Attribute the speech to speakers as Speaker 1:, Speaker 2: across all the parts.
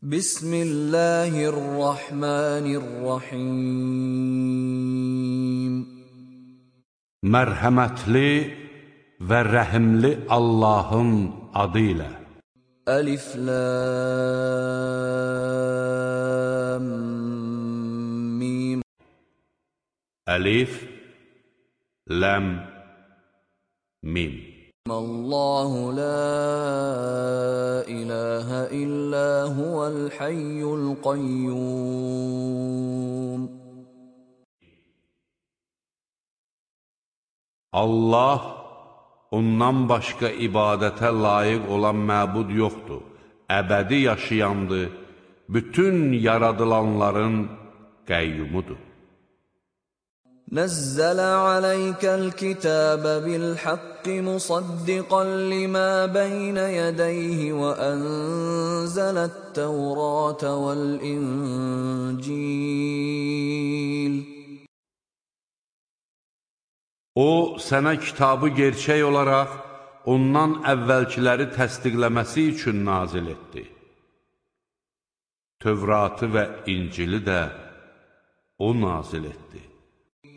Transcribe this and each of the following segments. Speaker 1: Bismillahirrahmanirrahim
Speaker 2: Mərhəmətli və rəhimli Allahın adı ilə
Speaker 1: Əlif Lam Mim
Speaker 2: Əlif Lam Mim
Speaker 1: الله لا إله إلا هو الحي القيوم
Speaker 2: Allah ondan başqa ibadətə layiq olan məbud yoxdur. Əbədi yaşayandır, bütün yaradılanların qəyyumudur.
Speaker 1: نزل عليك الكتاب بالحق مصدقا لما بين يديه وانزل التوراه والانجيل
Speaker 2: O sənə kitabı gerçək olaraq ondan əvvəlkiləri təsdiqləməsi üçün nazil etdi. Tövratı və İncili də o nazil etdi.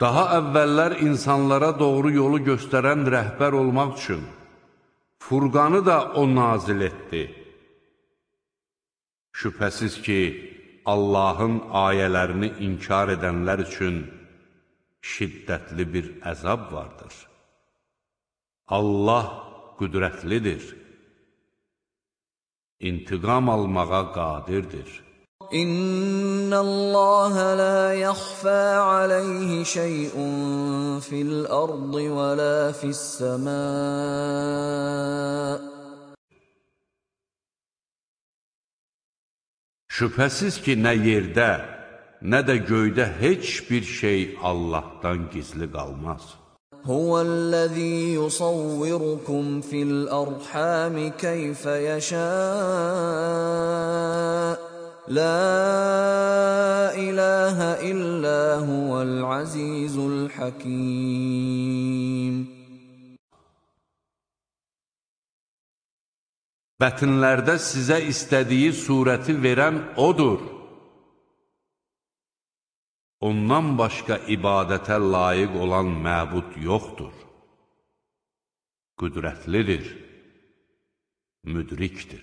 Speaker 2: Daha əvvəllər insanlara doğru yolu göstərən rəhbər olmaq üçün Furqanı da o nazil etdi. Şübhəsiz ki, Allahın ayələrini inkar edənlər üçün şiddətli bir əzab vardır. Allah qüdrətlidir, intiqam almağa qadirdir.
Speaker 1: İnna Allah la yakhfa alayhi şey'un fil ardı ve la fis sema.
Speaker 2: Şübhəsiz ki, nə yerdə, nə də göydə heç bir şey Allahdan gizli qalmaz.
Speaker 1: Huvəl-ləzi yusavvirukum fil-ərhəmi keyfə yəşəə لا إله إلا هو العزيز الحكيم
Speaker 2: Bətinlərdə sizə istədiyi surəti verən odur. Ondan başqa ibadətə layiq olan məbud yoxdur. Qüdrətlidir, müdrikdir.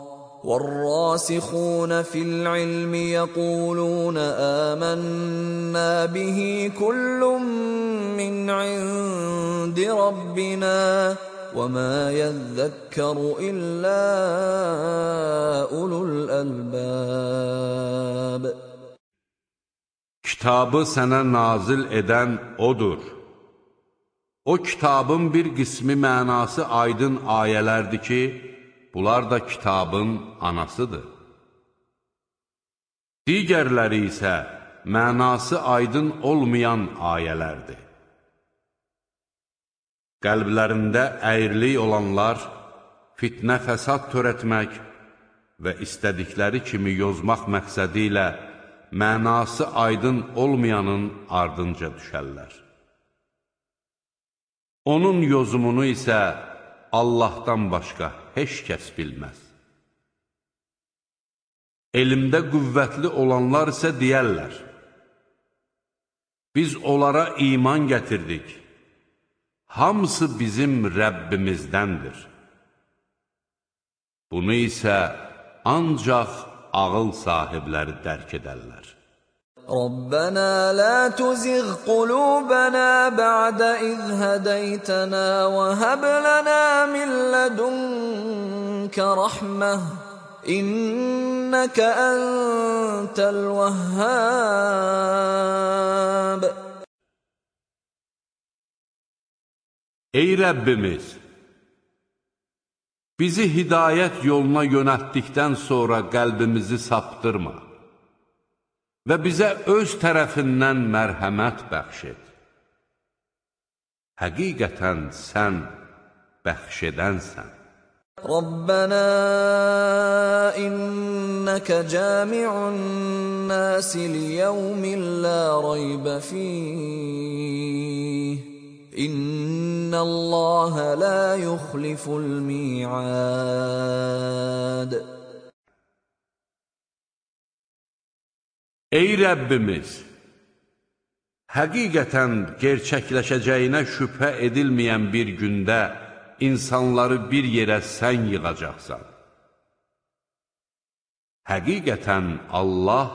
Speaker 1: والراسخون في العلم يقولون آمنا به كل من عند ربنا وما يذكر إلا أولو الألباب Kitabı sənə
Speaker 2: nazil edən odur. O kitabın bir qismi mənası aydın ayələrdir ki, bunlar da kitabın anasıdır. Digərləri isə mənası aydın olmayan ayələrdir. Qəlblərində əyirlik olanlar fitnə fəsad törətmək və istədikləri kimi yozmaq məqsədi ilə mənası aydın olmayanın ardınca düşərlər. Onun yozumunu isə Allahdan başqa heç kəs bilməz. Elmdə qüvvətli olanlar isə deyərlər, Biz onlara iman gətirdik, hamısı bizim Rəbbimizdəndir. Bunu isə ancaq ağıl sahibləri dərk edərlər.
Speaker 1: ربنا لا تزغ قلوبنا بعد إذ هديتنا وهب لنا من لدنك رحمة إنك أنت الوهاب
Speaker 2: Ey Rəbbimiz! Bizi hidayət yoluna yönətdikdən sonra qəlbimizi saptırma. və bizə öz tərəfindən mərhəmət bəxş et. Həqiqətən sən bəxş edənsən.
Speaker 1: Rabbana innaka cami'un nasi liyawmin la rayba fih. İnnallaha la yuhliful mi'ad.
Speaker 2: Ey Rəbbimiz! Həqiqətən gerçəkləşəcəyinə şübhə edilməyən bir gündə insanları bir yerə sən yığacaqsan. Həqiqətən Allah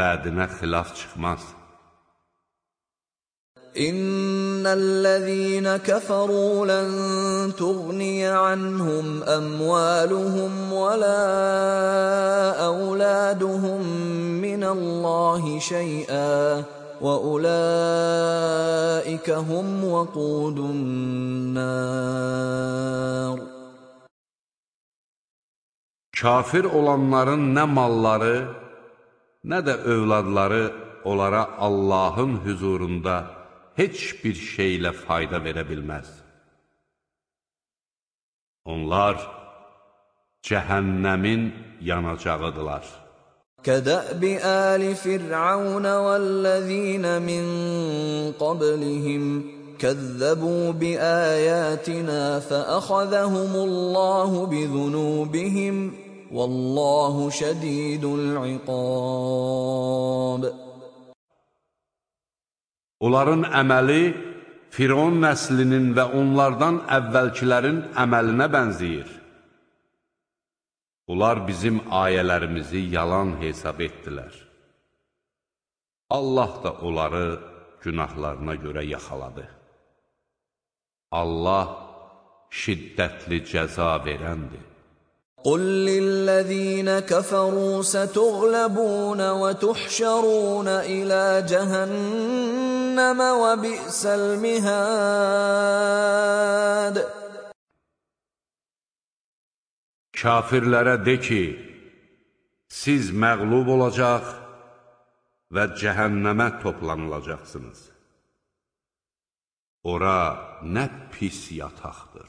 Speaker 2: vədinə xilaf çıxmaz.
Speaker 1: ان الذين كفروا لن تغني عنهم اموالهم ولا اولادهم من الله شيئا واولئك هم وقود النار Kafir
Speaker 2: olanların nə malları, nə də övladları onlara Allahın huzurunda heç bir şeylə fayda verə bilməz. Onlar cəhənnəmin yanacağıdırlar.
Speaker 1: كدأب آل فرعون والذين من قبلهم كذبوا بآياتنا فأخذهم الله بذنوبهم والله شديد العقاب
Speaker 2: Onların əməli Firon nəslinin və onlardan əvvəlkilərin əməlinə bənziyir. Onlar bizim ayələrimizi yalan hesab etdilər. Allah da onları günahlarına görə yaxaladı. Allah şiddətli cəza verəndir.
Speaker 1: قل للذين كفروا ستغلبون وتحشرون الى جهنم وبئس المهاد
Speaker 2: Kafirlərə de ki, siz məğlub olacaq və cəhənnəmə toplanılacaqsınız. Ora nə pis yataqdır.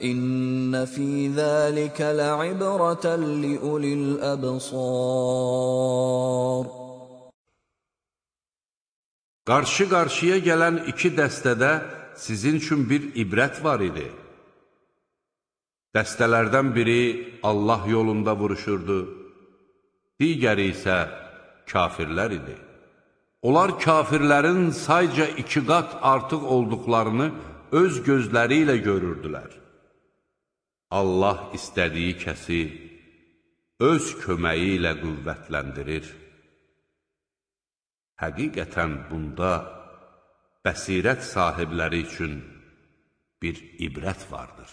Speaker 1: İnne fi zalika la'ibratan li ulil absar.
Speaker 2: Qarşı qarşıya gələn iki dəstədə sizin üçün bir ibrət var idi. Dəstələrdən biri Allah yolunda vuruşurdu, digəri isə kafirlər idi. Onlar kafirlərin sayca iki qat artıq olduqlarını öz gözləri ilə görürdülər. Allah istədiyi kəsi öz köməyi ilə qüvvətləndirir. Həqiqətən bunda bəsirət sahibləri üçün bir ibrət vardır.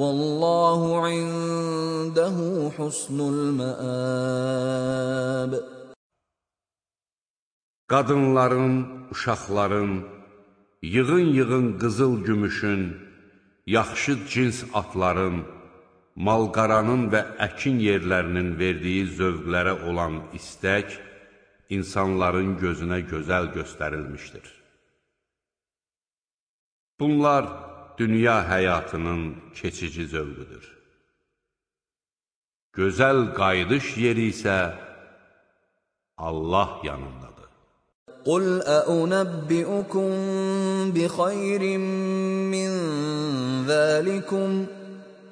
Speaker 1: Vallahu indehu husnul məəb. Qadınların, uşaqların,
Speaker 2: yığın-yığın qızıl-gümüşün, yaxşı cins atların, malqaranın və əkin yerlərinin verdiyi zövqlərə olan istək insanların gözünə gözəl göstərilmişdir. Bunlar dünya həyatının keçici zövqüdür. Gözəl qayıdış yeri isə
Speaker 1: Allah yanındadır. Qul əunəbbiukum bi xeyrin min zəlikum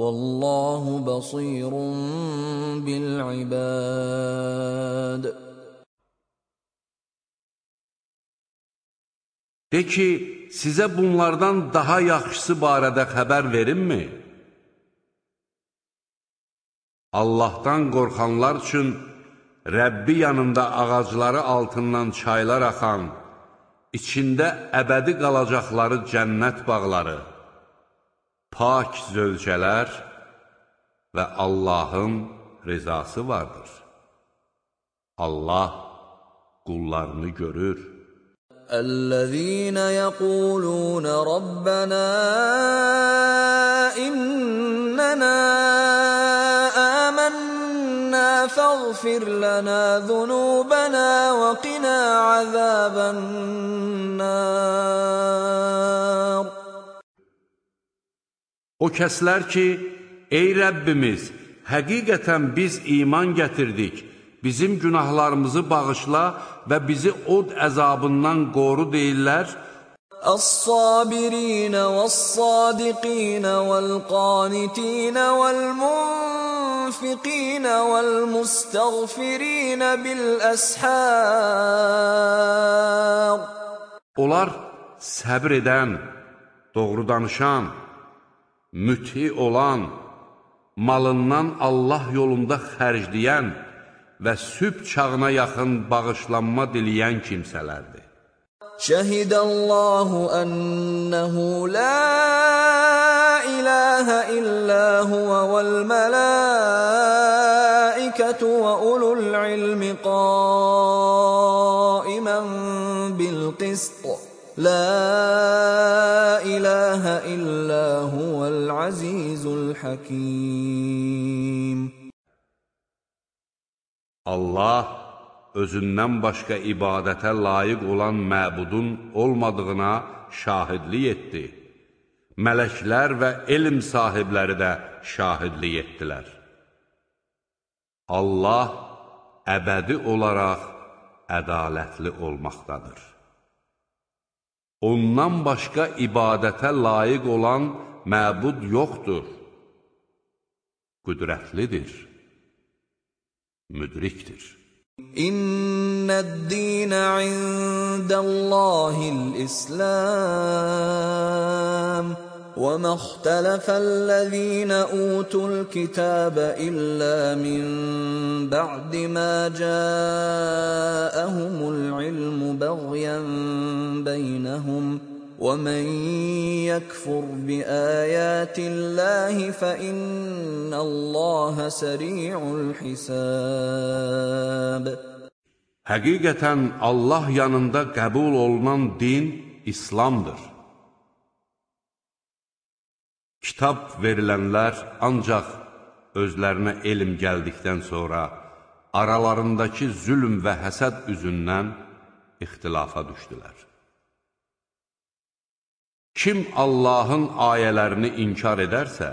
Speaker 1: Vallahu basirun bil ibad. De ki,
Speaker 2: sizə bunlardan daha yaxşısı barədə xəbər verinmi? Allahdan qorxanlar üçün Rəbbi yanında ağacları altından çaylar axan, içində əbədi qalacaqları cənnət bağları pak zövcələr və Allahın rızası vardır. Allah
Speaker 1: qullarını görür. الذين يقولون ربنا إننا آمنا فاغفر لنا ذنوبنا وقنا عذاب النار
Speaker 2: O kəslər ki, ey Rəbbimiz, həqiqətən biz iman gətirdik, bizim günahlarımızı bağışla və bizi od əzabından qoru deyirlər,
Speaker 1: الصابرين والصادقين والقانتين والمنفقين والمستغفرين بالأسحار
Speaker 2: Onlar səbr edən, doğru danışan, müthi olan, malından Allah yolunda xərcləyən və süb çağına yaxın bağışlanma diləyən kimsələrdir.
Speaker 1: Şəhidəllahu ənəhu la ilahə illə huvə vəl mələikətü və ulul ilmi qaimən bil qisq. La ilahə illə huvə العزيز الحكيم
Speaker 2: Allah özündən başqa ibadətə layiq olan məbudun olmadığına şahidlik etdi. Mələklər və elm sahibləri də şahidlik etdilər. Allah əbədi olaraq ədalətli olmaqdadır. Ondan başqa ibadətə layiq olan məbud yoxdur, qüdrətlidir, müdrikdir.
Speaker 1: İnnəd-dinə indəllahil-İslam وَمَا اخْتَلَفَ الَّذِينَ أُوتُوا الْكِتَابَ إِلَّا مِنْ بَعْدِ مَا جَاءَهُمُ الْعِلْمُ بَغْيًا بَيْنَهُمْ ۗ ومن يكفر بايات الله فان الله سريع الحساب
Speaker 2: Həqiqətən Allah yanında qəbul olunan din İslamdır. Kitab verilənlər ancaq özlərinə elm gəldikdən sonra aralarındakı zülm və həsəd üzündən ixtilafa düşdülər. Kim Allahın ayələrini inkar edərsə,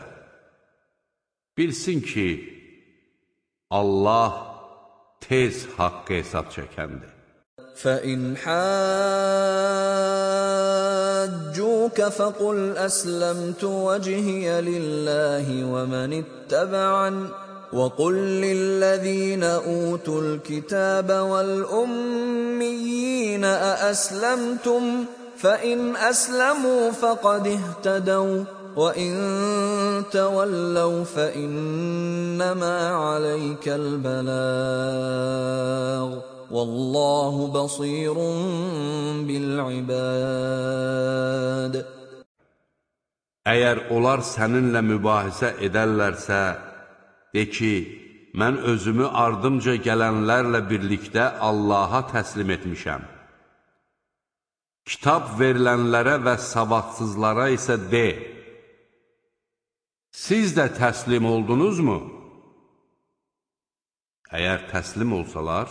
Speaker 2: bilsin ki, Allah tez haqqı hesab çəkəndir.
Speaker 1: فَإِنْ حَاجُّوكَ فَقُلْ أَسْلَمْتُ وَجْهِيَ لِلَّهِ وَمَنِ اتَّبَعَنِ وَقُلْ لِلَّذِينَ أُوتُوا الْكِتَابَ وَالْأُمِّيِّينَ أَأَسْلَمْتُمْ ۖ فإن أسلموا فقد اهتدوا وإن تولوا فإنما عليك البلاغ والله بصير بالعباد
Speaker 2: Əgər onlar səninlə mübahisə edərlərsə, de ki, mən özümü ardımca gələnlərlə birlikdə Allaha təslim etmişəm. Kitab verilənlərə və savadsızlara isə de, siz də təslim oldunuzmu? Əgər təslim olsalar,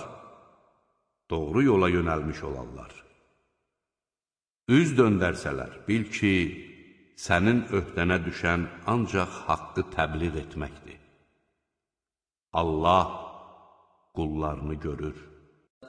Speaker 2: doğru yola yönəlmiş olarlar. Üz döndərsələr, bil ki, sənin öhdənə düşən ancaq haqqı təbliğ etməkdir. Allah qullarını görür.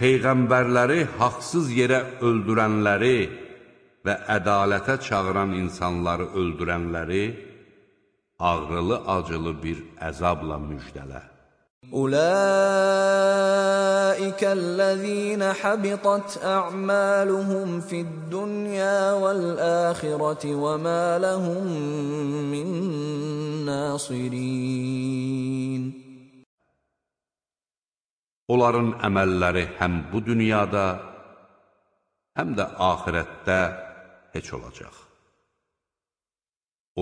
Speaker 2: Peyğəmbərləri haqsız yerə öldürənləri və ədalətə çağıran insanları öldürənləri ağrılı-acılı bir əzabla müjdələ.
Speaker 1: Ulaikellezina habitat a'maluhum fid-dunya vel-axirati və ma lahum min nasirin
Speaker 2: Onların əməlləri həm bu dünyada, həm də axirətdə heç olacaq.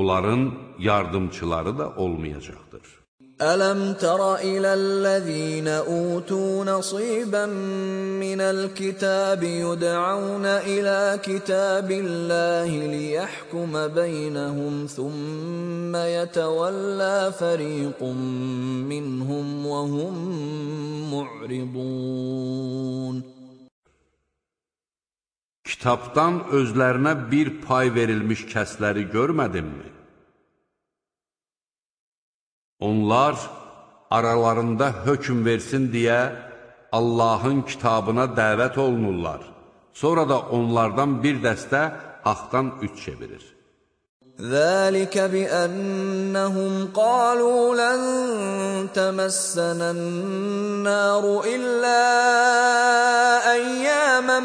Speaker 2: Onların yardımçıları da olmayacaqdır.
Speaker 1: ألم تر إلى الذين أوتوا نصيبا من الكتاب يدعون إلى كتاب الله ليحكم بينهم ثم يتولى فريق منهم وهم معرضون
Speaker 2: Kitabdan özlərinə bir pay verilmiş kəsləri görmədimmi? Onlar aralarında hökm versin deyə Allahın kitabına dəvət olunurlar. Sonra da onlardan bir dəstə haqdan üç çevirir.
Speaker 1: ذلك بأنهم قالوا لن تمسنا النار إلا أياما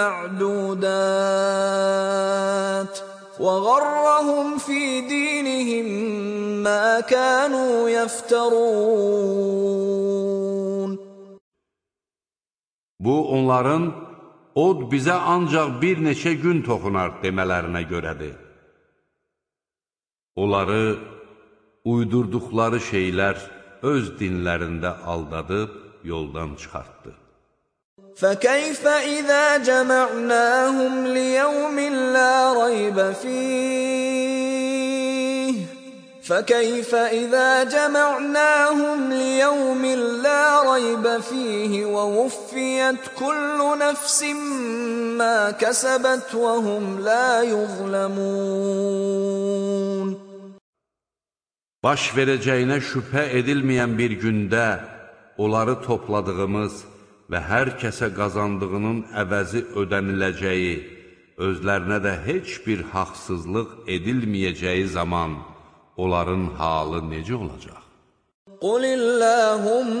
Speaker 1: معدودات وغرهم في دينهم ما كانوا يفترون
Speaker 2: Bu onların od bizə ancaq bir neçə gün toxunar demələrinə görədir. Onları uydurduqları şeylər öz dinlərində aldadıb yoldan çıxartdı.
Speaker 1: فكيف إذا جمعناهم ليوم لا ريب فيه فكيف إذا جمعناهم ليوم لا ريب فيه ووفيت كل نفس ما كسبت وهم لا يظلمون
Speaker 2: Baş verəcəyinə şübhə edilməyən bir gündə onları topladığımız və hər kəsə qazandığının əvəzi ödəniləcəyi, özlərinə də heç bir haqsızlıq edilməyəcəyi zaman onların halı necə olacaq?
Speaker 1: Qulilləhumma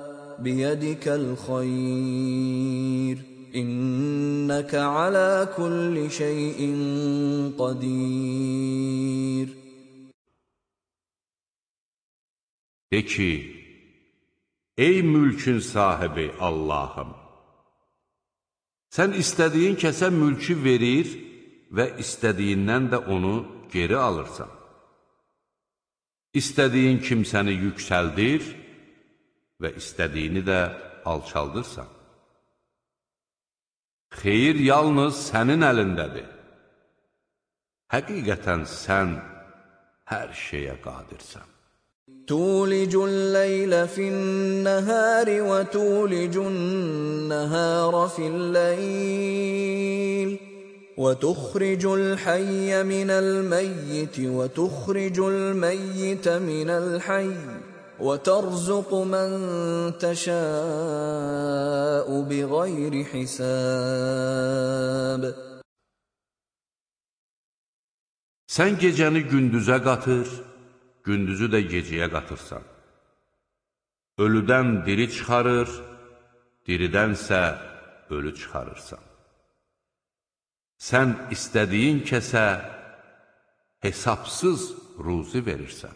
Speaker 1: بيدك الخير إنك على كل شيء قدير
Speaker 2: De ki, ey mülkün sahibi Allahım, sən istədiyin kəsə mülkü verir və istədiyindən də onu geri alırsan. İstədiyin kimsəni yüksəldir və istədiyini də alçaldırsan. Xeyir yalnız sənin əlindədir. Həqiqətən sən hər şeyə qadirsən.
Speaker 1: l-leylə تولج الليل في النهار وتولج النهار في الليل وتخرج الحي من الميت وتخرج الميت من الحي وترزق من تشاء بغير حساب Sən
Speaker 2: gecəni gündüzə qatır, gündüzü də gecəyə qatırsan. Ölüdən diri çıxarır, diridənsə ölü çıxarırsan. Sən istədiyin kəsə hesabsız ruzi verirsən.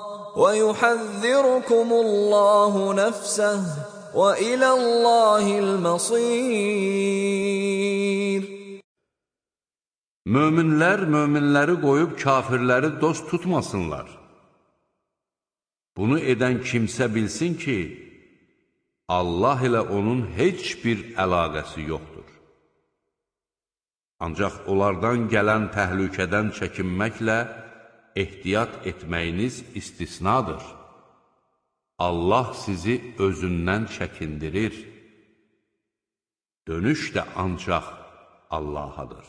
Speaker 1: وَيُحَذِّرُكُمُ اللَّهُ نَفْسَهُ وَإِلَى اللَّهِ الْمَصِيرُ
Speaker 2: Möminlər möminləri qoyub kafirləri dost tutmasınlar. Bunu edən kimsə bilsin ki, Allah ilə onun heç bir əlaqəsi yoxdur. Ancaq onlardan gələn təhlükədən çəkinməklə ehtiyat etməyiniz istisnadır. Allah sizi özündən çəkindirir. Dönüş də ancaq Allahadır.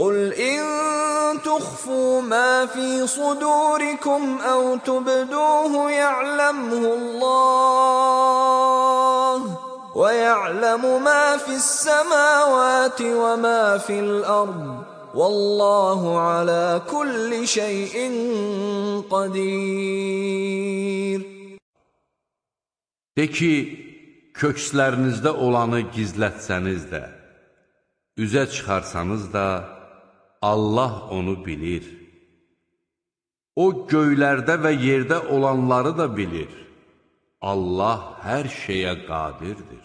Speaker 1: Qul in tuxfu ma fi sudurikum aw tubduhu ya'lamuhu Allah və ya'lamu ma fi's samawati və ma fil ardh Vallahu ala kulli şeyin qadir.
Speaker 2: De ki, kökslərinizdə olanı gizlətsəniz də, üzə çıxarsanız da, Allah onu bilir. O göylərdə və yerdə olanları da bilir. Allah hər şeyə qadirdir.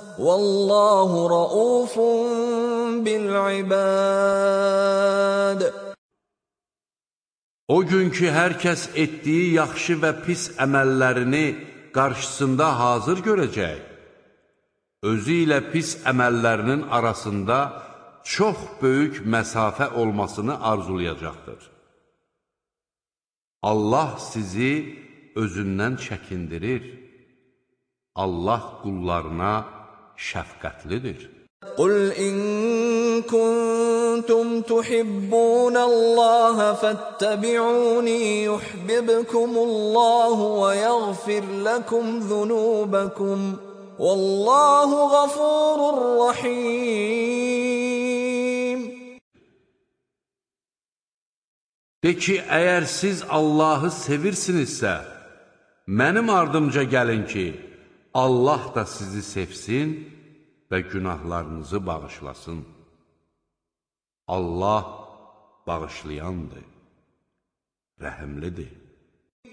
Speaker 1: Vallahu raufun bil ibad.
Speaker 2: O gün ki, hər kəs etdiyi yaxşı və pis əməllərini qarşısında hazır görəcək, özü ilə pis əməllərinin arasında çox böyük məsafə olmasını arzulayacaqdır. Allah sizi özündən çəkindirir. Allah qullarına şəfqətlidir.
Speaker 1: Qul in kuntum tuhibbunallaha fattabi'uni yuhibbukumullahu wa yaghfir lakum dhunubakum. Vallahu gafurur rahim.
Speaker 2: De ki, əgər siz Allahı sevirsinizsə, mənim ardımca gəlin ki, Allah da sizi sevsin və günahlarınızı bağışlasın. Allah bağışlayandır, rəhəmlidir.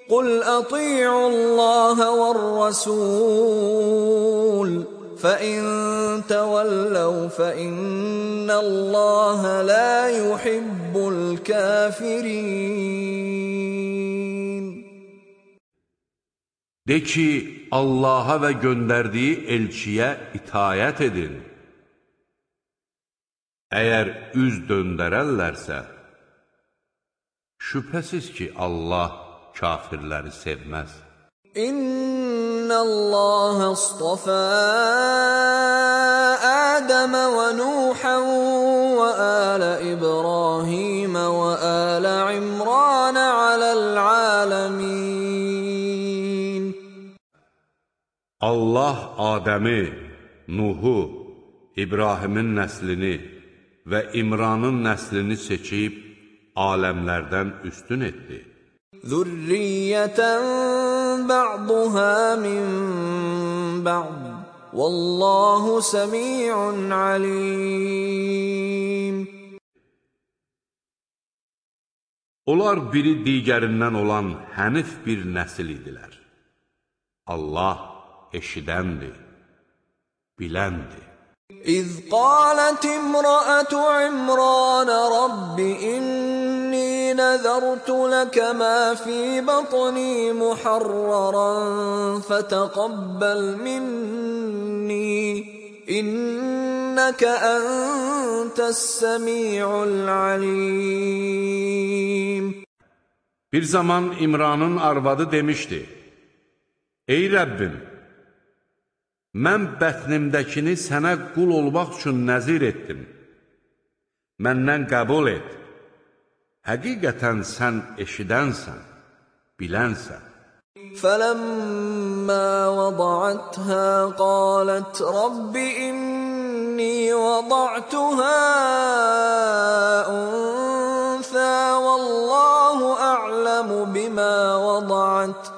Speaker 1: Qul ati'u Allah və rəsul فَإِن تَوَلَّوْا فَإِنَّ اللَّهَ لَا يُحِبُّ الْكَافِرِينَ
Speaker 2: De ki, Allaha və göndərdiyi elçiyə itayət edin. Əgər üz döndərərlərsə, şübhəsiz ki, Allah kafirləri sevməz.
Speaker 1: İnna Allah astafa Adəm və Nuhən və ələ İbrahim
Speaker 2: Allah Adəmi, Nuhu, İbrahimin nəslini və İmranın nəslini seçib aləmlərdən üstün etdi.
Speaker 1: Zürriyyətən bə'duhə min bə'd. Vallahu səmi'un alim. Onlar biri
Speaker 2: digərindən olan hənif bir nəsil idilər. Allah eşidəndir, biləndir.
Speaker 1: İz qalet imra'atu İmran Rabbi inni nazartu laka ma fi batni muharraran fetaqabbal minni innaka entas semiul alim
Speaker 2: Bir zaman İmran'ın arvadı demişdi Ey Rəbbim Mən bətnimdəkini sənə qul olmaq üçün nəzir etdim. Məndən qəbul et. Həqiqətən sən eşidənsən, bilənsən.
Speaker 1: فَلَمَّا وَضَعَتْهَا قَالَتْ رَبِّ إِنِّي وَضَعْتُهَا أُنثَى وَاللَّهُ أَعْلَمُ بِمَا وَضَعَتْ ۖ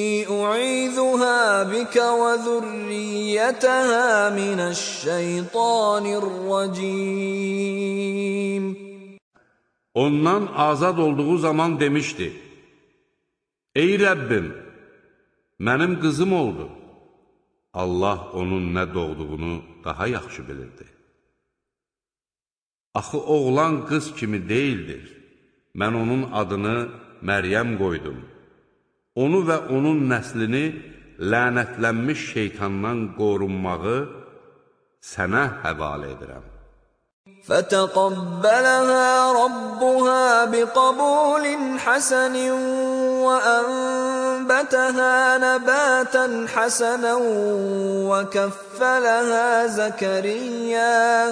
Speaker 1: نعيذها بك وذريتها من الشيطان الرجيم
Speaker 2: Ondan azad olduğu zaman demişdi: Ey Rəbbim, mənim qızım oldu. Allah onun nə doğduğunu daha yaxşı bilirdi. Axı oğlan qız kimi deyildir. Mən onun adını Məryəm qoydum. onu və onun nəslini lənətlənmiş şeytandan qorunmağı sənə həvalə edirəm.
Speaker 1: فَتَقَبَّلَهَا رَبُّهَا بِقَبُولٍ حَسَنٍ وَأَنبَتَهَا نَبَاتًا حَسَنًا وَكَفَّلَهَا زَكَرِيَّا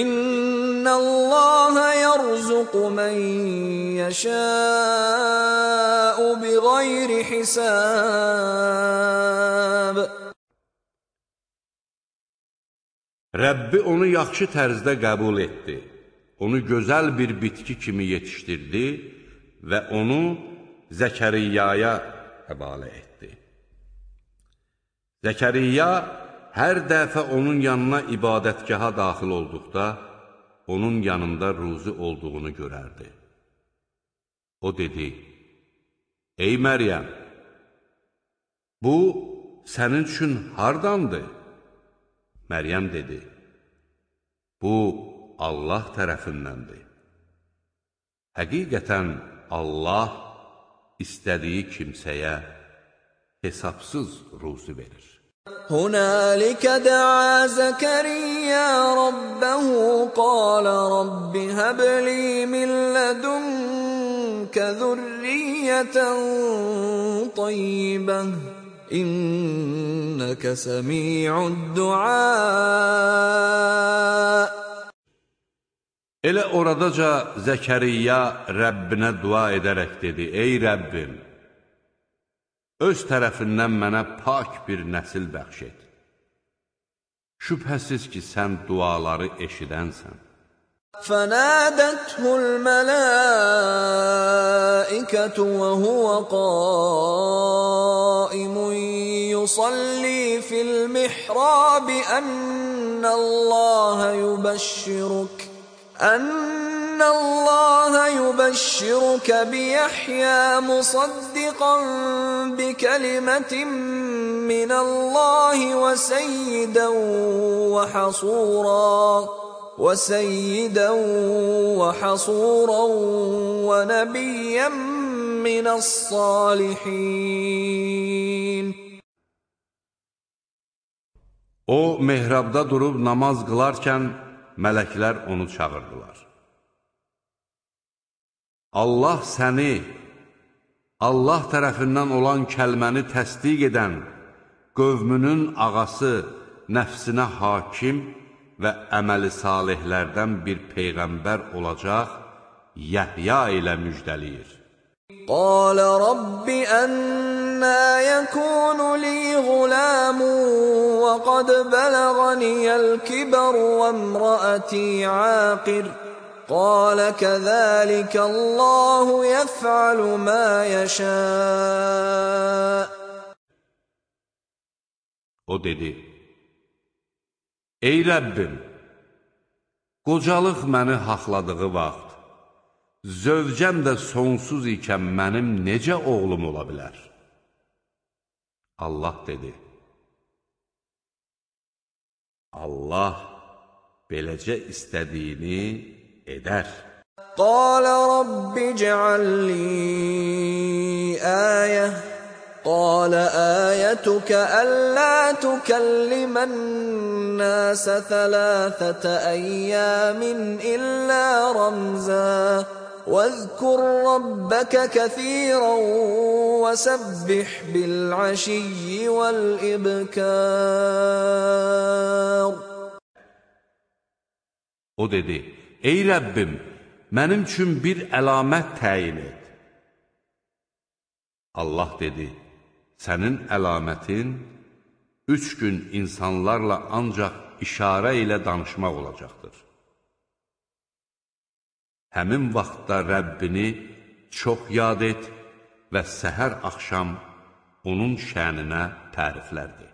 Speaker 1: İnnallaha yerzuqu men yeşâ'u bighayri hisab.
Speaker 2: Rəbbi onu yaxşı tərzdə qəbul etdi. Onu gözəl bir bitki kimi yetişdirdi və onu Zəkəriyyaya həbalə etdi. Zəkəriyya hər dəfə onun yanına ibadətgaha daxil olduqda, onun yanında ruzi olduğunu görərdi. O dedi, Ey Məryəm, bu sənin üçün hardandır? Məryəm dedi, Bu Allah tərəfindəndir. Həqiqətən Allah istədiyi kimsəyə hesabsız
Speaker 1: ruzu verir. هنالك دعا زكريا ربه قال رب هب لي من لدنك ذرية طيبة إنك سميع الدعاء
Speaker 2: إلى oradaca زكريا ربنا dua دركتي أي Ey öz tərəfindən mənə pak bir nəsil bəxş et. Şübhəsiz ki, sən duaları eşidənsən.
Speaker 1: فَنَادَتْهُ الْمَلَائِكَةُ وَهُوَ قَائِمٌ يُصَلِّي فِي الْمِحْرَابِ أَنَّ اللَّهَ يُبَشِّرُكَ أن الله يبشرك بيحيى مصدقا بكلمة من الله وسيدا وحصورا وسيدا وحصورا ونبيا من الصالحين
Speaker 2: O mehrabda durub namaz qılarkən mələklər onu çağırdılar. Allah səni, Allah tərəfindən olan kəlməni təsdiq edən qövmünün ağası nəfsinə hakim və əməli salihlərdən bir peyğəmbər olacaq Yəhya ilə müjdəliyir.
Speaker 1: Qalə Rabbi ən ما يكون لي غلام وقد بلغني الكبر وامرأتي عاقر قال كذلك الله يفعل ما يشاء
Speaker 2: O dedi, Ey Rəbbim, qocalıq məni haqladığı vaxt, zövcəm də sonsuz ikən mənim necə oğlum ola bilər? Allah dedi, Allah beləcə istədiyini edər.
Speaker 1: Qalə Rabbi cəalli əyə قال əyətükə əllə tükəllimən nəsə ثلاثة əyyəmin illə رمزاً واذكر ربك كثيرا وسبح بالعشي والإبكار
Speaker 2: O dedi, ey Rəbbim, mənim üçün bir əlamət təyin et. Allah dedi, sənin əlamətin üç gün insanlarla ancaq işarə ilə danışmaq olacaqdır. Həmin vaxtda Rəbbini çox yad et və səhər-axşam onun şəninə
Speaker 1: təriflərdir.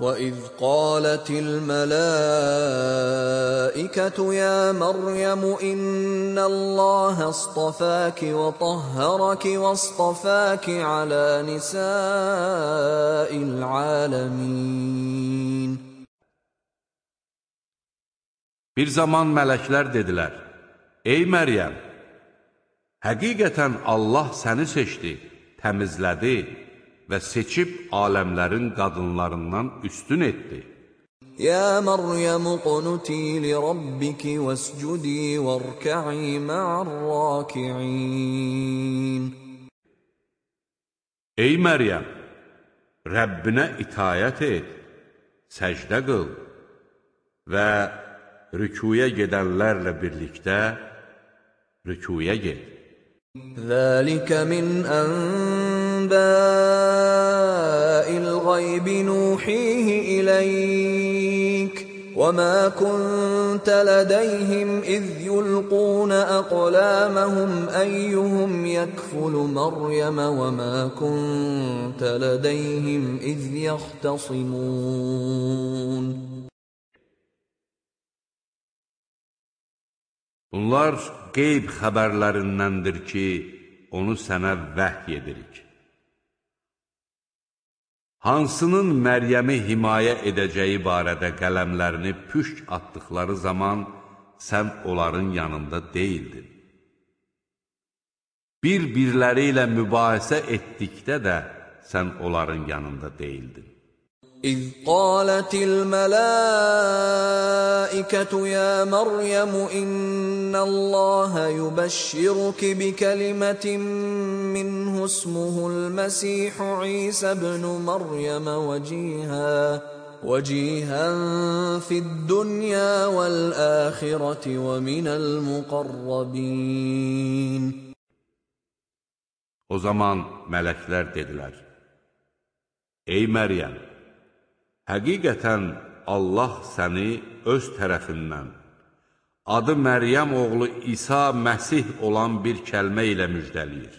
Speaker 1: وَإِذْ قَالَتِ الْمَلَائِكَةُ يَا مَرْيَمُ إِنَّ اللَّهَ اصْطَفَاكِ وَطَهَّرَكِ وَاصْطَفَاكِ عَلَى نِسَاءِ الْعَالَمِينَ
Speaker 2: Bir zaman mələklər dedilər: Ey Məryəm, həqiqətən Allah səni seçdi, təmizlədi və seçib aləmlərin
Speaker 1: qadınlarından
Speaker 2: üstün etdi.
Speaker 1: Ya Məryəm, qunuti li rabbiki vəscudi vərkəi mə'arrakiin.
Speaker 2: Ey Məryəm, Rəbbinə itayət et, səcdə qıl və rükuya gedənlərlə birlikdə rükuya ged.
Speaker 1: Zəlikə min ənbəil qaybi nuhihi iləyik və mə kuntə lədəyhim iz yulqunə əqləməhum əyyuhum yəkfulu Məryəmə və mə kuntə lədəyhim iz yəxtəsimun.
Speaker 2: Bunlar qeyb xəbərlərindəndir ki, onu sənə vəhy edirik. Hansının Məryəmi himayə edəcəyi barədə qələmlərini püşk atdıqları zaman sən onların yanında deyildin. Bir-birləri ilə mübahisə etdikdə də sən onların yanında deyildin.
Speaker 1: إذ قالت الملائكة يا مريم إن الله يبشرك بكلمة منه اسمه المسيح عيسى ابن مريم وجيها وجيها في الدنيا والآخرة ومن المقربين
Speaker 2: O zaman melekler dediler Ey Meryem Həqiqətən Allah səni öz tərəfindən, adı Məryəm oğlu İsa Məsih olan bir kəlmə ilə müjdəliyir.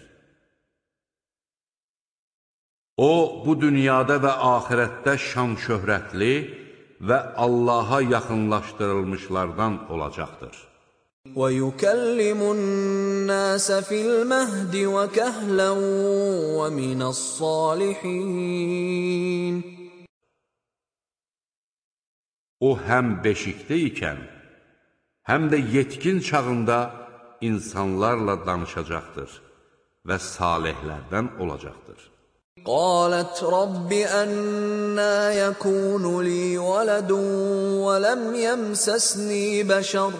Speaker 2: O, bu dünyada və ahirətdə şan şöhrətli və Allaha yaxınlaşdırılmışlardan olacaqdır.
Speaker 1: وَيُكَلِّمُ النَّاسَ فِي الْمَهْدِ وَكَهْلًا وَمِنَ الصَّالِحِينَ
Speaker 2: O həm beşikdə ikən, həm də yetkin çağında insanlarla danışacaqdır və salihlərdən olacaqdır.
Speaker 1: قالت رب أنا يكون لي ولد ولم يمسسني بشر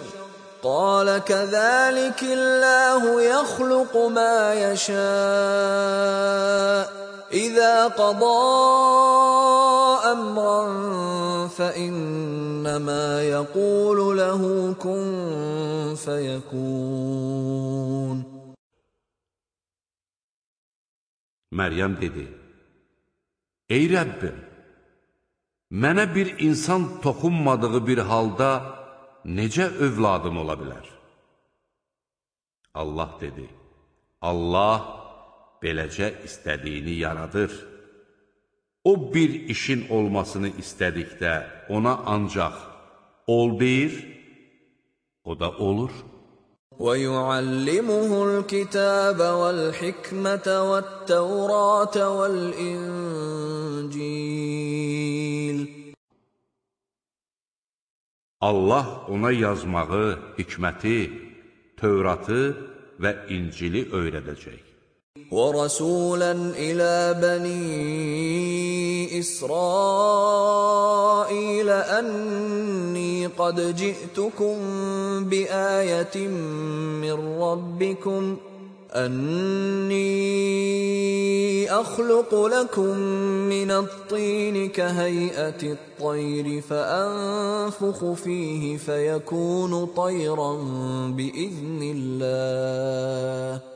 Speaker 1: قال كذلك الله يخلق ما يشاء اِذَا قَضَى أَمْرًا فَإِنَّمَا يَقُولُ لَهُ كُنْ فَيَكُونَ
Speaker 2: Məryəm dedi, Ey Rəbbim, mənə bir insan toxunmadığı bir halda necə övladım ola bilər? Allah dedi, Allah beləcə istədiyini yaradır. O bir işin olmasını istədikdə ona ancaq ol deyir,
Speaker 1: o da olur. وَيُعَلِّمُهُ الْكِتَابَ وَالْحِكْمَةَ وَالتَّوْرَاةَ وَالْإِنْجِيلَ
Speaker 2: Allah ona yazmağı, hikməti, Tövratı və İncili
Speaker 1: öyrədəcək. ورسولا الى بني اسرائيل اني قد جئتكم بايه من ربكم اني اخلق لكم من الطين كهيئه الطير فانفخ فيه فيكون طيرا باذن الله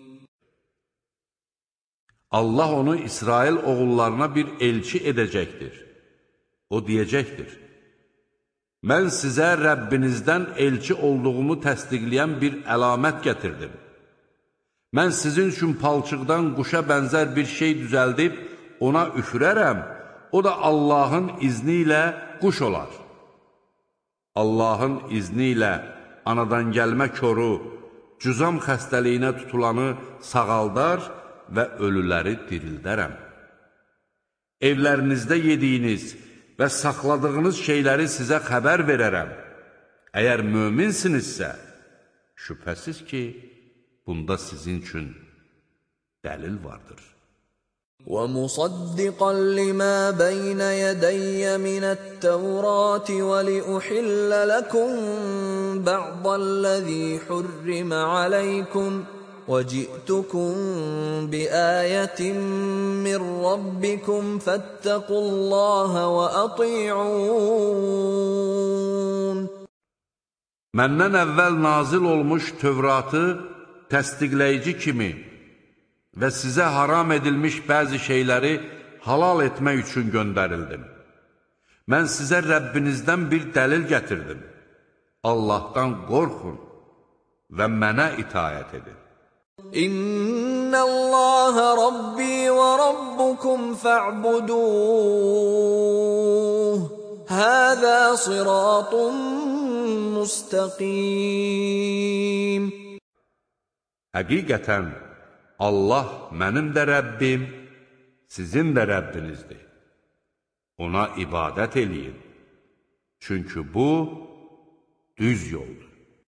Speaker 2: Allah onu İsrail oğullarına bir elçi edəcəkdir. O deyəcəkdir, Mən sizə Rəbbinizdən elçi olduğumu təsdiqləyən bir əlamət gətirdim. Mən sizin üçün palçıqdan quşa bənzər bir şey düzəldib, ona üfürərəm, o da Allahın izni ilə quş olar. Allahın izni ilə anadan gəlmə koru, cüzam xəstəliyinə tutulanı sağaldar və ölüləri dirildərəm. Evlərinizdə yediyiniz və saxladığınız şeyləri sizə xəbər verərəm. Əgər möminsinizsə, şübhəsiz ki, bunda sizin üçün dəlil vardır.
Speaker 1: ومصدقا لما بين يدي من التوراة ولأحل لكم بعض الذي حرم عليكم ۖ وجئتكم بآية من ربكم فاتقوا الله وأطيعون
Speaker 2: Məndən əvvəl nazil olmuş Tövratı təsdiqləyici kimi və sizə haram edilmiş bəzi şeyləri halal etmək üçün göndərildim. Mən sizə Rəbbinizdən bir dəlil gətirdim. Allahdan qorxun və mənə itayət edin.
Speaker 1: İnnallaha rabbi və rabbukum fa'buduh. Hada siratun mustaqim.
Speaker 2: Həqiqətən Allah mənim də Rəbbim, sizin də Rəbbinizdir. Ona ibadət eləyin. Çünki bu
Speaker 1: düz yoldur.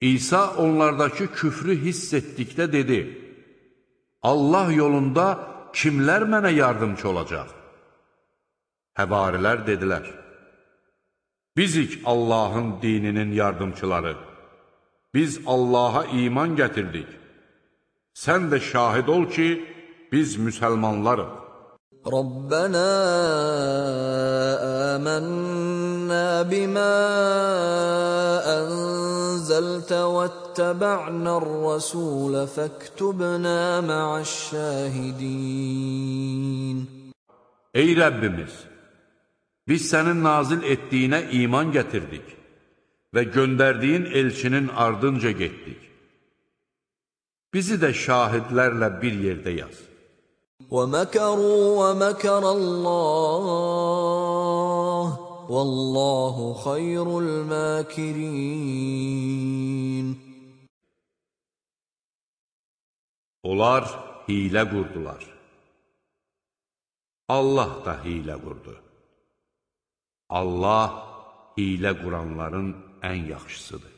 Speaker 2: İsa onlardakı küfrü hiss etdikdə dedi, Allah yolunda kimlər mənə yardımcı olacaq? Həvarilər dedilər, Bizik Allahın dininin yardımçıları, biz Allaha iman gətirdik, sən də şahid ol ki, biz müsəlmanlarıq.
Speaker 1: ربنا آمنا بما أنزلت واتبعنا الرسول فاktubna مع الشاهدين
Speaker 2: Ey Rabbimiz, Biz senin nazil ettiğine iman getirdik ve gönderdiğin elçinin ardınca getdik. Bizi de
Speaker 1: şahitlerle bir yerde yaz. وَمَكَرُوا وَمَكَرَ اللّٰهِ وَاللّٰهُ خَيْرُ الْمَاكِرِينَ
Speaker 2: Onlar hile qurdular. Allah da hile qurdu. Allah hile quranların en
Speaker 1: yaxşısıdır.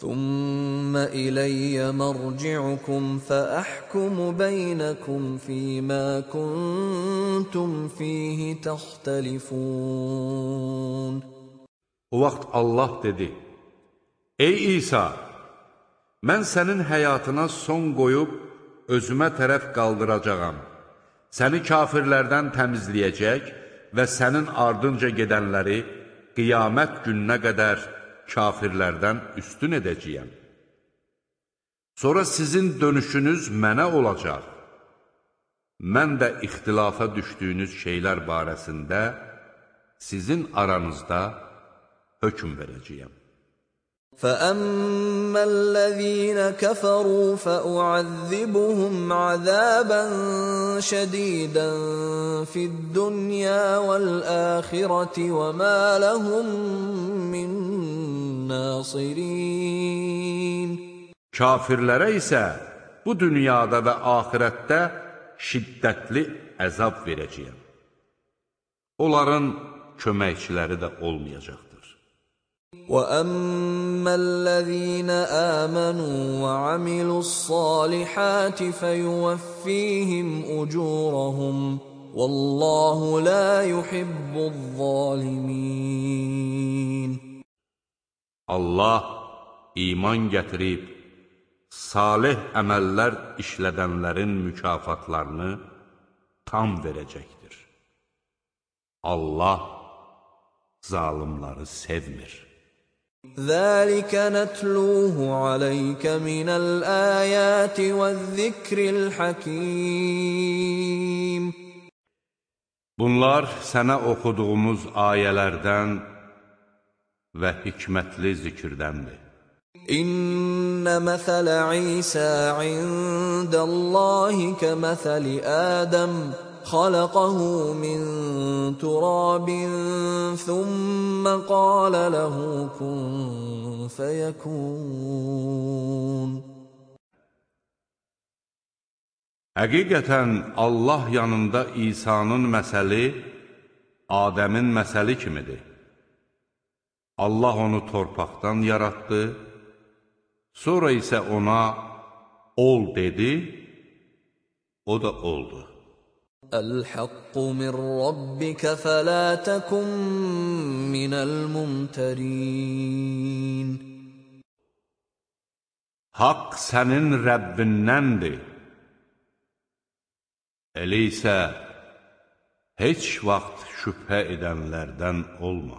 Speaker 1: ثم إلي مرجعكم فأحكم بينكم فيما كنتم فيه تختلفون
Speaker 2: O vaxt Allah dedi, Ey İsa, mən sənin həyatına son qoyub özümə tərəf qaldıracağam. Səni kafirlərdən təmizləyəcək və sənin ardınca gedənləri qiyamət gününə qədər kafirlərdən üstün edəcəyəm. Sonra sizin dönüşünüz mənə olacaq. Mən də ixtilafa düşdüyünüz şeylər barəsində sizin aranızda hökum verəcəyəm.
Speaker 1: فاما الذين كفروا فاعذبهم عذابا شديدا في الدنيا والاخره وما لهم من ناصرين
Speaker 2: Kafirlərə isə bu dünyada və axirətdə şiddətli əzab verəcəyəm. Onların köməkçiləri də olmayacaqdır.
Speaker 1: واما الذين امنوا وعملوا الصالحات فيوفيهم اجورهم والله لا يحب الظالمين
Speaker 2: Allah iman gətirib salih əməllər işlədənlərin mükafatlarını tam verəcəkdir. Allah zalımları sevmir.
Speaker 1: ذلك نتلوه عليك من الآيات والذكر الحكيم
Speaker 2: Bunlar sənə oxuduğumuz ayələrdən və hikmətli zikirdəndir.
Speaker 1: İnnə məsələ İsa indəllahi kəməsəli Ədəm. خلقه من تراب ثم قال له كن فيكون
Speaker 2: Həqiqətən Allah yanında İsa'nın məsəli Adəmin məsəli kimidir. Allah onu torpaqdan yaratdı, sonra isə ona ol dedi, o da
Speaker 1: oldu. الحق من ربك فلا تكن من الممترين
Speaker 2: Haqq sənin Rəbbindəndir. Elə isə heç vaxt şübhə edənlərdən
Speaker 1: olma.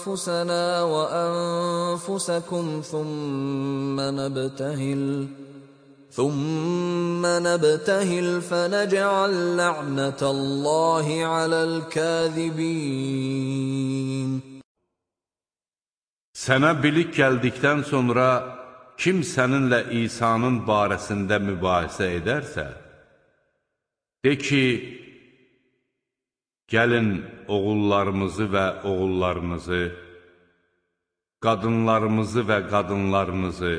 Speaker 1: أنفسنا وأنفسكم ثم نبتهل ثم نبتهل فنجعل لعنة الله على الكاذبين
Speaker 2: Sənə bilik gəldikdən sonra kim səninlə İsa'nın barəsində mübahisə edərsə, de ki, Gəlin oğullarımızı və oğullarınızı, qadınlarımızı və qadınlarınızı,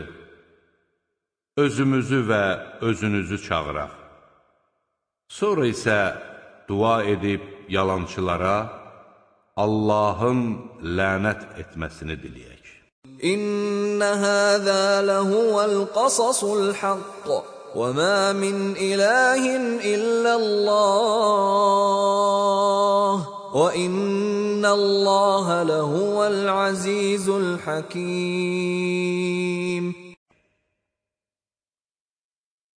Speaker 2: özümüzü və özünüzü çağıraq. Sonra isə dua edib yalançılara Allahın lənət etməsini
Speaker 1: diləyək. İnnə həzə ləhuvəl qasasul haqq. وما من إله إلا الله وإن الله لهو العزيز الحكيم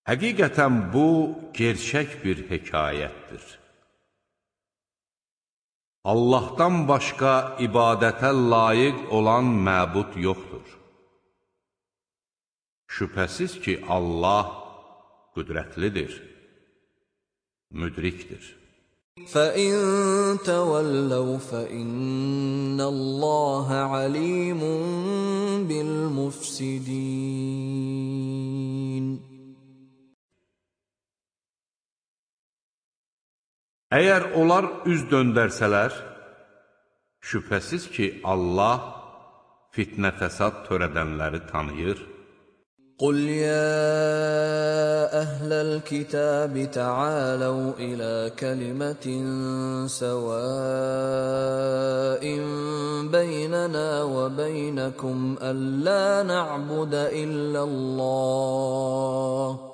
Speaker 2: Həqiqətən bu gerçək bir hekayətdir. Allahdan başqa ibadətə layiq olan məbud yoxdur. Şübhəsiz ki, Allah qüdrətlidir, müdrikdir.
Speaker 1: فَإِن تَوَلَّوْا فَإِنَّ اللَّهَ عَلِيمٌ بِالْمُفْسِدِينَ Əgər onlar
Speaker 2: üz döndərsələr, şübhəsiz ki, Allah fitnə fəsad törədənləri tanıyır
Speaker 1: قل يا اهل الكتاب تعالوا الى كلمه سواء بيننا وبينكم الا نعبد الا الله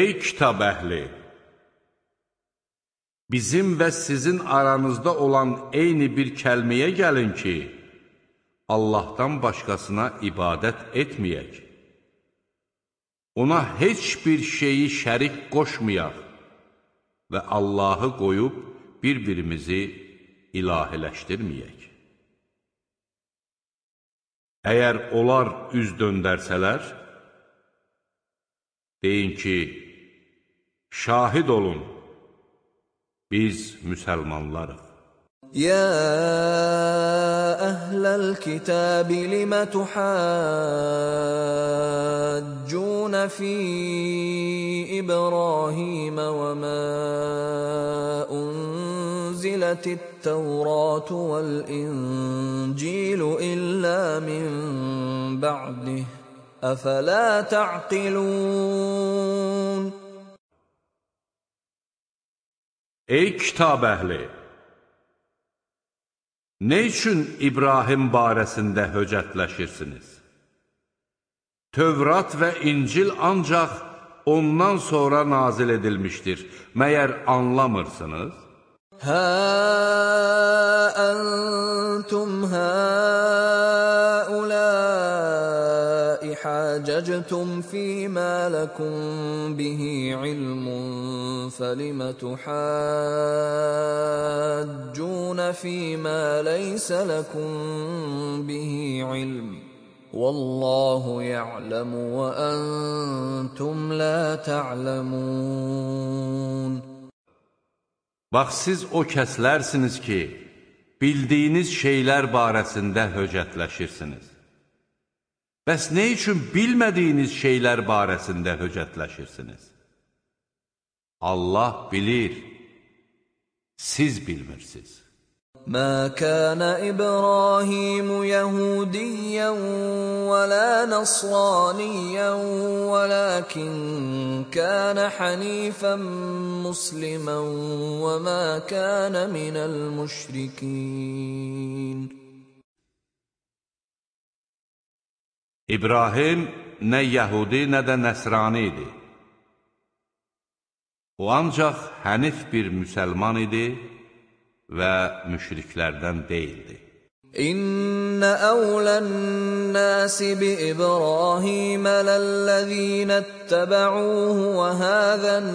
Speaker 2: Ey kitab əhli! Bizim və sizin aranızda olan eyni bir kəlməyə gəlin ki, Allahdan başqasına ibadət etməyək. Ona heç bir şeyi şərik qoşmayaq və Allahı qoyub bir-birimizi ilahiləşdirməyək. Əgər onlar üz döndərsələr, deyin ki, şahid olun, biz müsəlmanlarıq.
Speaker 1: يا أهل الكتاب لم تحاجون في إبراهيم وما أنزلت التوراة والإنجيل إلا من بعده أفلا تعقلون ۖ
Speaker 2: Ey kitab əhli! Nə üçün İbrahim barəsində höcətləşirsiniz? Tövrat və İncil ancaq ondan sonra nazil edilmişdir. Məyər anlamırsınız? Hə
Speaker 1: əntum həuləyə حاججتم فيما لكم به علم فلم تحاجون فيما ليس لكم به علم والله يعلم وأنتم لا تعلمون
Speaker 2: Bax siz o kəslərsiniz ki, bildiyiniz şeylər barəsində höcətləşirsiniz. Bəs nə üçün bilmədiyiniz şeylər barəsində höcətləşirsiniz? Allah bilir, siz
Speaker 1: bilmirsiniz. ما كان إبراهيم يهوديا ولا نصرانيا ولكن كان حنيفا مسلما وما كان من المشركين
Speaker 2: İbrahim nə yəhudi, nə də nəsrani idi. O ancaq hənif bir müsəlman idi və müşriklərdən deyildi. İnna
Speaker 1: awlan nas bi İbrahim lellezina ittabuhu və hazan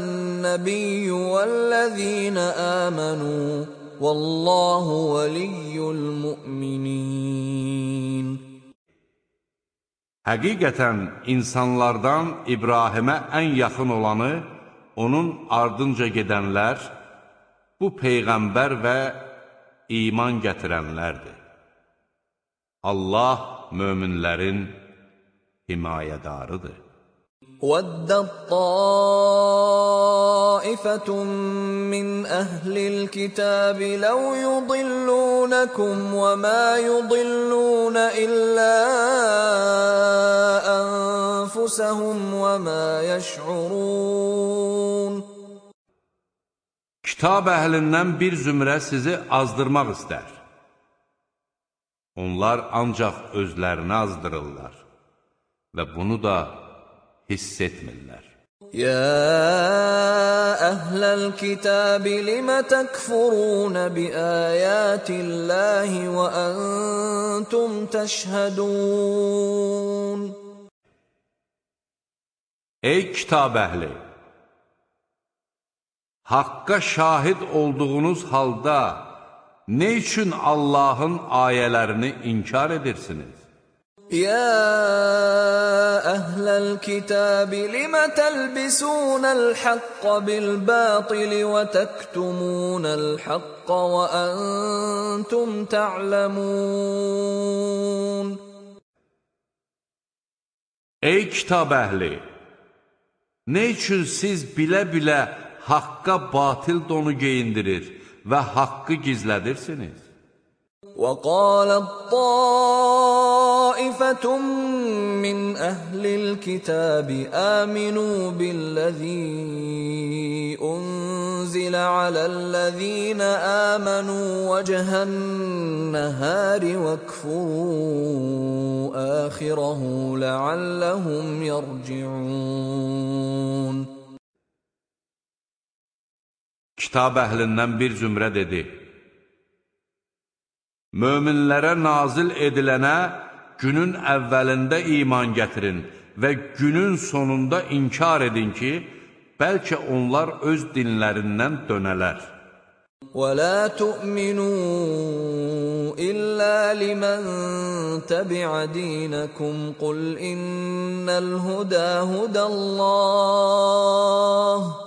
Speaker 1: nabiyyu vellezina amanu vallahu veliyyul mu'minin
Speaker 2: Həqiqətən insanlardan İbrahimə ən yaxın olanı, onun ardınca gedənlər, bu Peyğəmbər və iman gətirənlərdir. Allah möminlərin himayədarıdır.
Speaker 1: ودت طائفة من أهل الكتاب لو يضلونكم وما يضلون إلا أنفسهم وما يشعرون
Speaker 2: Kitab əhlindən bir zümrə sizi azdırmaq istər. Onlar ancaq özlərini azdırırlar və bunu da hiss etmirlər.
Speaker 1: Ya ahlal kitab lima takfurun bi ayati Allahi ve entum teşhedun.
Speaker 2: Ey kitab əhli! Haqqa şahid olduğunuz halda ne üçün Allahın ayələrini inkar edirsiniz?
Speaker 1: يا اهل الكتاب لم تلبسون الحق بالباطل وتكتمون الحق وانتم تعلمون
Speaker 2: Ey kitab əhli nə üçün siz bilə-bilə haqqa batil donu geyindirir və haqqı
Speaker 1: gizlədirsiniz وقالت طائفة من أهل الكتاب آمنوا بالذي أنزل على الذين آمنوا وجه النهار واكفروا آخره لعلهم يرجعون
Speaker 2: Kitab əhlindən bir cümrə dedi: möminlərə nazil edilənə günün əvvəlində iman gətirin və günün sonunda inkar edin ki, bəlkə onlar öz dinlərindən dönələr.
Speaker 1: وَلَا تُؤْمِنُوا إِلَّا لِمَنْ تَبِعَ دِينَكُمْ قُلْ إِنَّ الْهُدَى هُدَى اللَّهِ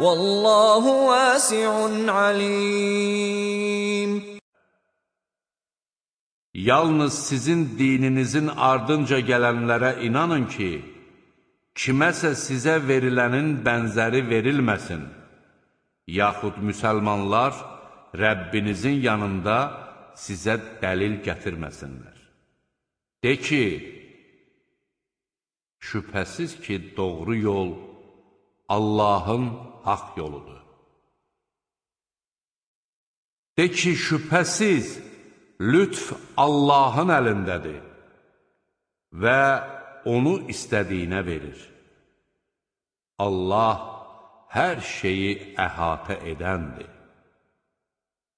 Speaker 1: Vallahu vasiun alim.
Speaker 2: Yalnız sizin dininizin ardınca gələnlərə inanın ki, kiməsə sizə verilənin bənzəri verilməsin. Yaxud müsəlmanlar Rəbbinizin yanında sizə dəlil gətirməsinlər. De ki, şübhəsiz ki, doğru yol Allahın haq yoludur. De ki, şübhəsiz lütf Allahın əlindədir və onu istədiyinə verir. Allah hər şeyi əhatə edəndir,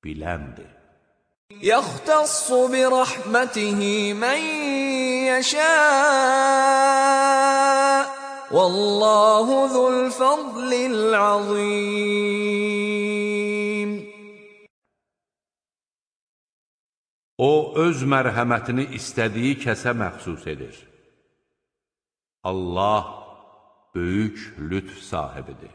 Speaker 2: biləndir.
Speaker 1: يختص برحمته من يشاء Vallahu zul fadlil azim.
Speaker 2: O öz mərhəmətini istədiyi kəsə məxsus edir. Allah böyük lütf sahibidir.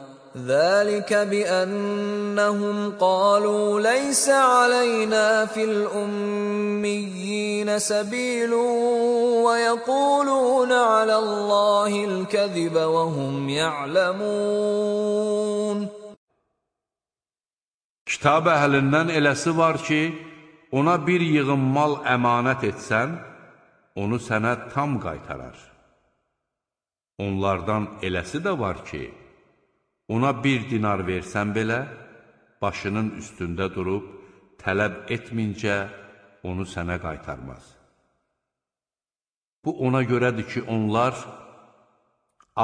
Speaker 1: ذلك بأنهم قالوا ليس علينا في الأميين سبيل ويقولون على الله الكذب وهم يعلمون
Speaker 2: Kitab əhlindən eləsi var ki, ona bir yığın mal əmanət etsən, onu sənə tam qaytarar. Onlardan eləsi də var ki, Ona bir dinar versən belə, başının üstündə durub, tələb etmincə onu sənə qaytarmaz. Bu ona görədir ki, onlar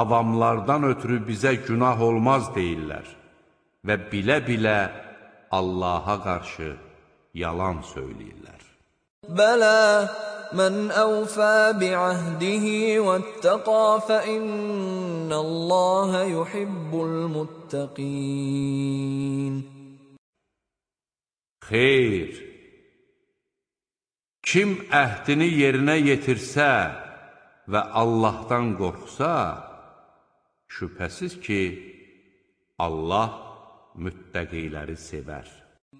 Speaker 2: avamlardan ötürü bizə günah olmaz deyirlər və bilə-bilə Allaha qarşı yalan söyləyirlər.
Speaker 1: Bələ, من أوفى بعهده واتقى فإن الله يحب المتقين
Speaker 2: Xeyr, kim əhdini yerinə yetirsə və Allahdan qorxsa, şübhəsiz ki, Allah müttəqiləri sevər.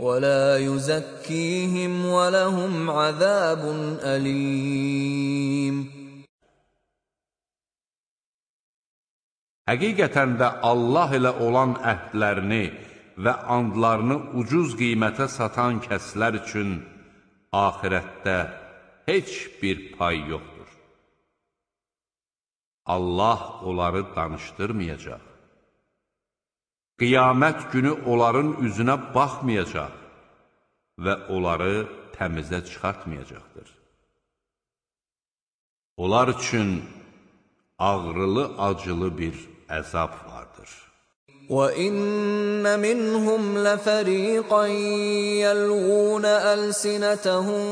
Speaker 1: ولا يزكيهم ولهم عذاب أليم
Speaker 2: Həqiqətən də Allah ilə olan əhdlərini və andlarını ucuz qiymətə satan kəslər üçün axirətdə heç bir pay yoxdur. Allah onları danışdırmayacaq. Qiyamət günü onların üzünə baxmayacaq və onları təmizə çıxartmayacaqdır. Onlar üçün ağrılı-acılı bir əzab
Speaker 1: وان منهم لفريقا يلوون السنتهم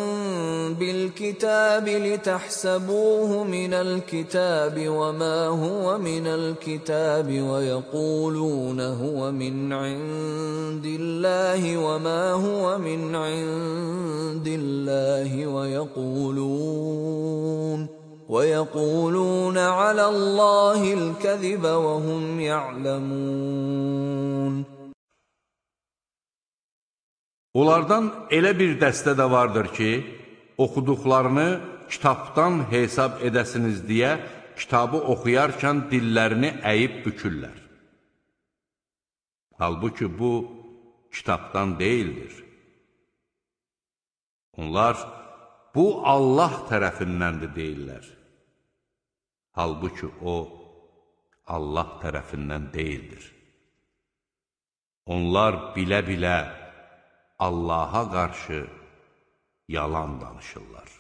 Speaker 1: بالكتاب لتحسبوه من الكتاب وما هو من الكتاب ويقولون هو من عند الله وما هو من عند الله ويقولون وَيَقُولُونَ عَلَى اللَّهِ الْكَذِبَ وَهُمْ يَعْلَمُونَ
Speaker 2: Onlardan elə bir dəstə də vardır ki, oxuduqlarını kitabdan hesab edəsiniz deyə kitabı oxuyarkən dillərini əyib bükürlər. Halbuki bu kitabdan deyildir. Onlar bu Allah tərəfindəndir deyirlər. Halbuki o, Allah tərəfindən deyildir. Onlar bilə-bilə Allaha qarşı yalan danışırlar.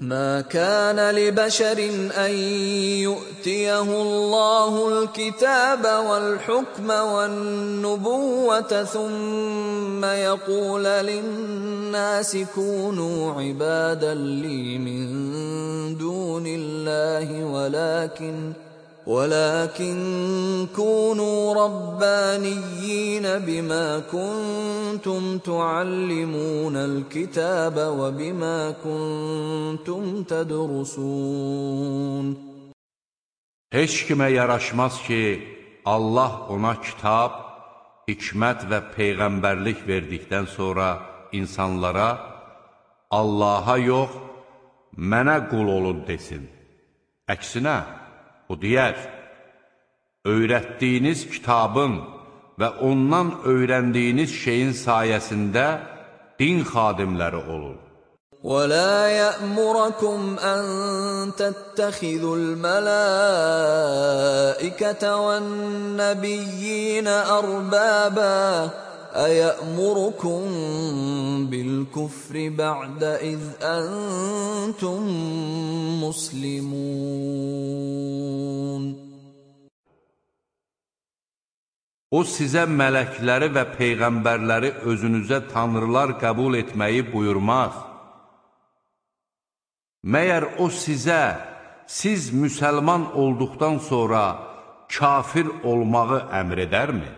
Speaker 1: ما كان لبشر ان يؤتيه الله الكتاب والحكم والنبوه ثم يقول للناس كونوا عبادا لي من دون الله ولكن ولكن كونوا ربانيين بما كنتم تعلمون الكتاب وبما كنتم تدرسون
Speaker 2: Heç kimə yaraşmaz ki, Allah ona kitab, hikmət və peyğəmbərlik verdikdən sonra insanlara Allaha yox, mənə qul olun desin. Əksinə, O deyər, öyrətdiyiniz kitabın və ondan öyrəndiyiniz şeyin sayəsində din xadimləri olun.
Speaker 1: وَلَا يَأْمُرَكُمْ أَن تَتَّخِذُوا الْمَلَائِكَةَ وَالنَّبِيِّينَ أَرْبَابًا أيأمركم بالكفر بعد إذ أنتم مسلمون
Speaker 2: O sizə mələkləri və peyğəmbərləri özünüzə tanrılar qəbul etməyi buyurmaz. Məyər o sizə, siz müsəlman olduqdan sonra kafir olmağı əmr edərmi?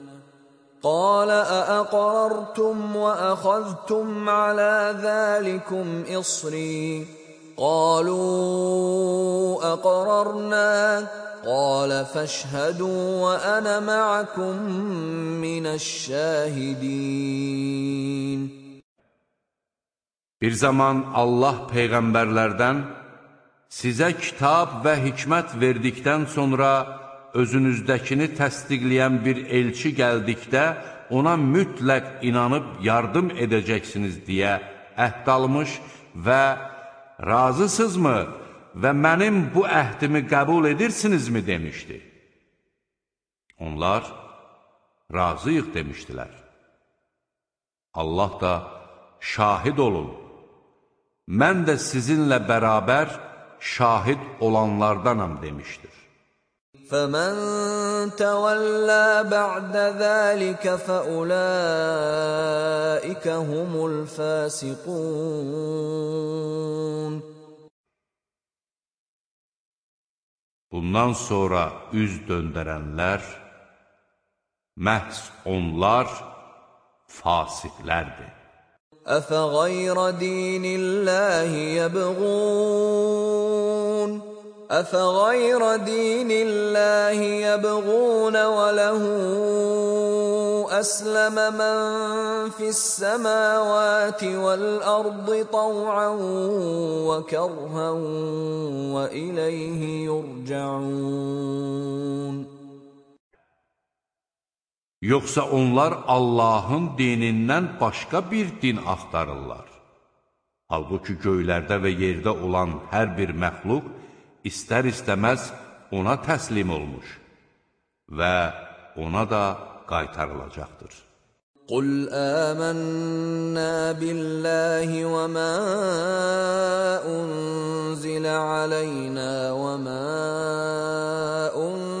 Speaker 1: قال أأقررتم وأخذتم على ذلكم إصري قالوا أقررنا قال فاشهدوا وأنا معكم من الشاهدين
Speaker 2: Bir zaman Allah peyğəmbərlərdən sizə kitab və hikmət verdikdən sonra özünüzdəkini təsdiqləyən bir elçi gəldikdə ona mütləq inanıb yardım edəcəksiniz deyə əhd almış və razısızmı və mənim bu əhdimi qəbul edirsinizmi demişdi. Onlar razıyıq demişdilər. Allah da şahid olun, mən də sizinlə bərabər şahid olanlardanam
Speaker 1: demişdir. فمن تولى بعد ذلك فاولئك هم الفاسقون
Speaker 2: Bundan sonra üz döndərənlər məhz onlar fasiqlərdir.
Speaker 1: Əfə دِينِ اللَّهِ yəbğun أفغير دين الله يبغون وله أسلم من في السماوات والأرض طوعا وكرها وإليه يرجعون
Speaker 2: Yoxsa onlar Allahın dinindən başqa bir din axtarırlar. Halbuki göylərdə və yerdə olan hər bir məxluq istər-istəməz ona təslim olmuş və ona da
Speaker 1: qaytarılacaqdır. Qul əmənnə billəhi və mə unzilə aleynə və mə unzilə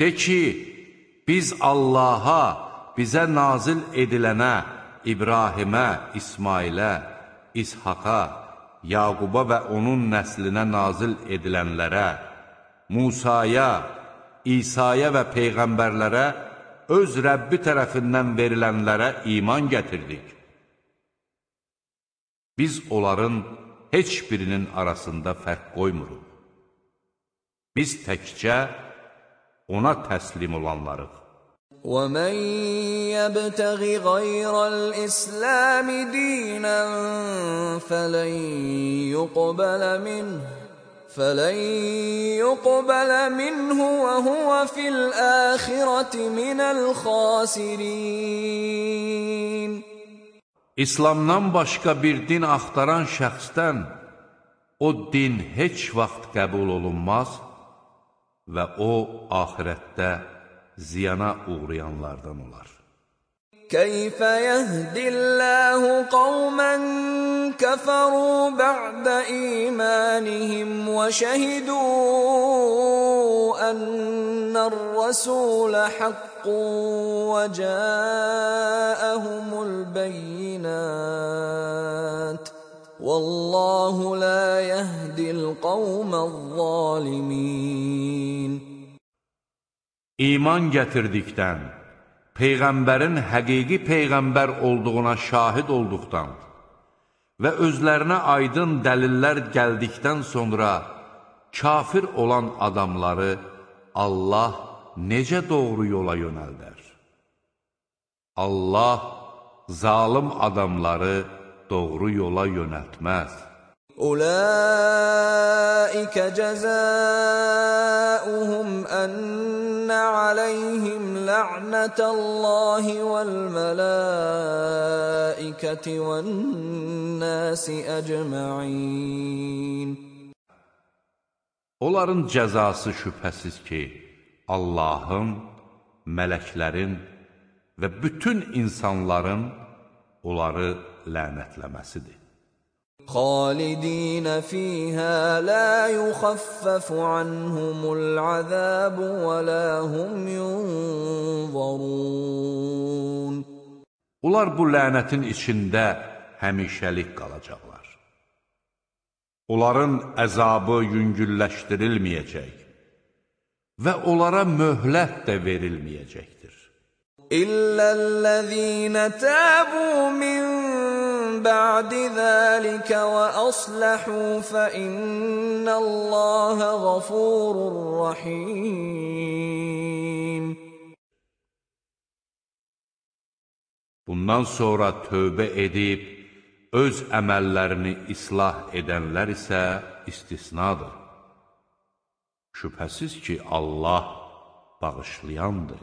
Speaker 2: De ki, biz Allaha, bizə nazil edilənə, İbrahimə, İsmailə, İshaqa, Yaquba və onun nəslinə nazil edilənlərə, Musaya, İsaya və Peyğəmbərlərə, öz Rəbbi tərəfindən verilənlərə iman gətirdik. Biz onların heç birinin arasında fərq qoymuruq. Biz təkcə ona təslim olanlarıq.
Speaker 1: وَمَنْ يَبْتَغِ غَيْرَ الْإِسْلَامِ دِينًا فَلَنْ يُقْبَلَ مِنْهُ فَلَنْ يُقْبَلَ مِنْهُ وَهُوَ فِي الْآخِرَةِ مِنَ الْخَاسِرِينَ
Speaker 2: İslamdan başqa bir din axtaran şəxsdən o din heç vaxt qəbul olunmaz və o, ahirətdə ziyana uğrayanlardan olar.
Speaker 1: Keyfə yəhdilləhu qawmən kəfəru bə'də imanihim və şəhidu ənnər rəsulə haqqun və jəəəhumul bəyinət. Vallahu la yehdil qavməz zalimin.
Speaker 2: İman gətirdikdən, Peyğəmbərin həqiqi Peyğəmbər olduğuna şahid olduqdan və özlərinə aydın dəlillər gəldikdən sonra kafir olan adamları Allah necə doğru yola yönəldər? Allah zalim adamları doğru yola yönəltməz.
Speaker 1: Ulaikə cəzəuhum ənnə aləyhim lə'nətəllahi vəl-mələikəti vəl-nəsi əcmə'in.
Speaker 2: Onların cəzası şübhəsiz ki, Allahın, mələklərin və bütün insanların onları lənətləməsidir.
Speaker 1: خالدين فيها لا يخفف عنهم العذاب ولا هم ينظرون Onlar bu
Speaker 2: lənətin içində
Speaker 1: həmişəlik qalacaqlar.
Speaker 2: Onların əzabı yüngülləşdirilməyəcək və onlara möhlət də verilməyəcəkdir.
Speaker 1: إلا الذين تابوا من بعد ذلك وأصلحوا فإن الله غفور رحيم
Speaker 2: Bundan sonra tövbə edib, öz əməllərini islah edənlər isə istisnadır. Şübhəsiz ki, Allah bağışlayandır.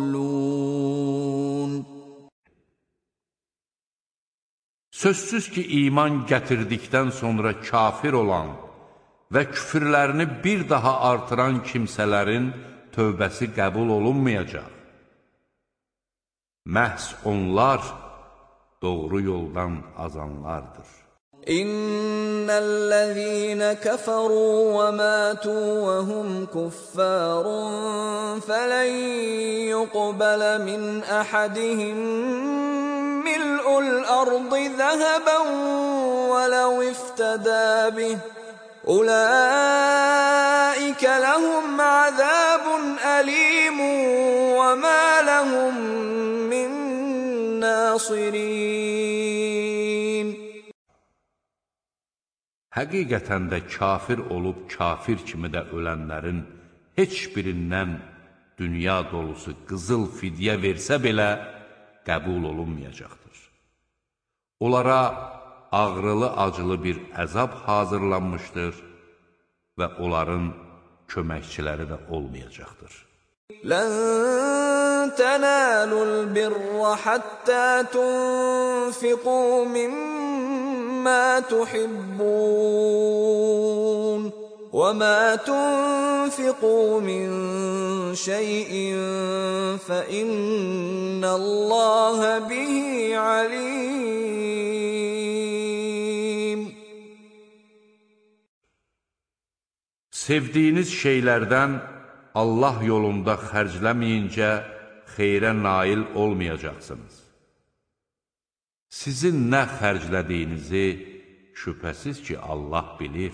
Speaker 1: Sözsüz ki, iman
Speaker 2: gətirdikdən sonra kafir olan və küfürlərini bir daha artıran kimsələrin tövbəsi qəbul olunmayacaq. Məhz onlar doğru yoldan azanlardır.
Speaker 1: İnnellezîne keferû ve mâtû ve hum kuffârun felen yuqbele min ahadihim ملء الأرض ذهبا ولو افتدى به أولئك لهم عذاب أليم وما لهم من ناصرين
Speaker 2: Həqiqətən də kafir olub kafir kimi də ölənlərin heç birindən dünya dolusu qızıl fidyə versə belə qəbul olunmayacaqdır. Onlara ağrılı-acılı bir əzab hazırlanmışdır və onların köməkçiləri də olmayacaqdır.
Speaker 1: Lən tənəlul birrə həttə tunfiqu mimmə tuhibbun وما تنفقوا من شيء فان الله به عليم
Speaker 2: Sevdiyiniz şeylərdən Allah yolunda xərcləməyincə xeyrə nail olmayacaqsınız. Sizin nə xərclədiyinizi şübhəsiz ki, Allah bilir.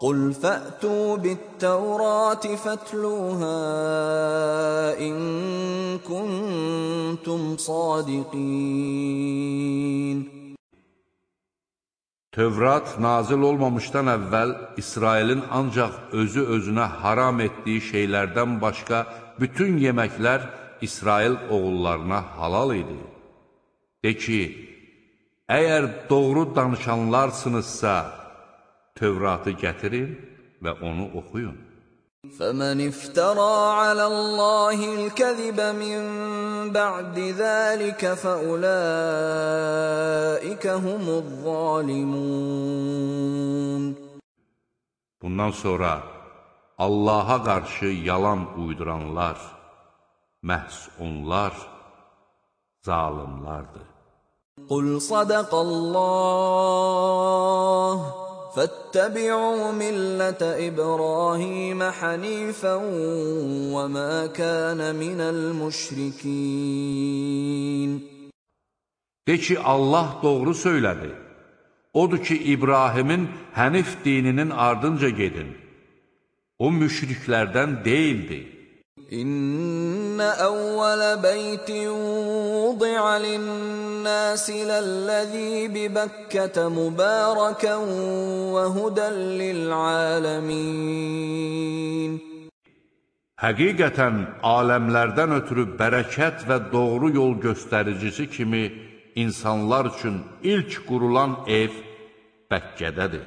Speaker 1: قل فأتوا بالتوراة فاتلوها إن كنتم صادقين
Speaker 2: Tövrat nazil olmamışdan əvvəl İsrailin ancaq özü özünə haram etdiyi şeylərdən başqa bütün yeməklər İsrail oğullarına halal idi. De ki, əgər doğru danışanlarsınızsa, Tövratı gətirin və onu oxuyun.
Speaker 1: فَمَنِ افْتَرَى عَلَى اللَّهِ الْكَذِبَ مِنْ بَعْدِ ذَٰلِكَ فَأُولَٰئِكَ هُمُ الظَّالِمُونَ
Speaker 2: Bundan sonra Allaha qarşı yalan uyduranlar, məhz
Speaker 1: onlar zalimlardır. Qul sadaqallah فاتبعوا ملة إبراهيم حنيفا وما كان من المشركين De ki, Allah doğru
Speaker 2: söylədi. Odur ki, İbrahimin hənif dininin ardınca gedin. O müşriklərdən deyildi. إن
Speaker 1: أول بيت وضع للناس للذي ببكة مباركا وهدى للعالمين
Speaker 2: Həqiqətən aləmlərdən ötürü bərəkət və doğru yol göstəricisi kimi insanlar üçün ilk qurulan ev Bəkkədədir.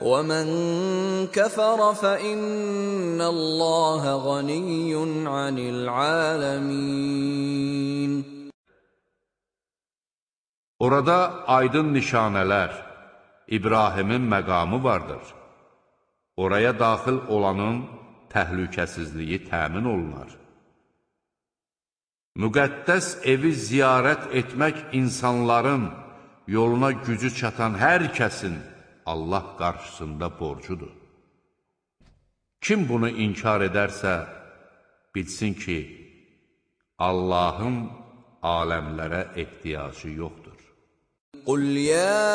Speaker 1: ومن كفر فإن الله غني عن العالمين
Speaker 2: Orada aydın nişanələr, İbrahimin məqamı vardır. Oraya daxil olanın təhlükəsizliyi təmin olunar. Müqəddəs evi ziyarət etmək insanların yoluna gücü çatan hər kəsin Allah qarşısında borcudur. Kim bunu inkar edərsə, bilsin ki, Allahın aləmlərə
Speaker 1: ehtiyacı yoxdur. قل يا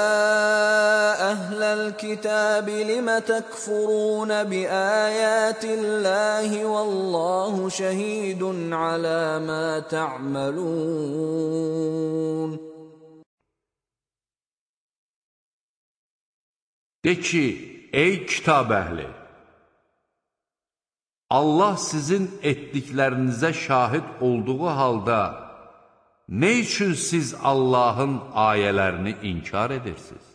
Speaker 1: أهل الكتاب لم تكفرون بآيات الله والله شهيد على ما تعملون
Speaker 2: De ki, ey kitab əhli, Allah sizin etdiklərinizə şahid olduğu halda, nə üçün siz Allahın ayələrini inkar edirsiniz?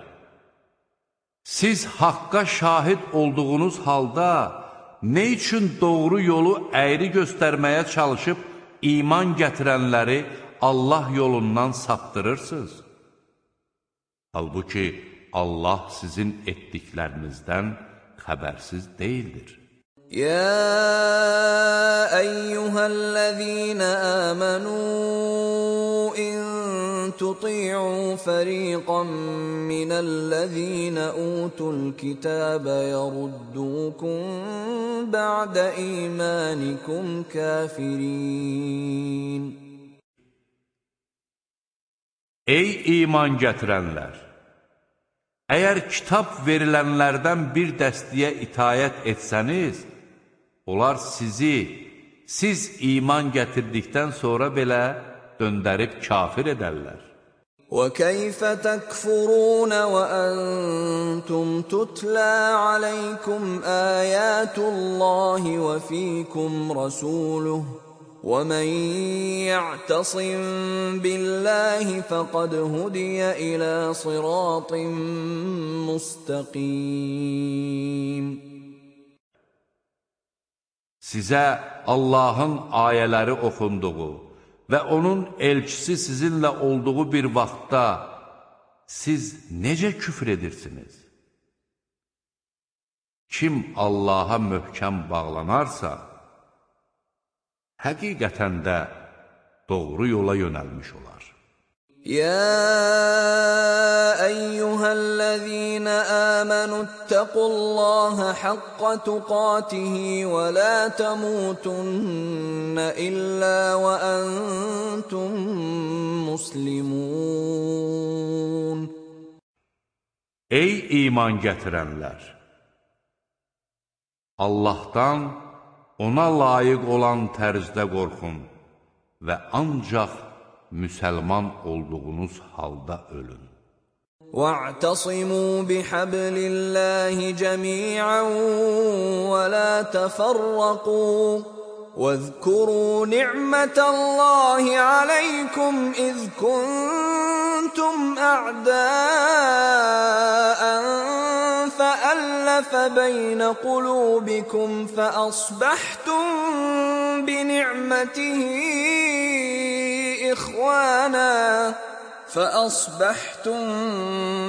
Speaker 2: Siz haqqa şahid olduğunuz halda nə üçün doğru yolu əyri göstərməyə çalışıb iman gətirənləri Allah yolundan saptırırsınız? Halbuki Allah sizin etdiklərinizdən xəbərsiz deyildir.
Speaker 1: يا ايها الذين امنوا ان تطيعوا فريقا من الذين اوتوا الكتاب يردوكم بعد ايمانكم كافرين
Speaker 2: Ey iman gətirənlər! Əgər kitab verilənlərdən bir dəstəyə itayət etsəniz, Onlar sizi, siz iman gətirdikdən sonra belə döndərib kafir edərlər.
Speaker 1: وكيف تكفرون وأنتم تتلى عليكم آيات الله وفيكم رسوله ومن يعتصم بالله فقد هدي إلى صراط مستقيم
Speaker 2: sizə Allahın ayələri oxunduğu və onun elçisi sizinlə olduğu bir vaxtda siz necə küfr edirsiniz? Kim Allaha möhkəm bağlanarsa, həqiqətən də doğru yola yönəlmiş olar.
Speaker 1: يا ايها الذين امنوا اتقوا الله حق تقاته ولا تموتن الا وانتم مسلمون
Speaker 2: Ey iman gətirənlər Allahdan ona layiq olan tərzdə qorxun və ancaq müsəlman olduğunuz halda ölün.
Speaker 1: واعتصموا بحبل الله جميعا ولا تفرقوا واذكروا نعمة الله عليكم إذ كنتم أعداءً فألف بين قلوبكم فأصبحتم بنعمته إخوانا فأصبحتم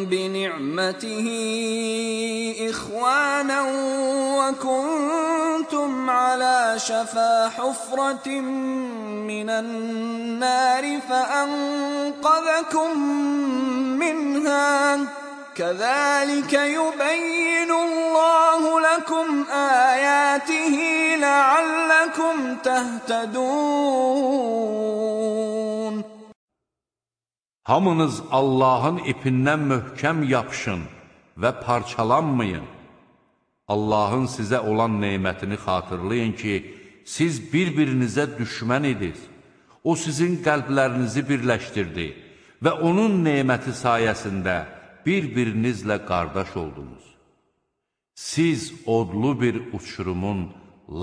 Speaker 1: بنعمته إخوانا وكنتم على شفا حفرة من النار فأنقذكم منها كذلك يبين الله لكم آياته لعلكم تهتدون
Speaker 2: Hamınız Allahın ipindən möhkəm yapışın və parçalanmayın. Allahın sizə olan neymətini xatırlayın ki, siz bir-birinizə düşmən idiniz. O sizin qəlblərinizi birləşdirdi və onun neyməti sayəsində bir-birinizlə qardaş oldunuz. Siz odlu bir uçurumun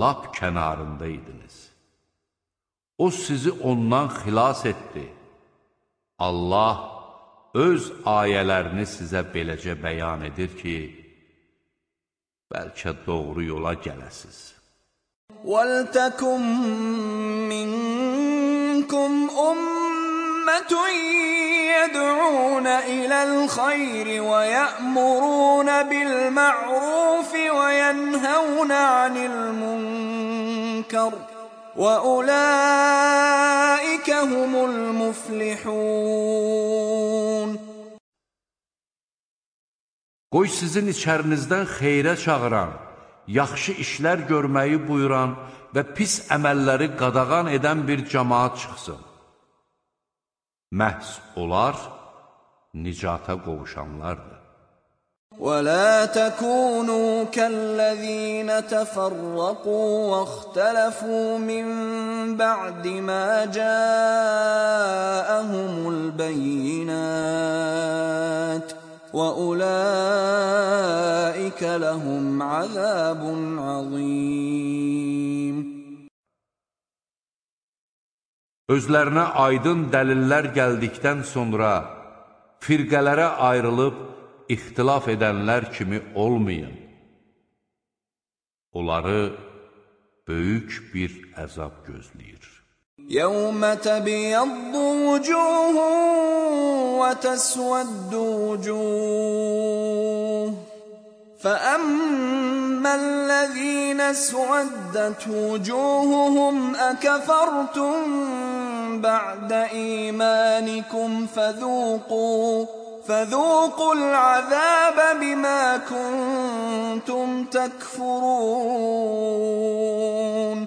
Speaker 2: lap kənarında idiniz. O sizi ondan xilas etdi. Allah öz ayələrini sizə beləcə bəyan edir ki, bəlkə doğru yola gələsiz.
Speaker 1: وَلْتَكُمْ مِنْكُمْ أُمَّةٌ أمة يدعون إلى الخير ويأمرون بالمعروف وينهون عن المنكر وأولئك هم المفلحون
Speaker 2: Qoy sizin içərinizdən xeyrə çağıran, yaxşı işlər görməyi buyuran və pis əməlləri qadağan edən bir cəmaat çıxsın. məhz onlar nicata qovuşanlardır.
Speaker 1: ولا تكونوا كالذين تفرقوا واختلفوا من بعد ما جاءهم البينات واولئك لهم عذاب عظيم
Speaker 2: Özlərinə aydın dəlillər gəldikdən sonra firqələrə ayrılıb ixtilaf edənlər kimi olmayın. Onları böyük bir əzab gözləyir.
Speaker 1: يَوْمَ تَبْيَضُّ وُجُوهٌ وَتَسْوَدُّ وُجُوهٌ فأما الذين اسودت وجوههم أكفرتم بعد إيمانكم فذوقوا فذوقوا العذاب بما كنتم تكفرون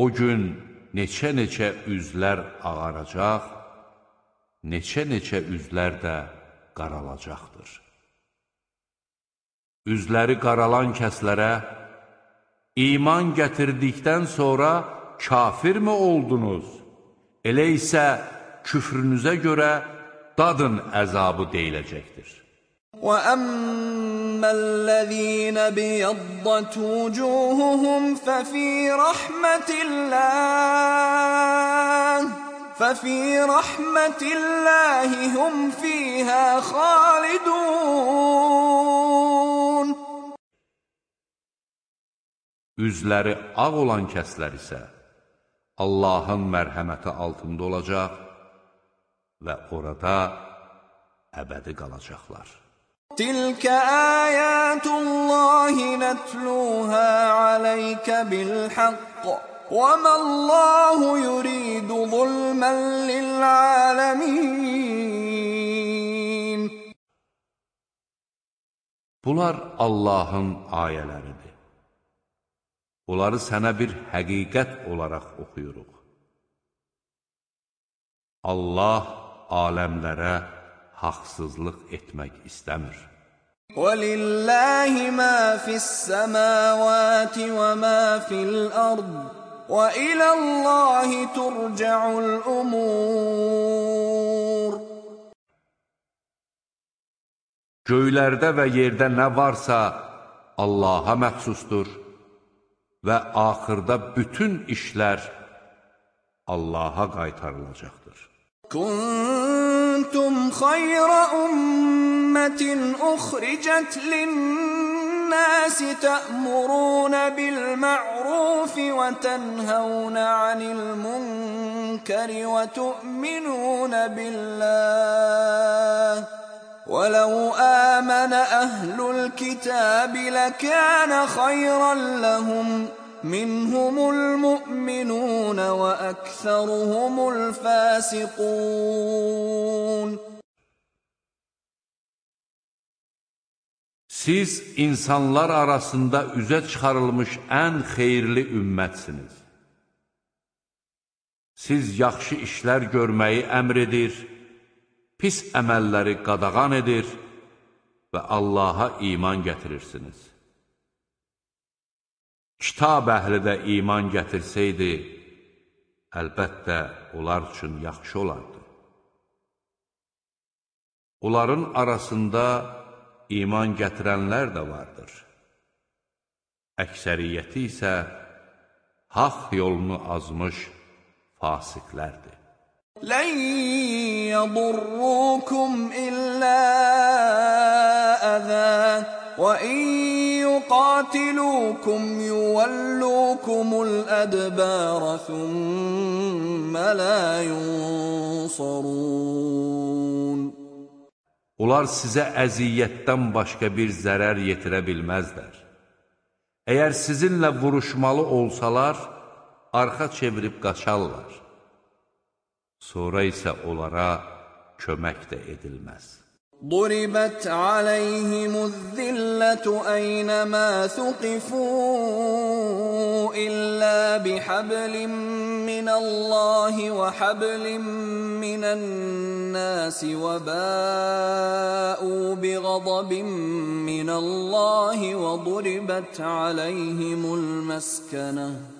Speaker 2: O gün neçə-neçə üzlər ağaracaq, neçə-neçə üzlər də qaralacaqdır üzləri qaralan kəslərə, iman gətirdikdən sonra kafirmi oldunuz? Elə isə küfrünüzə görə dadın əzabı deyiləcəkdir.
Speaker 1: وَأَمَّا الَّذِينَ بِيَضَّتْ وُجُوهُهُمْ فَفِي رَحْمَةِ اللَّهِ فَفِي رَحْمَةِ اللَّهِ هُمْ فِيهَا خَالِدُونَ
Speaker 2: üzləri ağ olan kəslər isə Allahın mərhəməti altında olacaq və orada əbədi qalacaqlar.
Speaker 1: Tilkə ayətullahi nətluhə aləykə bilhəqq və məllahu yuridu zulmən lil'aləmin
Speaker 2: Bunlar Allahın ayələridir onları sənə bir həqiqət olaraq oxuyuruq. Allah aləmlərə haqsızlıq etmək istəmir.
Speaker 1: وَلِلَّهِ مَا فِي السَّمَاوَاتِ وَمَا فِي الْأَرْضِ وَإِلَى اللَّهِ تُرْجَعُ الْأُمُورِ
Speaker 2: Göylərdə və yerdə nə varsa Allaha məxsusdur. və axırda bütün işlər Allaha qaytarılacaqdır.
Speaker 1: Kuntum khayra ummetin ukhrijat lin-nasi ta'murun bil-ma'ruf wa tanhawun 'anil-munkari wa tu'minun billah ولو آمن أهل الكتاب لكان خيرا لهم منهم المؤمنون وأكثرهم الفاسقون
Speaker 2: Siz insanlar arasında üzə çıxarılmış ən xeyirli ümmətsiniz. Siz yaxşı işlər görməyi əmr edir, pis əməlləri qadağan edir və Allaha iman gətirirsiniz. Kitab əhli də iman gətirsəydi, əlbəttə onlar üçün yaxşı olardı. Onların arasında iman gətirənlər də vardır. Əksəriyyəti isə haqq yolunu azmış fasiqlərdir.
Speaker 1: لن يضروكم إلا أذى وإن يقاتلوكم يولوكم الأدبار ثم لا ينصرون
Speaker 2: Onlar sizə əziyyətdən başqa bir zərər yetirə bilməzlər. Əgər sizinlə vuruşmalı olsalar, arxa çevirib qaçarlar. sonra isə onlara kömək də edilməz.
Speaker 1: ضربت عليهم الذلة أينما ثقفوا إلا بحبل من الله وحبل من الناس وباءوا بغضب من الله وضربت عليهم المسكنه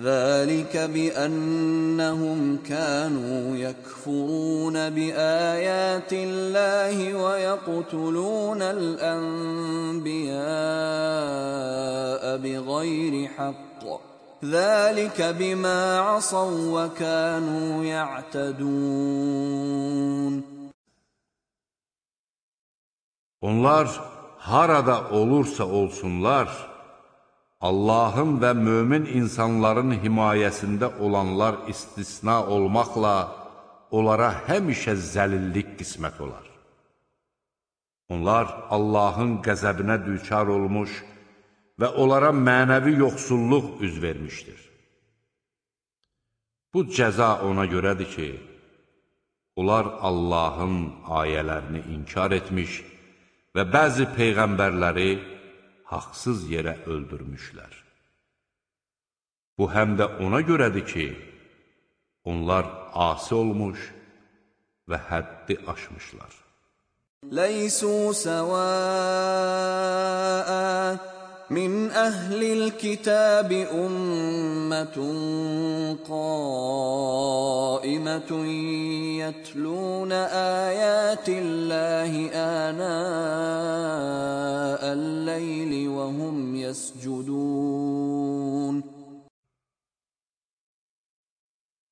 Speaker 1: ذلك بانهم كانوا يكفرون بايات الله ويقتلون الانبياء بغير حق ذلك بما عصوا وكانوا يعتدون
Speaker 2: Onlar harada olursa olsunlar Allahın və mömin insanların himayəsində olanlar istisna olmaqla onlara həmişə zəlillik qismət olar. Onlar Allahın qəzəbinə düçar olmuş və onlara mənəvi yoxsulluq üz vermişdir. Bu cəza ona görədir ki, onlar Allahın ayələrini inkar etmiş və bəzi peyğəmbərləri haqsız yerə öldürmüşlər. Bu həm də ona görədir ki, onlar asi olmuş və həddi aşmışlar.
Speaker 1: Ləysu səvəət من أهل الكتاب أمة قائمة يتلون آيات الله آناء الليل وهم يسجدون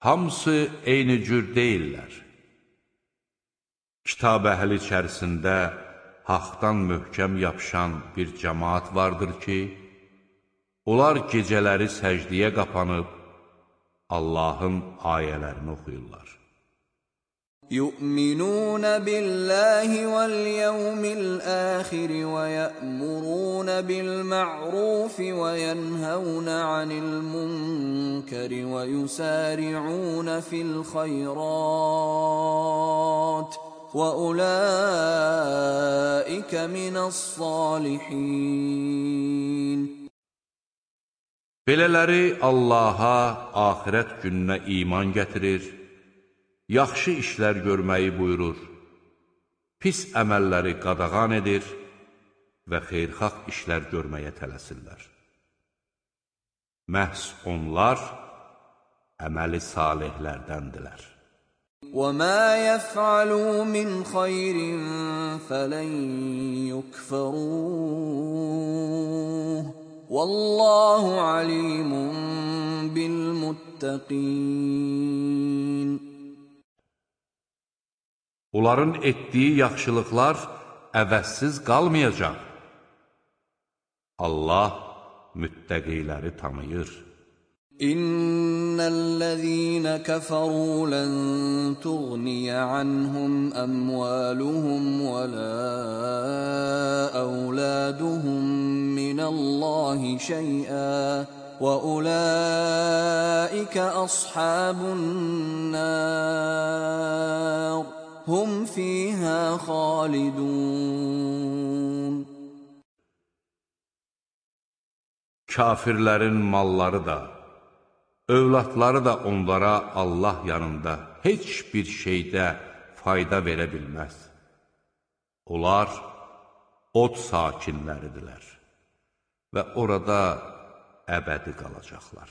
Speaker 2: Hamısı eyni cür deyirlər. Kitab əhli içərisində haqdan möhkəm yapışan bir cəmaat vardır ki, onlar gecələri səcdiyə qapanıb, Allahın ayələrini oxuyurlar.
Speaker 1: يؤمنون بالله واليوم الآخر ويأمرون بالمعروف وينهون عن المنكر ويسارعون في الخيرات ۖ وَأُولَٰئِكَ مِنَ الصَّالِحِينَ
Speaker 2: Belələri Allaha, axirət gününə iman gətirir, yaxşı işlər görməyi buyurur, pis əməlləri qadağan edir və xeyrxalq işlər görməyə tələsirlər. Məhz onlar əməli
Speaker 1: salihlərdəndilər. وما يفعلوا من خير فلن يكفروه والله عليم بالمتقين
Speaker 2: Onların etdiyi yaxşılıqlar əvəzsiz qalmayacaq. Allah müttəqiləri tanıyır.
Speaker 1: ان الذين كفروا لن تغني عنهم اموالهم ولا اولادهم من الله شيئا واولئك اصحاب النار هم فيها خالدون
Speaker 2: Kafirlərin malları da övladları da onlara Allah yanında heç bir şeydə fayda verə bilməz. Onlar od sakinləridirlər və orada əbədi qalacaqlar.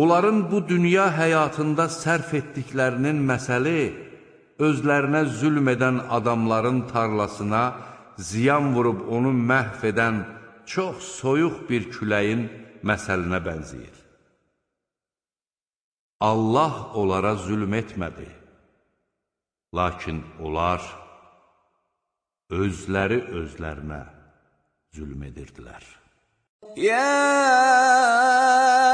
Speaker 2: Onların bu dünya həyatında sərf etdiklərinin məsəli özlərinə zülm edən adamların tarlasına ziyan vurub onu məhv edən çox soyuq bir küləyin məsəlinə bənziyir. Allah onlara zülm etmədi, lakin onlar özləri özlərinə zülm edirdilər.
Speaker 1: Ya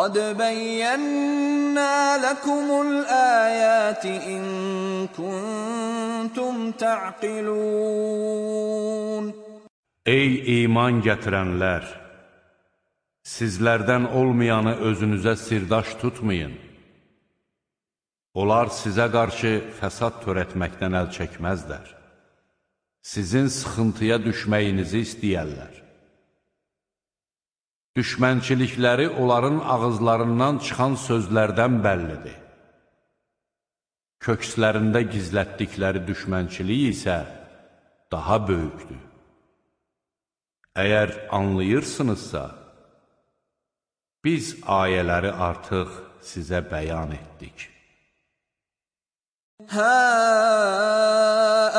Speaker 1: قد بينا لكم الآيات إن كنتم تعقلون
Speaker 2: Ey iman gətirənlər! Sizlərdən olmayanı özünüzə sirdaş tutmayın. Onlar sizə qarşı fəsad törətməkdən əl çəkməzlər. Sizin sıxıntıya düşməyinizi istəyərlər düşmənçilikləri onların ağızlarından çıxan sözlərdən bəllidir. Kökslərində gizlətdikləri düşmənçilik isə daha böyükdür. Əgər anlayırsınızsa, biz ayələri artıq sizə bəyan etdik.
Speaker 1: Hə,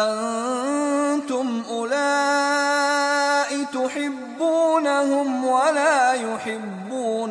Speaker 1: ən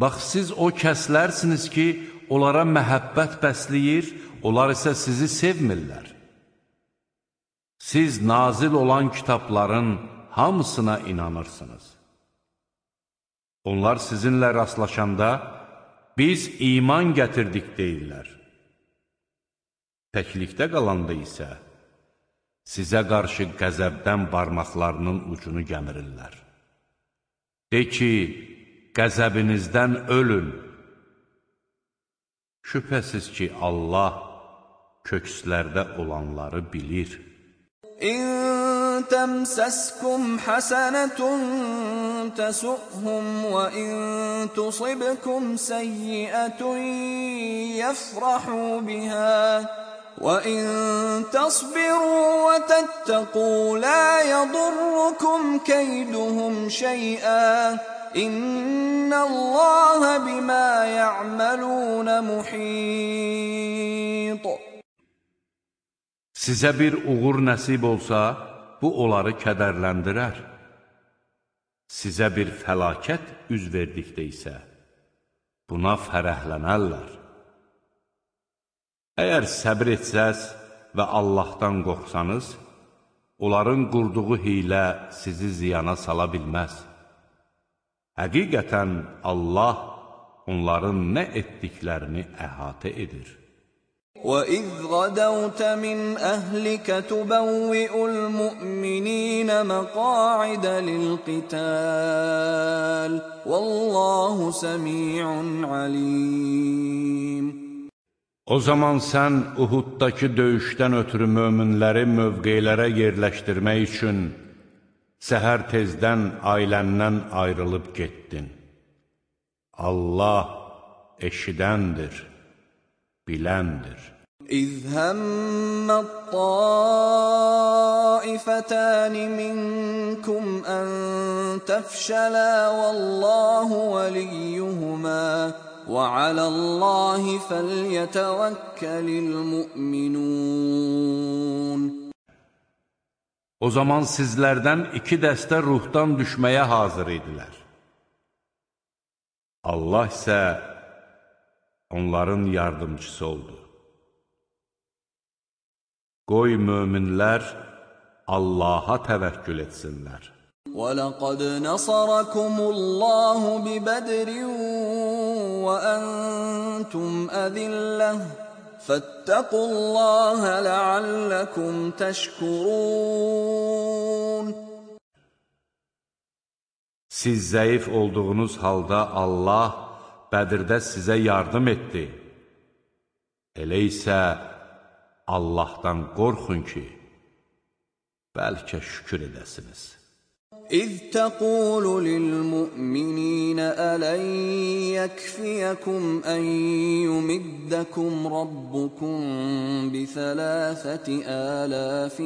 Speaker 2: Bax, siz o kəslərsiniz ki, onlara məhəbbət bəsləyir, onlar isə sizi sevmirlər. Siz nazil olan kitabların hamısına inanırsınız. Onlar sizinlə rastlaşanda, biz iman gətirdik deyirlər. Təklikdə qalanda isə, sizə qarşı qəzəbdən barmaqlarının ucunu gəmirirlər. De ki, qəzəbinizdən ölün. Şübhəsiz ki, Allah kökslərdə olanları bilir.
Speaker 1: İn təmsəskum həsənətun təsuhum və in tusibkum səyyətun yəfrahu bihə. وَإِن تَصْبِرُوا وَتَتَّقُوا لَا يَضُرُّكُمْ كَيْدُهُمْ شَيْئًا İnnallaha bima ya'malun muhit.
Speaker 2: Sizə bir uğur nəsib olsa, bu onları kədərləndirər. Sizə bir fəlakət üz verdikdə isə, buna fərəhlənərlər. Əgər səbr etsəz və Allahdan qorxsanız, onların qurduğu hiylə sizi ziyana sala bilməz. Həqiqətən Allah onların nə etdiklərini əhatə edir.
Speaker 1: وَإِذْ غَدَوْتَ مِنْ أَهْلِكَ تُبَوِّئُ الْمُؤْمِنِينَ مَقَاعِدَ لِلْقِتَالِ وَاللَّهُ سَمِيعٌ عَلِيمٌ
Speaker 2: O zaman sən Uhuddakı döyüşdən ötürü möminləri mövqeylərə yerləşdirmək üçün səhər tezdən ailəndən ayrılıb getdin. Allah eşidəndir, biləndir.
Speaker 1: İz həmmət taifətəni minkum ən təfşələ və Allahu vəliyyuhumə və aləllahi fəlyətəvəkkəlil müminun. O zaman
Speaker 2: sizlərdən iki dəstə ruhdan düşməyə hazır idilər. Allah isə onların yardımcısı oldu. Qoy möminlər Allaha təvəkkül etsinlər.
Speaker 1: وَلَقَدْ نَصَرَكُمُ اللَّهُ بِبَدْرٍ وَأَنْتُمْ أَذِلَّهُ فَاتَّقُوا اللّٰهَ لَعَلَّكُمْ تَشْكُرُونَ
Speaker 2: Siz zəif olduğunuz halda Allah Bədirdə sizə yardım etdi. Elə isə Allahdan qorxun ki, bəlkə şükür
Speaker 1: edəsiniz. اِذْ تَقُولُ لِلْمُؤْمِنِينَ أَلَنْ يَكْفِيَكُمْ اَنْ يُمِدَّكُمْ رَبُّكُمْ بِثَلَاثَةِ آلَافٍ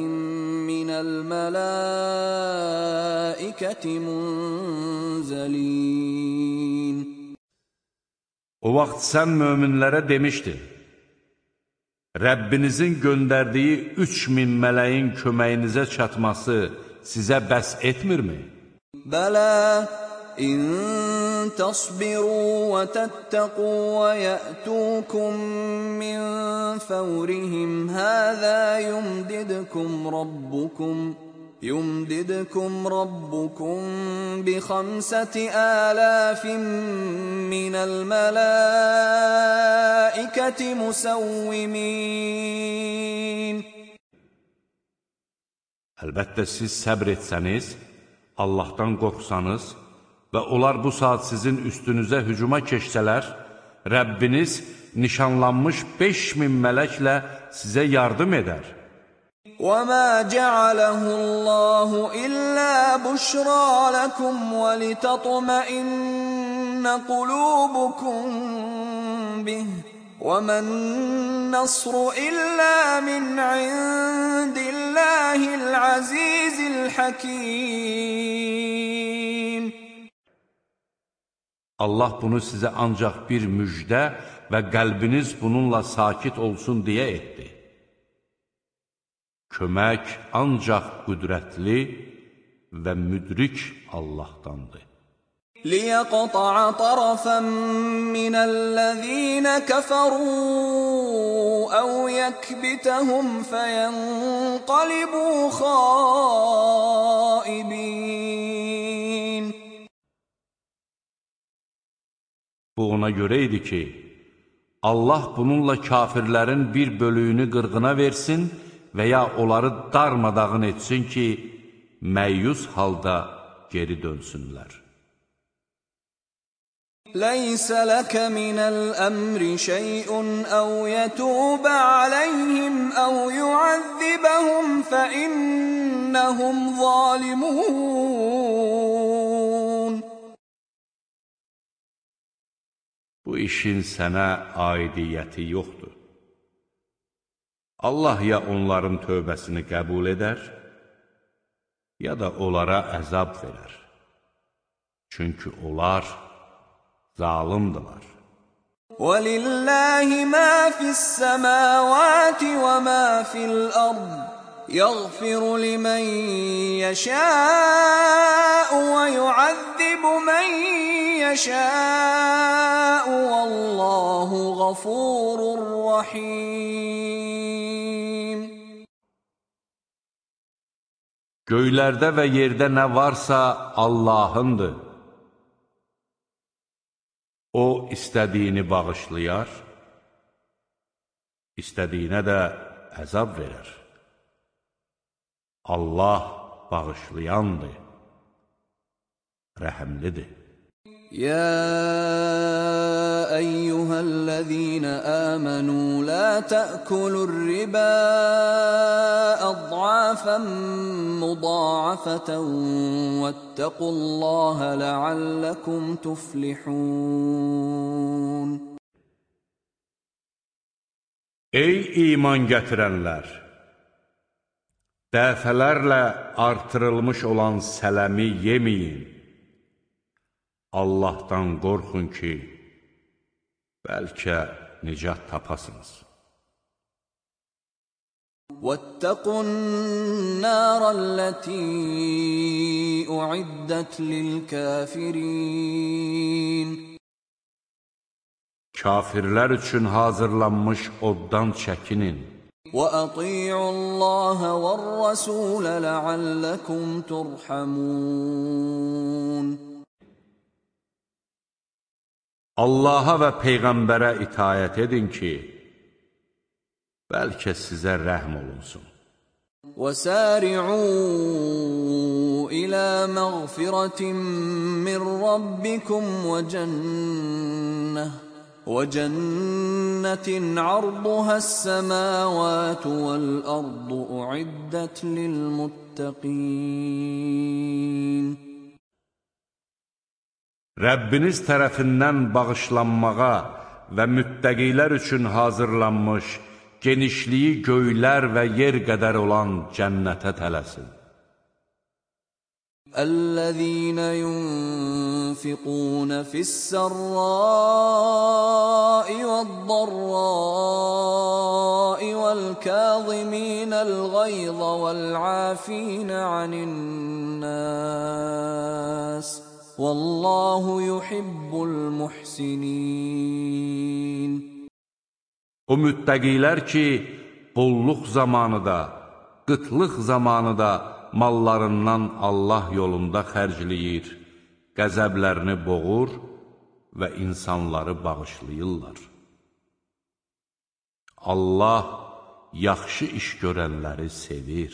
Speaker 1: مِّنَ الْمَلَائِكَةِ مُنْزَلِينَ
Speaker 2: O vaxt sən möminlərə demişdin, Rəbbinizin göndərdiyi 3000 mələyin köməyinizə çatması, sizə bəs etmirmi?
Speaker 1: Bələ, in tasbiru və tətəqu və yətukum min fəvrihim həzə yumdidkum rabbukum يمددكم ربكم بخمسة آلاف من الملائكة مسومين
Speaker 2: Əlbəttə, siz səbr etsəniz, Allahdan qorxsanız və onlar bu saat sizin üstünüzə hücuma keçsələr, Rəbbiniz nişanlanmış 5000 mələklə sizə yardım edər.
Speaker 1: وَمَا جَعَلَهُ اللَّهُ إِلَّا بُشْرَى لَكُمْ وَلِتَطْمَئِنَّ قُلُوبُكُمْ بِهِ وَمَا النَّصْرُ إِلَّا مِنْ عِنْدِ اللَّهِ الْعَزِيزِ الْحَكِيمِ
Speaker 2: Allah bunu sizə ancaq bir müjdə və qəlbiniz bununla sakit olsun deyə etdi. Kömək ancaq qüdrətli və müdrik Allahdandır.
Speaker 1: ليقطع طرفا من الذين كفروا او يكبتهم فينقلبوا خائبين
Speaker 2: Bu ona görə idi ki, Allah bununla kafirlərin bir bölüyünü qırğına versin və ya onları darmadağın etsin ki, məyyus halda geri dönsünlər.
Speaker 1: ليس لك من الامر شيء او يتوب عليهم او يعذبهم فانهم ظالمون
Speaker 2: Bu işin sənə aidiyyəti yoxdur. Allah ya onların tövbəsini qəbul edər, ya da onlara əzab verər. Çünki onlar
Speaker 1: zalimdirlər. وَلِلَّهِ مَا فِي السَّمَاوَاتِ وَمَا فِي الْأَرْضِ يَغْفِرُ لِمَنْ يَشَاءُ وَيُعَذِّبُ مَنْ يَشَاءُ وَاللّٰهُ غَفُورٌ رَحِيمٌ
Speaker 2: Göylərdə və yerdə nə varsa Allahındır. O, istədiyini bağışlayar, istədiyinə də əzab verər. Allah
Speaker 1: bağışlayandır, rəhəmlidir. يا ايها الذين امنوا لا تاكلوا الربا اضعافا مضاعفه واتقوا الله لعلكم تفلحون
Speaker 2: Ey iman gətirənlər dəfələrlə artırılmış olan sələmi yeməyin Allahdan qorxun ki, bəlkə nicat tapasınız.
Speaker 1: وَاتَّقُوا النَّارَ الَّتِي أُعِدَّتْ لِلْكَافِرِينَ
Speaker 2: Kafirlər üçün hazırlanmış oddan çəkinin.
Speaker 1: وَأَطِيعُوا اللَّهَ وَالرَّسُولَ لَعَلَّكُمْ تُرْحَمُونَ
Speaker 2: Allaha və Peyğəmbərə itayət edin ki, bəlkə sizə rəhm olunsun.
Speaker 1: وَسَارِعُوا إِلَى مَغْفِرَةٍ مِّن رَّبِّكُمْ وَجَنَّةٍ وَجَنَّةٍ عَرْضُهَا السَّمَاوَاتُ وَالْأَرْضُ أُعِدَّتْ لِلْمُتَّقِينَ
Speaker 2: Rəbbiniz tərəfindən bağışlanmağa və müttəqilər üçün hazırlanmış genişliyi göylər və yer qədər olan cənnətə tələsin.
Speaker 1: الذين ينفقون في السراء والضراء والكاظمين الغيظ والعافين عن الناس ۖ Vallahu yuhibbul muhsinin.
Speaker 2: O müttəqilər ki, bolluq zamanı da, qıtlıq zamanı da mallarından Allah yolunda xərcləyir, qəzəblərini boğur və insanları bağışlayırlar. Allah yaxşı iş görənləri sevir.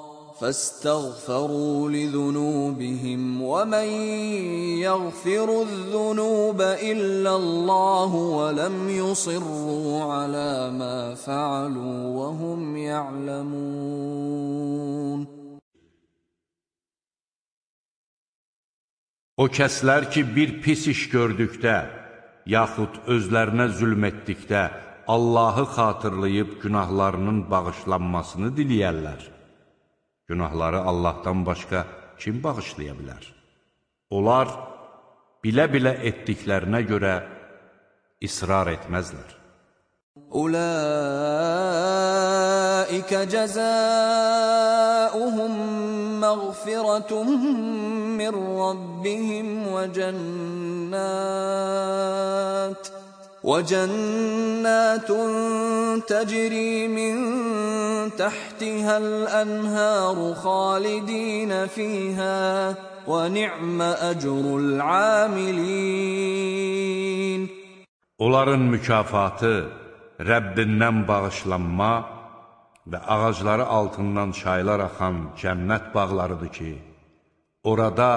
Speaker 1: فاستغفروا لذنوبهم ومن يغفر الذنوب الا الله ولم يصروا على ما فعلوا وهم يعلمون
Speaker 2: O kəslər ki bir pis iş gördükdə yaxud özlərinə zülm etdikdə Allahı xatırlayıb günahlarının bağışlanmasını diləyərlər Günahları Allahdan başqa kim bağışlaya bilər? Onlar bilə-bilə etdiklərinə görə israr etməzlər.
Speaker 1: أولئك جزاؤهم مغفرة min Rabbihim وجنات ۖ وجنات تجري من تحتها الانهار خالدين فيها ونعم اجر العاملين
Speaker 2: Onların mükafatı Rəbbindən bağışlanma və ağacları altından çaylar axan cənnət bağlarıdır ki, orada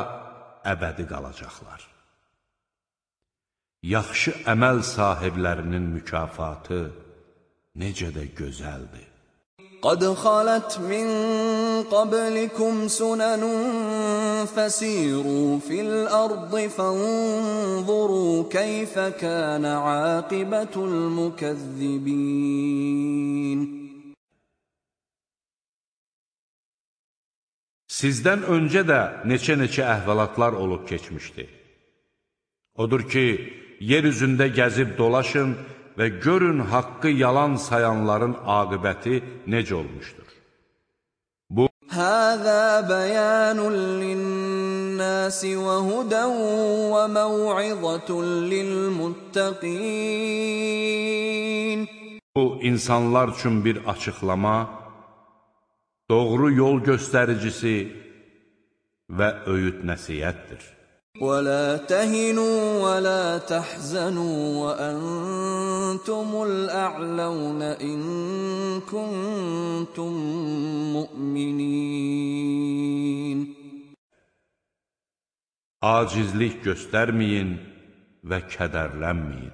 Speaker 2: əbədi qalacaqlar yaxşı əməl sahiblərinin mükafatı necə də gözəldir.
Speaker 1: Qad xalat min qablikum sunanun fəsiru fil ardı fənzuru keyfə kənə aqibətul mükəzzibin.
Speaker 2: Sizdən öncə də neçə-neçə əhvalatlar olub keçmişdi. Odur ki, yer üzündə gəzib dolaşın və görün haqqı yalan sayanların aqibəti necə olmuşdur.
Speaker 1: Bu Həzə bəyanun linnəsi və hudən və məv'izətun lilmuttəqin
Speaker 2: Bu insanlar üçün bir açıqlama, doğru yol göstəricisi və öyüd nəsihətdir.
Speaker 1: ولا تهنوا ولا تحزنوا وأنتم الأعلون إن كنتم مؤمنين
Speaker 2: Acizlik göstərməyin və kədərlənməyin.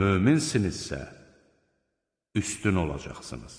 Speaker 2: Möminsinizsə, üstün olacaqsınız.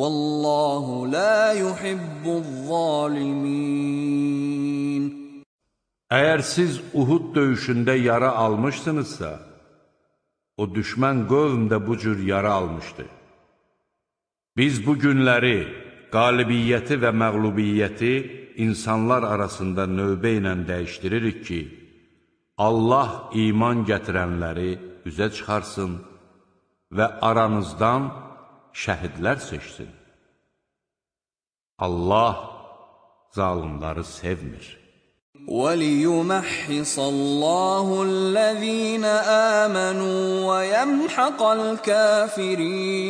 Speaker 1: Vallahu la yuhibbuz zalimin.
Speaker 2: Əgər siz Uhud döyüşündə yara almışsınızsa, o düşmən qövm də bu cür yara almışdı. Biz bu günləri, qalibiyyəti və məğlubiyyəti insanlar arasında növbə ilə dəyişdiririk ki, Allah iman gətirənləri üzə çıxarsın və aranızdan şəhidlər seçsin. Allah
Speaker 1: zalimları sevmir. وَلِيُمَحِّصَ اللَّهُ الَّذِينَ آمَنُوا وَيَمْحَقَ الْكَافِرِينَ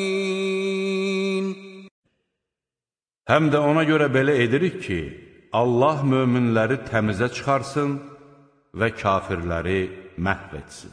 Speaker 2: Həm də ona görə belə edirik ki, Allah möminləri təmizə çıxarsın və kafirləri məhv etsin.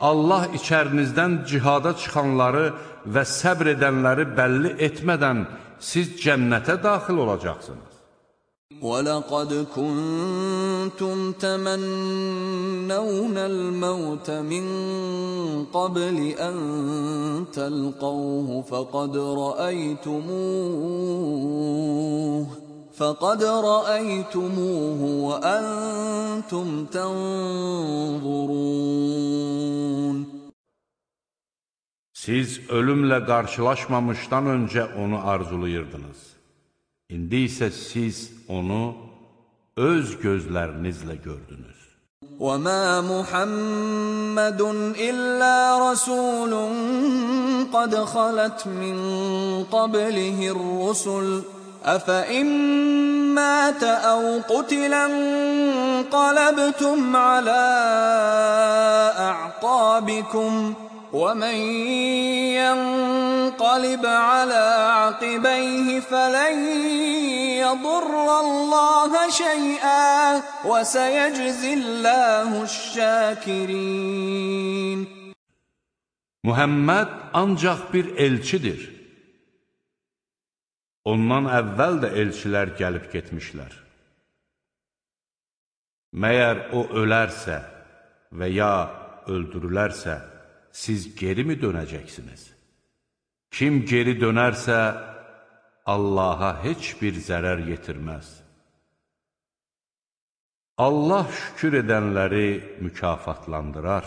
Speaker 2: Allah içərinizdən cihada çıxanları və səbr edənləri bəlli etmədən siz cənnətə daxil olacaqsınız.
Speaker 1: وَلَقَدْ كُنْتُمْ تَمَنَّوْنَ الْمَوْتَ مِنْ قَبْلِ أَنْ تَلْقَوْهُ فَقَدْ رَأَيْتُمُوهُ فَقَدْ رَأَيْتُمُوهُ وَأَنْتُمْ
Speaker 2: Siz ölümle karşılaşmamıştan önce onu arzulayırdınız. İndi ise siz onu öz gözlerinizle
Speaker 1: gördünüz. وَمَا مُحَمَّدٌ إِلَّا رَسُولٌ قَدْ خَلَتْ مِنْ قَبْلِهِ الرُّسُلُ أفإن مات أو قتل انقلبتم على أعقابكم ومن ينقلب على عقبيه فلن يضر الله شيئا وسيجزي الله الشاكرين
Speaker 2: محمد ancak bir elçidir. Ondan əvvəl də elçilər gəlib getmişlər. Məyər o ölərsə və ya öldürülərsə, siz geri mi dönəcəksiniz? Kim geri dönərsə, Allaha heç bir zərər yetirməz. Allah şükür edənləri mükafatlandırar.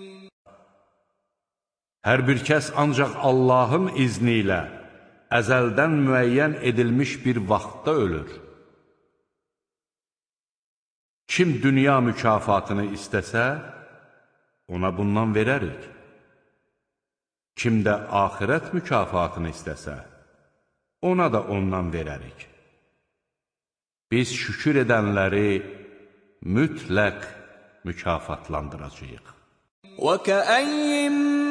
Speaker 2: Hər bir kəs ancaq Allahın izni ilə əzəldən müəyyən edilmiş bir vaxtda ölür. Kim dünya mükafatını istəsə, ona bundan verərik. Kim də axirət mükafatını istəsə, ona da ondan verərik. Biz şükür edənləri mütləq mükafatlandıracaq.
Speaker 1: وَكَأَيِّمْ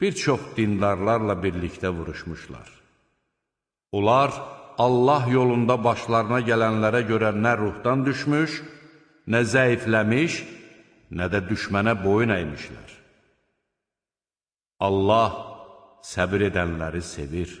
Speaker 2: bir çox dindarlarla birlikdə vuruşmuşlar. Onlar Allah yolunda başlarına gələnlərə görə nə ruhdan düşmüş, nə zəifləmiş, nə də düşmənə boyun əymişlər. Allah səbir edənləri sevir.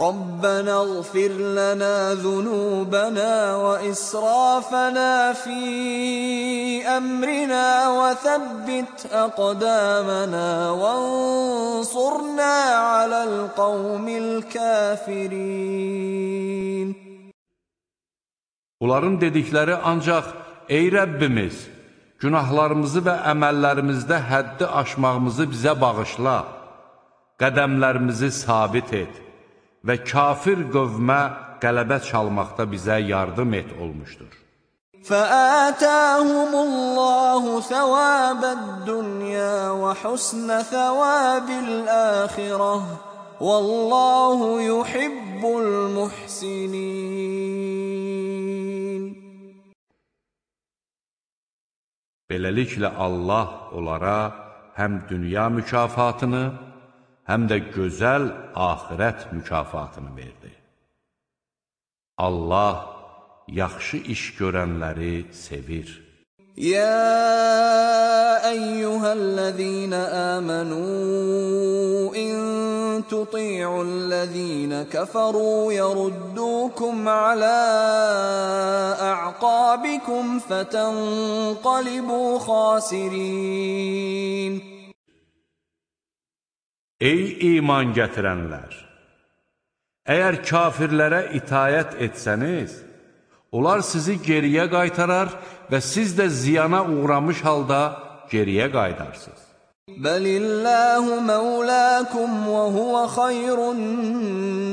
Speaker 1: ربنا اغفر لنا ذنوبنا وإسرافنا في أمرنا وثبت أقدامنا وانصرنا على القوم الكافرين
Speaker 2: Onların dedikləri ancaq ey Rəbbimiz günahlarımızı və əməllərimizdə həddi aşmağımızı bizə bağışla qədəmlərimizi sabit et və kafir qövmə qələbə çalmaqda bizə yardım et olmuşdur.
Speaker 1: فآتاهم الله ثواب الدنيا وحسن ثواب الآخرة والله يحب المحسنين
Speaker 2: Beləliklə Allah onlara həm dünya mükafatını həm də gözəl axirət mükafatını verdi. Allah yaxşı iş görənləri sevir. يا
Speaker 1: أيها الذين آمنوا إن تطيعوا الذين كفروا يردوكم على أعقابكم فتنقلبوا خاسرين
Speaker 2: Ey iman gətirənlər! Əgər kafirlərə itayət etsəniz, onlar sizi geriyə qaytarar və siz də ziyana uğramış halda geriyə qaydarsınız.
Speaker 1: Bəlillahu məvləkum və huvə xayrun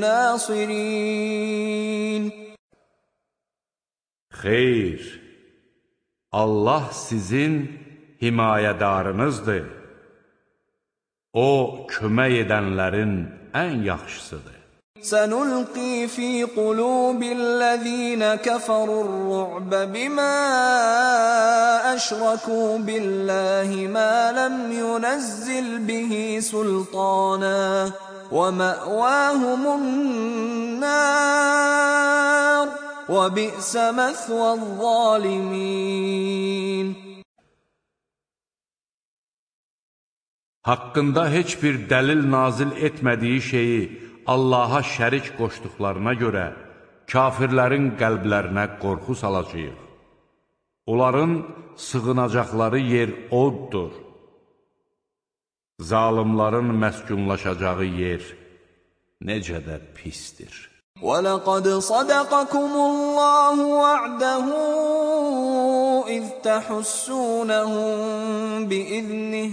Speaker 1: nasirin.
Speaker 2: Xeyr, Allah sizin himayədarınızdır. O, kömək edənlərin ən yaxşısıdır.
Speaker 1: سنلقي في قلوب الذين كفروا الرعب بما اشركوا بالله ما لم ينزل به سلطانا وماواهم النار وبئس مثوى الظالمين
Speaker 2: haqqında heç bir dəlil nazil etmədiyi şeyi Allaha şərik qoşduqlarına görə kafirlərin qəlblərinə qorxu salacaq. Onların sığınacaqları yer oddur. Zalimların məskunlaşacağı yer necə də pistir.
Speaker 1: وَلَقَدْ صَدَقَكُمُ اللَّهُ وَعْدَهُ إِذْ تَحُسُّونَهُمْ بِإِذْنِهِ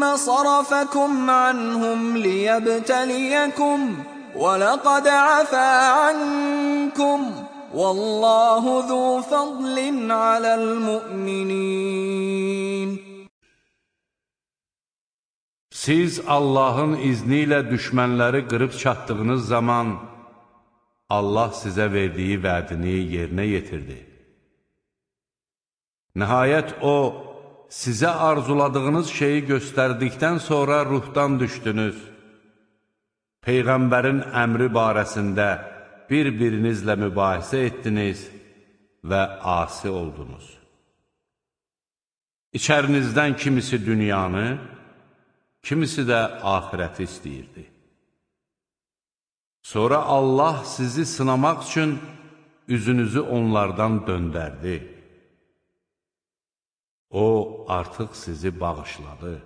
Speaker 1: ثُمَّ صَرَفَكُمْ عَنْهُمْ لِيَبْتَلِيَكُمْ وَلَقَدْ عَفَا عَنْكُمْ وَاللّٰهُ ذُو فَضْلٍ عَلَى
Speaker 2: Siz Allahın izniyle ilə düşmənləri qırıb çatdığınız zaman Allah sizə verdiyi vədini yerinə yetirdi. Nəhayət o, sizə arzuladığınız şeyi göstərdikdən sonra ruhdan düşdünüz. Peyğəmbərin əmri barəsində bir-birinizlə mübahisə etdiniz və asi oldunuz. İçərinizdən kimisi dünyanı, kimisi də ahirəti istəyirdi. Sonra Allah sizi sınamaq üçün üzünüzü onlardan döndərdi. O artıq sizi bağışladı.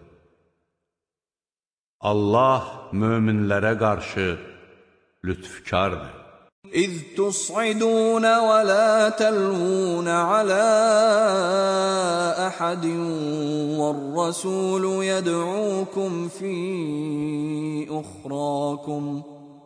Speaker 2: Allah möminlərə qarşı lütfkardır.
Speaker 1: İz tusidun və la ولا تلوون ahadin أحد والرسول يدعوكم fi ukhrakum.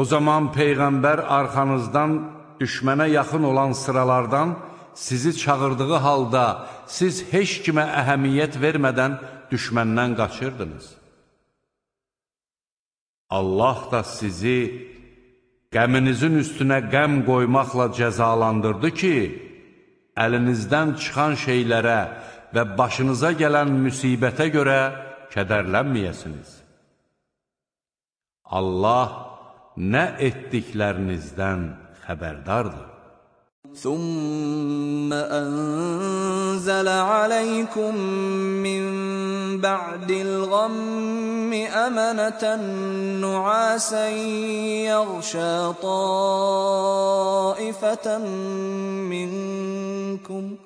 Speaker 2: O zaman Peyğəmbər arxanızdan düşmənə yaxın olan sıralardan sizi çağırdığı halda siz heç kimə əhəmiyyət vermədən düşməndən qaçırdınız. Allah da sizi qəminizin üstünə qəm qoymaqla cəzalandırdı ki, əlinizdən çıxan şeylərə və başınıza gələn müsibətə görə kədərlənməyəsiniz. Allah nə etdiklərinizdən
Speaker 1: xəbərdardır. ثم أنزل عليكم من بعد الغم أمنة نعاسا يغشى طائفة منكم ۖ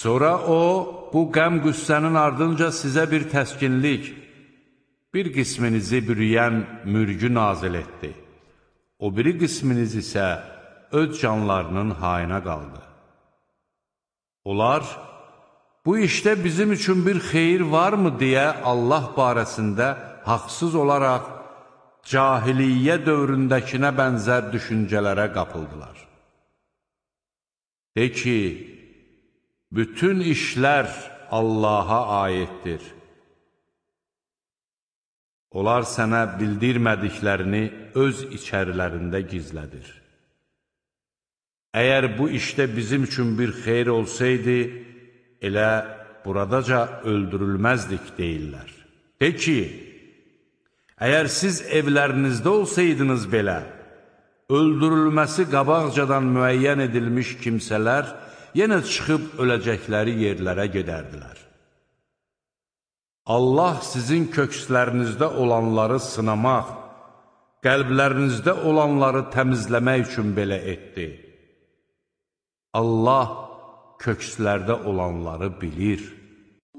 Speaker 2: Sonra o, bu qəm-qüssənin ardınca sizə bir təskinlik, bir qisminizi bürüyən mürgü nazil etdi. O biri qisminiz isə öz canlarının hainə qaldı. Onlar, bu işdə bizim üçün bir xeyir varmı deyə Allah barəsində haqsız olaraq cahiliyyə dövründəkinə bənzər düşüncələrə qapıldılar. De ki, Bütün işlər Allaha aiddir. Onlar sənə bildirmədiklərini öz içərilərində gizlədir. Əgər bu işdə bizim üçün bir xeyr olsaydı, elə buradaca öldürülməzdik deyirlər. De ki, əgər siz evlərinizdə olsaydınız belə, öldürülməsi qabaqcadan müəyyən edilmiş kimsələr, yenə çıxıb öləcəkləri yerlərə gedərdilər. Allah sizin kökslərinizdə olanları sınamaq, qəlblərinizdə olanları təmizləmək üçün belə etdi. Allah kökslərdə olanları bilir.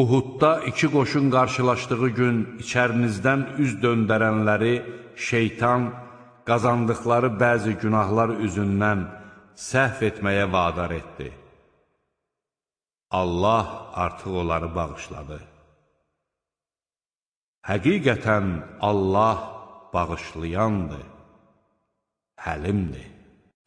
Speaker 1: Uhudda iki
Speaker 2: qoşun qarşılaşdığı gün içərinizdən üz döndərənləri şeytan qazandıqları bəzi günahlar üzündən səhv etməyə vadar etdi. Allah artıq onları bağışladı. Həqiqətən Allah bağışlayandır, həlimdir.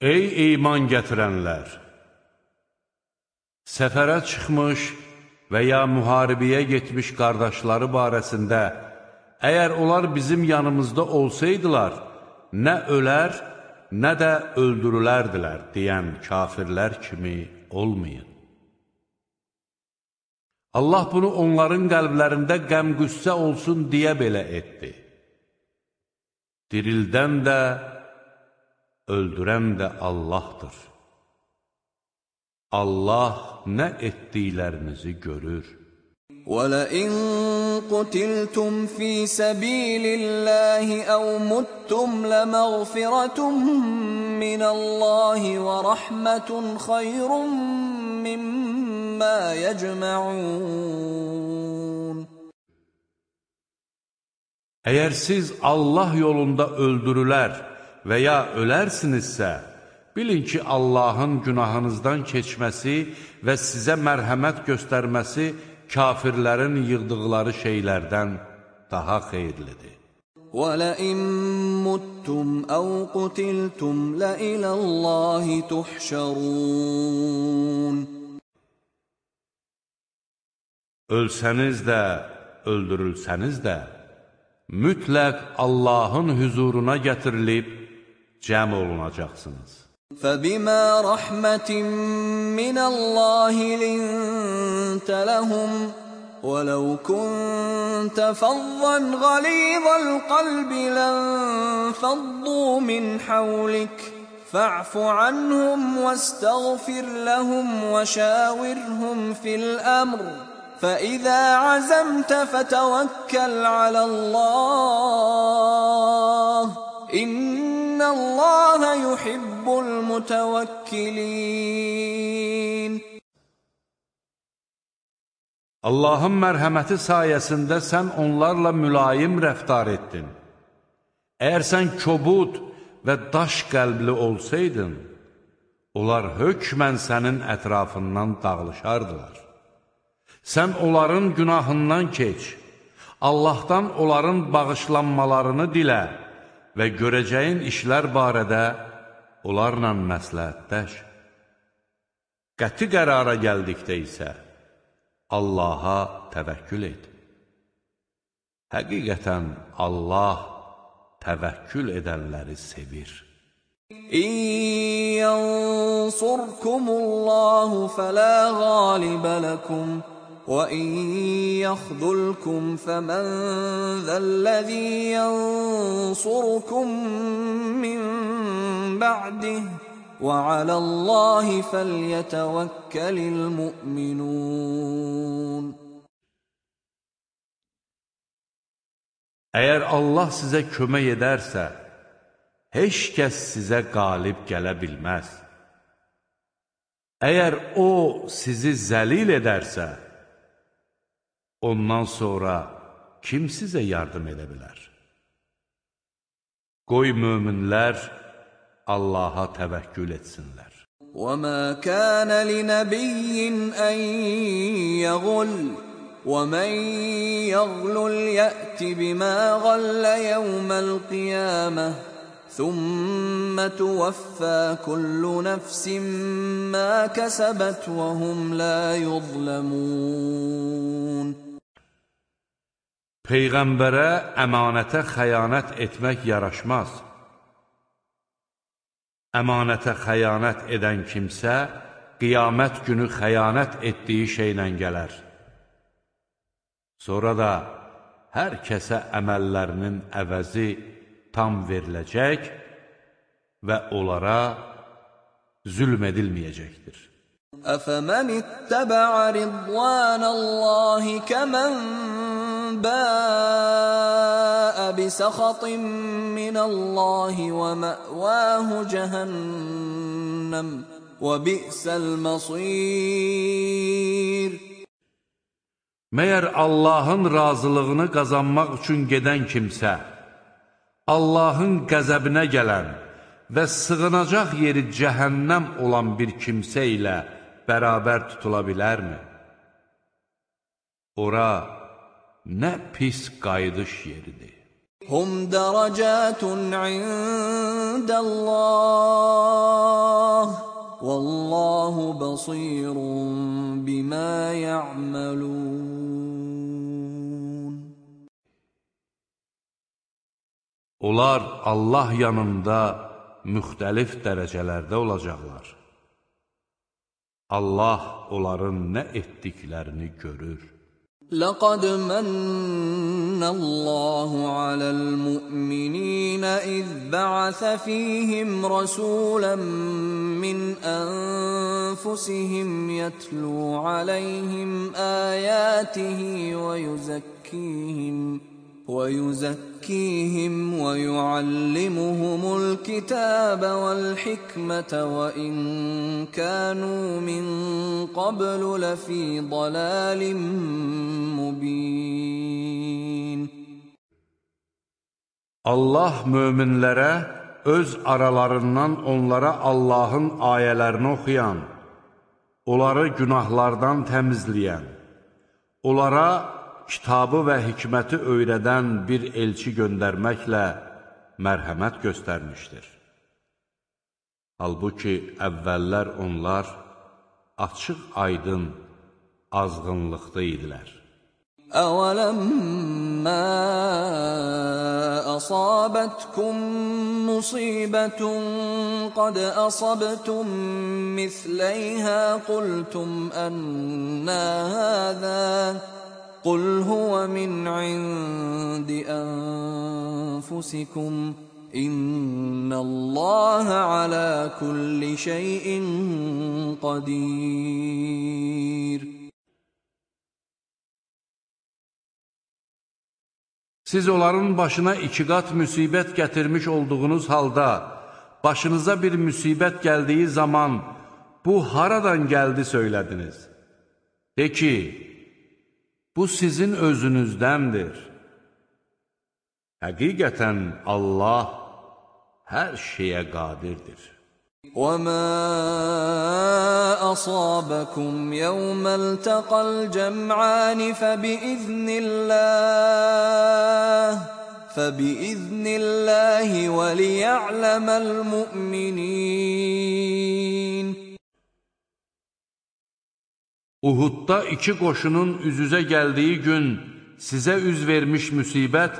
Speaker 2: Ey iman gətirənlər! Səfərə çıxmış və ya müharibəyə getmiş qardaşları barəsində, əgər onlar bizim yanımızda olsaydılar, nə ölər, nə də öldürülərdilər, deyən kafirlər kimi olmayın. Allah bunu onların qəlblərində qəm-qüssə olsun deyə belə etdi. Dirildən də, öldürən də Allahdır. Allah nə
Speaker 1: etdiklərinizi görür. وَلَئِن قُتِلْتُمْ فِي سَبِيلِ اللَّهِ أَوْ مُتْتُمْ لَمَغْفِرَةٌ مِّنَ اللَّهِ وَرَحْمَةٌ خَيْرٌ مِّمَّا يَجْمَعُونَ
Speaker 2: Əgər siz Allah yolunda öldürülər, və ya ölərsinizsə, bilin ki, Allahın günahınızdan keçməsi və sizə mərhəmət göstərməsi kafirlərin yığdıqları şeylərdən daha xeyirlidir.
Speaker 1: وَلَئِن مُتْتُمْ أَوْ قُتِلْتُمْ لَإِلَى اللَّهِ تُحْشَرُونَ
Speaker 2: Ölsəniz də, öldürülsəniz də, mütləq Allahın hüzuruna gətirilib, cəm
Speaker 1: olunacaqsınız. فَبِمَا رَحْمَةٍ مِّنَ اللَّهِ لِنْتَ لَهُمْ ولو كنت فظا غليظ القلب لانفضوا من حولك فاعف عنهم واستغفر لهم وشاورهم في الامر فاذا عزمت فتوكل على الله إن İnnallaha yuhibbul mutawakkilin
Speaker 2: Allahın mərhəməti sayəsində sən onlarla mülayim rəftar etdin. Əgər sən kobud və daş qəlbli olsaydın, onlar hökmən sənin ətrafından dağılışardılar. Sən onların günahından keç, Allahdan onların bağışlanmalarını dilə və görəcəyin işlər barədə onlarla məsləhətləş. Qəti qərara gəldikdə isə Allaha təvəkkül et. Həqiqətən Allah təvəkkül edənləri sevir.
Speaker 1: İn yansurkumullahu fələ qalibə ləkum وَإِنْ يَخْذُلْكُمْ فَمَنْ ذَا الَّذِي يَنْصُرُكُمْ مِنْ بَعْدِهِ وَعَلَى اللّٰهِ فَلْيَتَوَكَّلِ الْمُؤْمِنُونَ
Speaker 2: Əgər Allah sizə kömək edərsə, heç kəs sizə qalib gələ bilməz. Əgər O sizi zəlil edərsə, Ondan sonra kim sizə yardım edə bilər? Qoy möminlər Allaha təvəkkül etsinlər.
Speaker 1: وَمَا كَانَ لِنَبِيٍّ أَن يَغُلَّ وَمَن يَغْلُ يَأْتِ بِمَا غَلَّ يَوْمَ الْقِيَامَةِ ثُمَّ تُوَفَّى كُلُّ نَفْسٍ مَا كَسَبَتْ وَهُمْ لَا يُظْلَمُونَ
Speaker 2: Peyğəmbərə əmanətə xəyanət etmək yaraşmaz. Əmanətə xəyanət edən kimsə, qiyamət günü xəyanət etdiyi şeylə gələr. Sonra da hər kəsə əməllərinin əvəzi tam veriləcək və onlara zülm edilməyəcəkdir.
Speaker 1: أفمن اتبع رضوان الله كمن باء بسخط من الله ومأواه جهنم وبئس المصير
Speaker 2: Məyər Allahın razılığını qazanmaq üçün gedən kimsə, Allahın qəzəbinə gələn və sığınacaq yeri cəhənnəm olan bir kimsə ilə bərabər tutula bilərmi? Ora nə pis qayıdış yeridir.
Speaker 1: Hum dərəcətun indəlləh Vallahu basirun bimə ya'malun
Speaker 2: Onlar Allah yanında müxtəlif dərəcələrdə olacaqlar. Allah onların nə etdiklərini görür.
Speaker 1: لقد من الله على المؤمنين إذ بعث فيهم رسولا من أنفسهم يتلو عليهم آياته ويزكيهم ۖ ويزكيهم ويعلمهم الكتاب والحكمة وإن كانوا من قبل لفي ضلال مبين
Speaker 2: Allah möminlərə öz aralarından onlara Allahın ayələrini oxuyan, onları günahlardan təmizləyən, onlara kitabı və hikməti öyrədən bir elçi göndərməklə mərhəmət göstərmişdir. Halbuki əvvəllər onlar açıq aydın azğınlıqda idilər.
Speaker 1: أَوَلَمَّا أَصَابَتْكُم مُّصِيبَةٌ قَدْ أَصَبْتُم مِّثْلَيْهَا قُلْتُمْ أَنَّىٰ هَٰذَا قل هو من عند انفسكم ان الله على كل شيء قدير Siz
Speaker 2: onların başına iki qat müsibət gətirmiş olduğunuz halda başınıza bir müsibət gəldiyi zaman bu haradan gəldi söylədiniz. De ki, bu sizin özünüzdəndir. Həqiqətən Allah hər şeyə qadirdir.
Speaker 1: وَمَا أَصَابَكُمْ يَوْمَ الْتَقَى الْجَمْعَانِ فَبِإِذْنِ اللَّهِ فَبِإِذْنِ اللَّهِ وَلِيَعْلَمَ الْمُؤْمِنِينَ Uhudda
Speaker 2: iki qoşunun üz-üzə gəldiyi gün sizə üz vermiş müsibət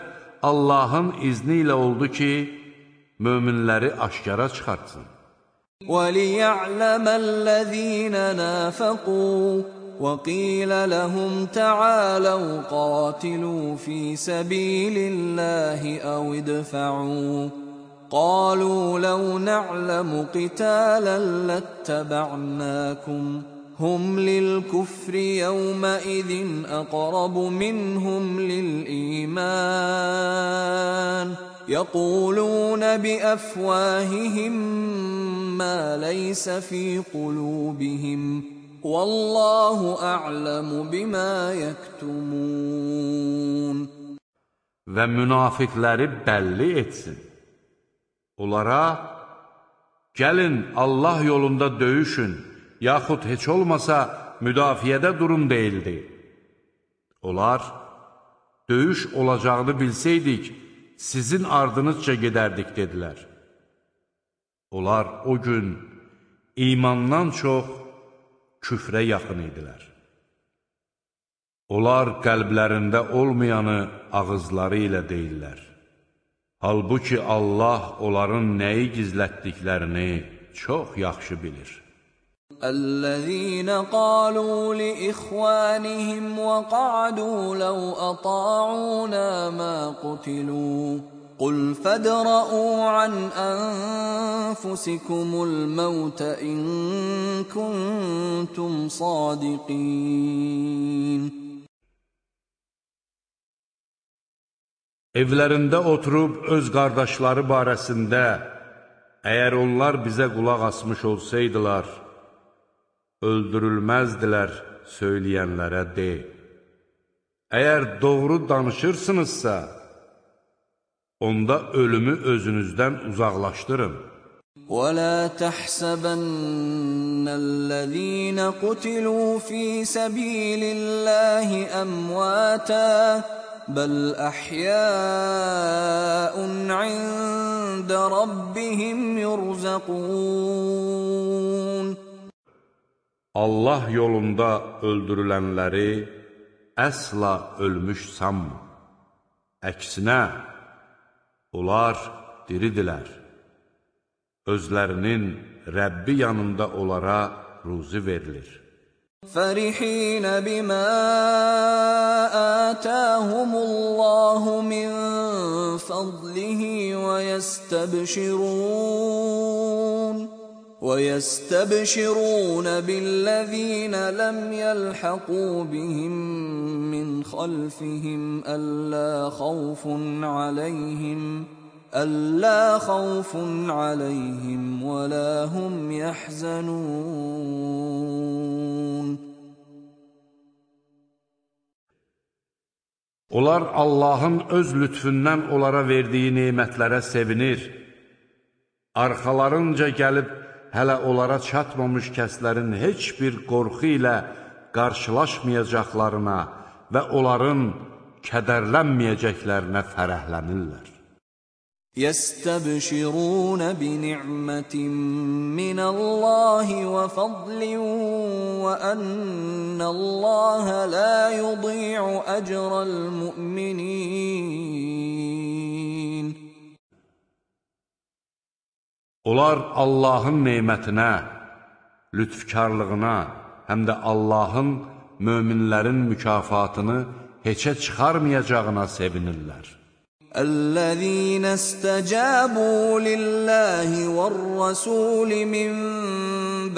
Speaker 2: Allahın izni ilə oldu ki, möminləri aşkara çıxartsın.
Speaker 1: وَلِيَعْلَمَ الَّذ۪ينَ نَافَقُوا وَقِيلَ لَهُمْ تَعَالَوْ قَاتِلُوا ف۪ي سَب۪يلِ اللّٰهِ اَوْ اِدْفَعُوا قَالُوا لَوْ نَعْلَمُ قِتَالًا لَاتَّبَعْنَاكُمْ هم للكفر يومئذ اقرب منهم للايمان يقولون بافواههم ما ليس في قلوبهم والله اعلم بما يكتمون
Speaker 2: və münafiqləri bəlli etsin. Onlara, gəlin Allah yolunda döyüşün, yaxud heç olmasa müdafiədə durum deyildi. Onlar, döyüş olacağını bilsəydik, sizin ardınızca gedərdik, dedilər. Onlar o gün imandan çox küfrə yaxın idilər. Onlar qəlblərində olmayanı ağızları ilə deyirlər. Halbuki Allah onların nəyi gizlətdiklərini çox yaxşı bilir.
Speaker 1: الذين قالوا لإخوانهم وقعدوا لو أطاعونا ما قتلوا قل فادرءوا عن أنفسكم الموت إن كنتم صادقين
Speaker 2: Evlərində oturub öz qardaşları barəsində, əgər onlar bizə qulaq asmış olsaydılar, öldürülməzdilər söyləyənlərə de. Əgər doğru danışırsınızsa, onda ölümü özünüzdən uzaqlaşdırın.
Speaker 1: ولا تحسبن الذين قتلوا في سبيل الله امواتا بل احياء عند ربهم يرزقون
Speaker 2: Allah yolunda öldürülənləri əsla ölmüş sanma. Əksinə, onlar diridilər. Özlərinin Rəbbi yanında onlara ruzi verilir.
Speaker 1: فَرِحِينَ بِمَا آتَاهُمُ اللَّهُ مِنْ فَضْلِهِ وَيَسْتَبْشِرُونَ ويستبشرون بالذين لم يلحقوا بهم من خلفهم ألا خوف عليهم ألا خوف عليهم ولا هم يحزنون
Speaker 2: Onlar Allahın öz lütfündən onlara verdiyi nemətlərə sevinir, arxalarınca gəlib hələ onlara çatmamış kəslərin heç bir qorxu ilə qarşılaşmayacaqlarına və onların kədərlənməyəcəklərinə
Speaker 1: fərəhlənirlər. يَسْتَبْشِرُونَ بِنِعْمَةٍ مِّنَ اللَّهِ وَفَضْلٍ وَأَنَّ اللَّهَ لَا يُضِيعُ أَجْرَ الْمُؤْمِنِينَ
Speaker 2: Onlar Allahın neymətinə, lütfkarlığına, həm də Allahın möminlərin mükafatını heçə çıxarmayacağına sevinirlər.
Speaker 1: Əl-ləzīnə istəcəbu lilləhi və-rəsuli min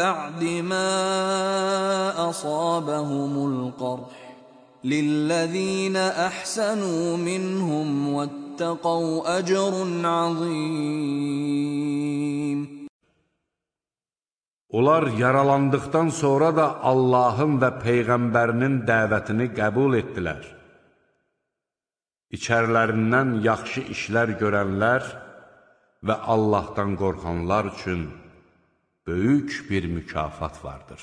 Speaker 1: bə'di mə əsabəhumul qarh. لِلَّذِينَ أَحْسَنُوا مِنْهُمْ وَاتَّقَوْا اتقوا أجر عظيم
Speaker 2: Onlar yaralandıqdan sonra da Allahın və Peyğəmbərinin dəvətini qəbul etdilər. İçərlərindən yaxşı işlər görənlər və Allahdan qorxanlar üçün böyük bir mükafat vardır.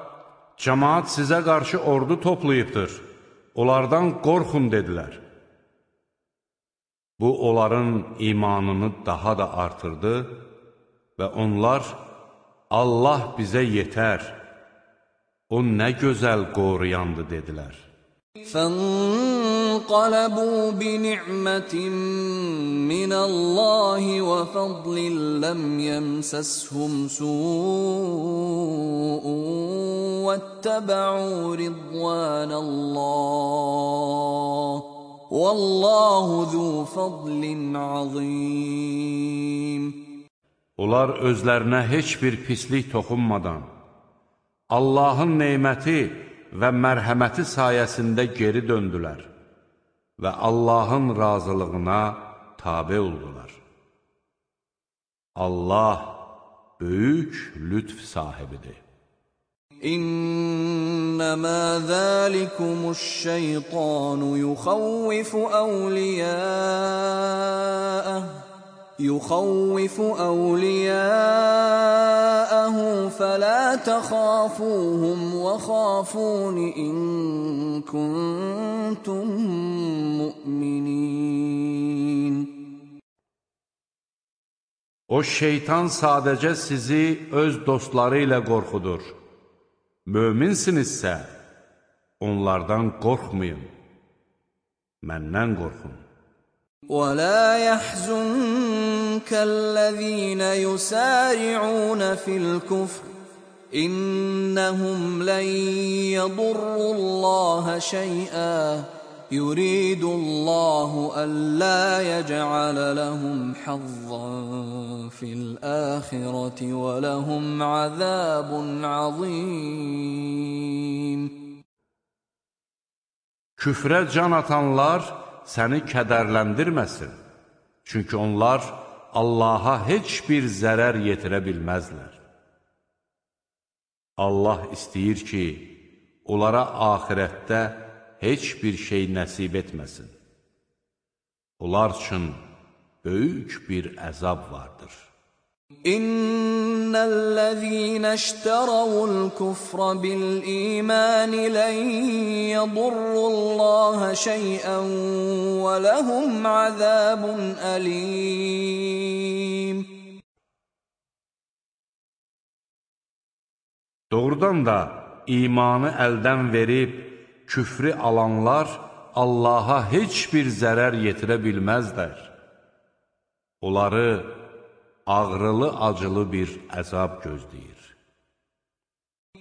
Speaker 2: Cəmaat sizə qarşı ordu toplayıbdır, onlardan qorxun dedilər. Bu, onların imanını daha da artırdı və onlar, Allah bizə yetər, o nə gözəl qoruyandı dedilər.
Speaker 1: فانقلبوا بنعمة من الله وفضل لم يمسسهم سوء واتبعوا رضوان الله والله ذو فضل عظيم
Speaker 2: Onlar özlərinə heç bir pislik toxunmadan Allahın neyməti və mərhəməti sayəsində geri döndülər və Allahın razılığına tabi oldular. Allah böyük lütf sahibidir.
Speaker 1: İnnemâ zâlikumuş-şeytanu yukhawwifu awliyâ'ah يخوف أولياءه فلا تخافوهم وخافون إن كنتم مؤمنين
Speaker 2: O şeytan sadəcə sizi öz dostları ilə qorxudur. Möminsinizsə, onlardan qorxmayın. Məndən qorxun.
Speaker 1: ولا يحزنك الذين يسارعون في الكفر انهم لن يضروا الله شيئا يريد الله الا يجعل لهم حظا في الاخره ولهم عذاب عظيم
Speaker 2: Küfrə can atanlar səni kədərləndirməsin. Çünki onlar Allaha heç bir zərər yetirə bilməzlər. Allah istəyir ki, onlara axirətdə heç bir şey nəsib etməsin. Onlar üçün böyük bir əzab vardır.
Speaker 1: اِنَّ الَّذ۪ينَ اشْتَرَوُا الْكُفْرَ بِالْا۪يمَانِ لَنْ يَضُرُّوا اللّٰهَ شَيْئًا وَلَهُمْ عَذَابٌ أَل۪يمٌ
Speaker 2: Doğrudan da imanı elden verip küfrü alanlar Allah'a hiçbir zərər yetirə bilməzlər. Onları ağrılı-acılı bir əzab gözləyir.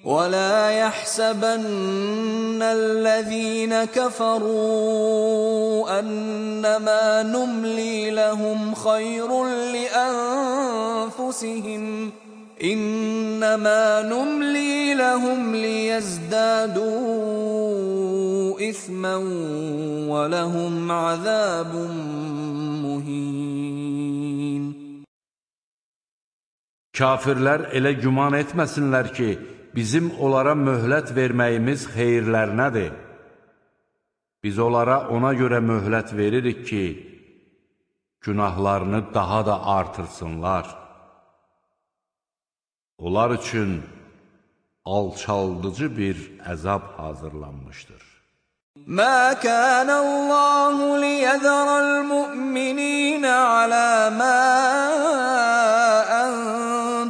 Speaker 1: وَلَا يَحْسَبَنَّ الَّذ۪ينَ كَفَرُوا أَنَّمَا نُمْلِي لَهُمْ خَيْرٌ لِأَنفُسِهِمْ إنما نملي لهم ليزدادوا إثما ولهم عذاب مهين
Speaker 2: Kafirlər elə güman etməsinlər ki, bizim onlara möhlət verməyimiz xeyirlərinədir. Biz onlara ona görə möhlət veririk ki, günahlarını daha da artırsınlar. Onlar üçün alçaldıcı bir əzab hazırlanmışdır.
Speaker 1: ما كان الله ليذر المؤمنين على ما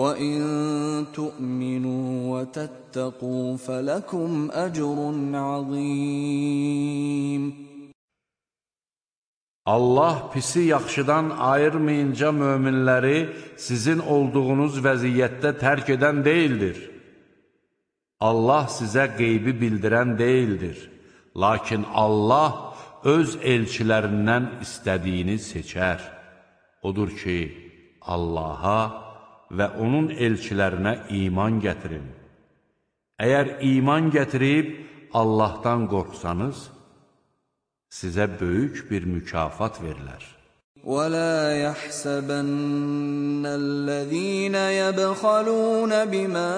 Speaker 1: وَإِن تُؤْمِنُوا وَتَتَّقُوا فَلَكُمْ أَجْرٌ عَظِيمٌ
Speaker 2: Allah pisi yaxşıdan ayırmayınca möminləri sizin olduğunuz vəziyyətdə tərk edən deyildir. Allah sizə qeybi bildirən deyildir. Lakin Allah öz elçilərindən istədiyini seçər. Odur ki, Allaha və onun elçilərinə iman gətirin. Əgər iman gətirib Allahdan qorxsanız, sizə böyük bir mükafat verilər.
Speaker 1: وَلَا يَحْسَبَنَّ الَّذ۪ينَ يَبْخَلُونَ بِمَا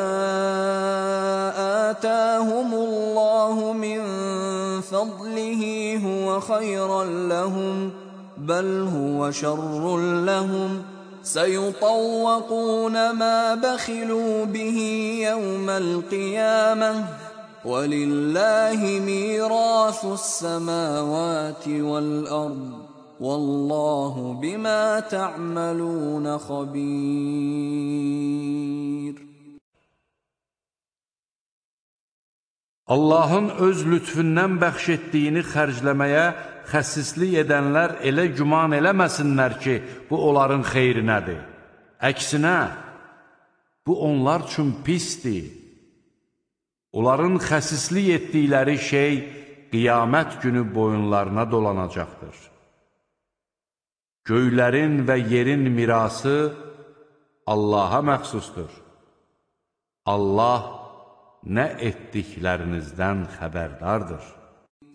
Speaker 1: آتَاهُمُ اللّٰهُ مِنْ فَضْلِهِ هُوَ خَيْرًا لَهُمْ بَلْ هُوَ شَرٌّ لَهُمْ سيطوقون ما بخلوا به يوم القيامة ولله ميراث السماوات والأرض والله بما تعملون خبير
Speaker 2: Allahın öz lütfündən bəxş etdiyini xərcləməyə xəssislik edənlər elə güman eləməsinlər ki, bu onların xeyrinədir. Əksinə, bu onlar üçün pisdir. Onların xəssislik etdikləri şey qiyamət günü boyunlarına dolanacaqdır. Göylərin və yerin mirası Allaha məxsusdur. Allah nə etdiklərinizdən xəbərdardır.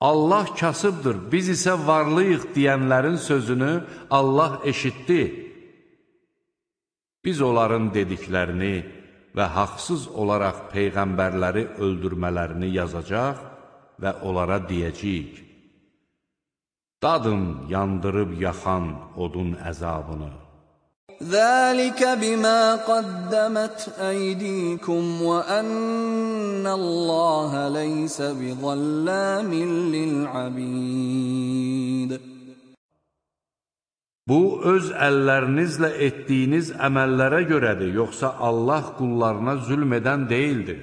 Speaker 2: Allah kasıbdır, biz isə varlıyıq deyənlərin sözünü Allah eşitdi. Biz onların dediklərini və haqsız olaraq peyğəmbərləri öldürmələrini yazacaq və onlara deyəcəyik. Dadın yandırıb yaxan odun əzabını.
Speaker 1: ذلك بما قدمت أيديكم وأن الله ليس بظلام للعبيد Bu öz
Speaker 2: əllərinizlə etdiyiniz əməllərə görədir, yoxsa Allah qullarına zülm
Speaker 1: edən deyildir.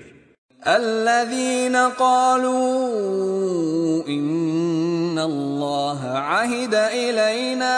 Speaker 1: الذين qālū إن الله عهد إلينا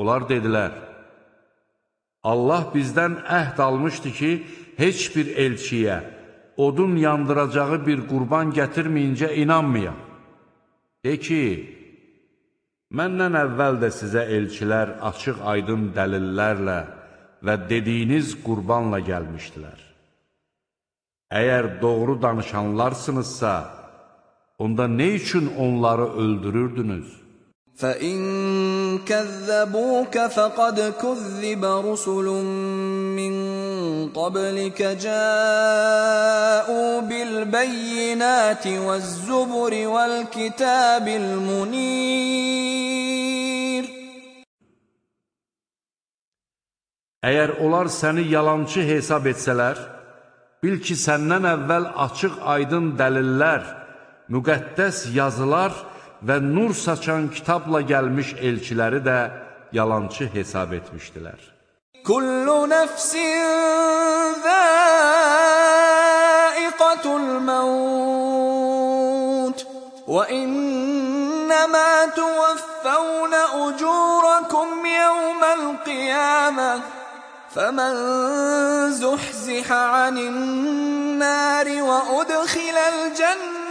Speaker 2: Onlar dedilər, Allah bizdən əhd almışdı ki, heç bir elçiyə odun yandıracağı bir qurban gətirməyincə inanmayam. De ki, məndən əvvəl də sizə elçilər açıq aydın dəlillərlə və dediyiniz qurbanla gəlmişdilər. Əgər doğru danışanlarsınızsa, onda nə üçün onları öldürürdünüz?
Speaker 1: فَإِنْ كذبوك فقد كذب رسل من قبلك جاءوا بالبينات والزبر والكتاب المنير
Speaker 2: Əgər onlar səni yalançı hesab etsələr, bil ki, səndən əvvəl açıq aydın dəlillər, müqəddəs yazılar, və nur saçan kitabla gəlmiş elçiləri də yalançı hesab etmişdilər.
Speaker 1: Kullu nəfsin zəiqatul məut və innəmə tuvəffəvnə ucurakum yəvməl qiyamə فمن زحزح عن النار وأدخل الجنة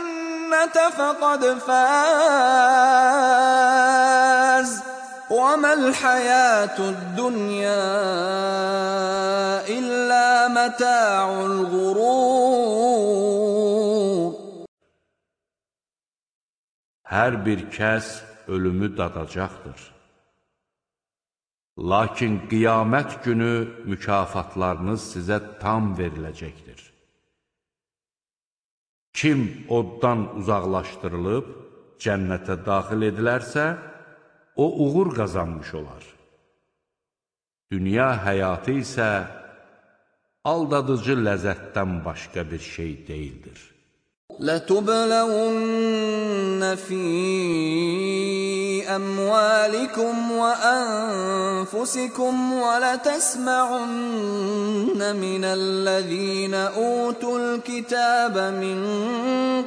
Speaker 1: الجنة فقد فاز وما الحياة الدنيا إلا متاع الغرور
Speaker 2: Hər bir kəs ölümü dadacaqdır. Lakin qiyamət günü mükafatlarınız sizə tam veriləcəkdir. Kim oddan uzaqlaşdırılıb cənnətə daxil edilərsə, o uğur qazanmış olar. Dünya həyatı isə aldadıcı ləzzətdən başqa bir şey deyildir.
Speaker 1: لَتُبْلَوُنَّ فِي بأموالكم وأنفسكم ولتسمعن من الذين أوتوا الكتاب من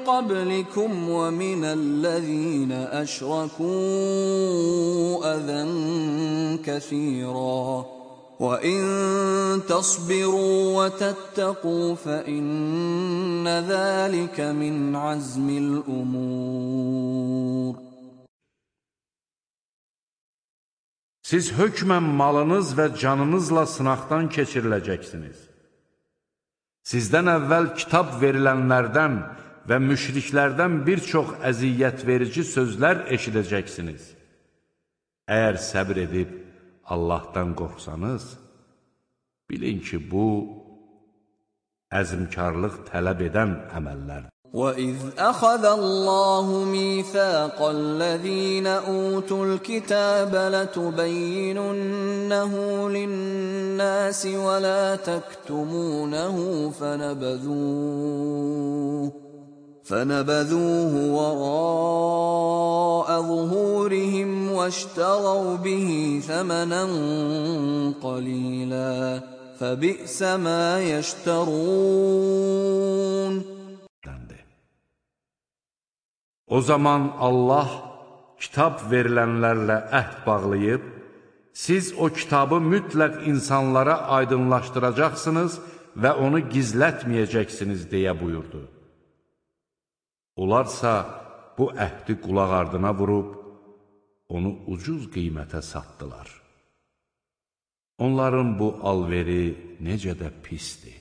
Speaker 1: قبلكم ومن الذين أشركوا أذى كثيراً وان تصبروا وتتقوا فان ذلك من عزم الامور
Speaker 2: Siz hökmən malınız və canınızla sınaqdan keçiriləcəksiniz. Sizdən əvvəl kitab verilənlərdən və müşriklərdən bir çox əziyyət verici sözlər eşidəcəksiniz. Əgər səbr edib Allahdan qorxsanız, bilin ki, bu əzmkarlıq tələb edən
Speaker 1: əməllərdir. واذ اخذ الله ميثاق الذين اوتوا الكتاب لتبيننه للناس ولا تكتمونه فنبذوه فنبذوه وراء ظهورهم واشتروا به ثمنا قليلا فبئس ما يشترون
Speaker 2: O zaman Allah kitab verilənlərlə əhd bağlayıb, siz o kitabı mütləq insanlara aydınlaşdıracaqsınız və onu gizlətməyəcəksiniz deyə buyurdu. Onlarsa bu əhdi qulaq ardına vurub, onu ucuz qiymətə satdılar. Onların bu alveri necə də pisdir.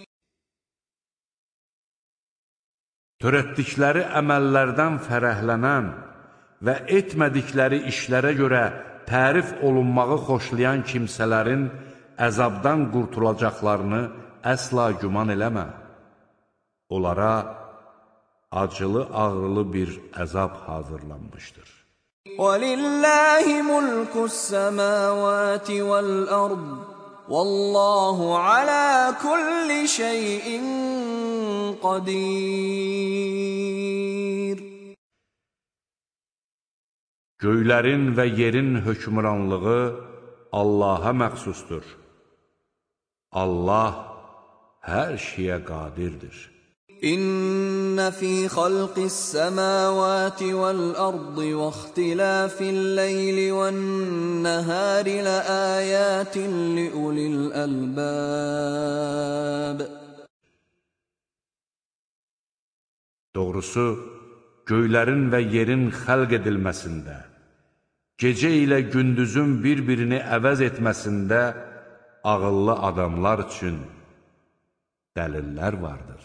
Speaker 2: törətdikləri əməllərdən fərəhlənən və etmədikləri işlərə görə tərif olunmağı xoşlayan kimsələrin əzabdan qurtulacaqlarını əsla güman eləmə. Onlara acılı-ağrılı bir əzab hazırlanmışdır.
Speaker 1: وَلِلَّهِ مُلْكُ السَّمَاوَاتِ وَالْأَرْضِ وَاللَّهُ عَلَى كُلِّ شَيْءٍ qadir.
Speaker 2: Göylərin və yerin hökmranlığı Allaha məxsusdur. Allah hər şeyə qadirdir.
Speaker 1: İnna fi xalqis semawati vel ardı ve ihtilafil leyli ven nahari la ayatin li ulil albab.
Speaker 2: Doğrusu, göylərin və yerin xəlq edilməsində, gecə ilə gündüzün bir-birini əvəz etməsində ağıllı adamlar üçün dəlillər vardır.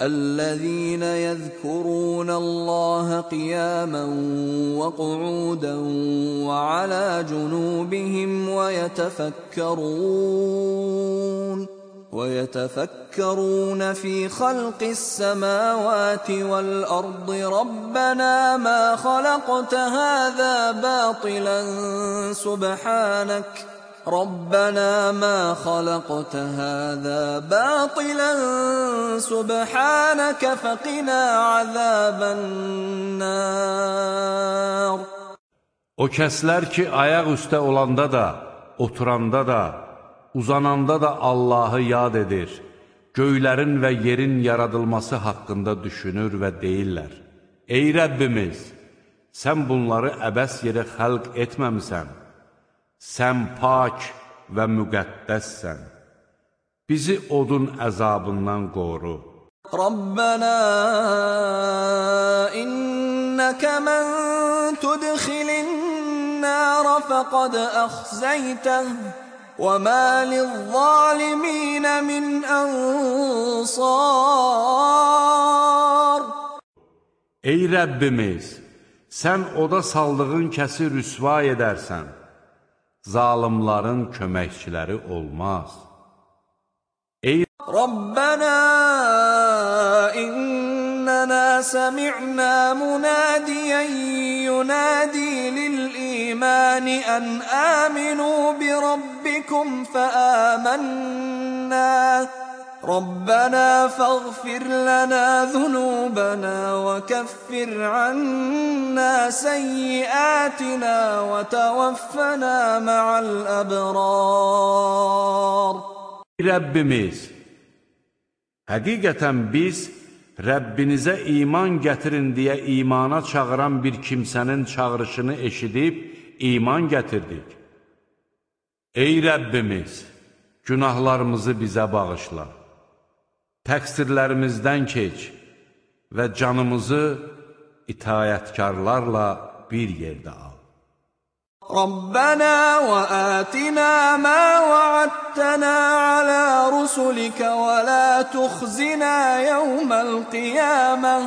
Speaker 1: الذين يذكرون الله قياما وقعودا وعلى جنوبهم ويتفكرون ويتفكرون في خلق السماوات والارض ربنا ما خلقت هذا باطلا سبحانك ربنا ما خلقت هذا باطلا سبحانك فقنا عذاب النار
Speaker 2: O kəslər ki ayaq üstə olanda da, oturanda da uzananda da Allahı yad edir, göylərin və yerin yaradılması haqqında düşünür və deyirlər, Ey Rəbbimiz, sən bunları əbəs yerə xəlq etməmisən, sən pak və müqəddəssən, bizi odun əzabından qoru.
Speaker 1: Rabbana innəkə mən tudxilin nərə fəqəd əxzəytəh وما للظالمين من أنصار
Speaker 2: Ey Rəbbimiz, sən
Speaker 1: oda saldığın
Speaker 2: kəsi rüsva edərsən, zalimların köməkçiləri olmaz.
Speaker 1: Ey Rabbana innana sami'na munadiyan yunadi lil الإيمان أن آمنوا بربكم فآمنا ربنا فاغفر لنا ذنوبنا وكفر عنا سيئاتنا وتوفنا مع الأبرار
Speaker 2: Rəbbimiz, həqiqətən biz Rəbbinizə iman gətirin deyə imana çağıran bir kimsənin çağırışını eşidib, iman gətirdik. Ey Rəbbimiz, günahlarımızı bizə bağışla, təqsirlərimizdən keç və canımızı itayətkarlarla bir yerdə al.
Speaker 1: ربنا وآتنا ما وعدتنا على رسلك ولا تخزنا يوم القيامة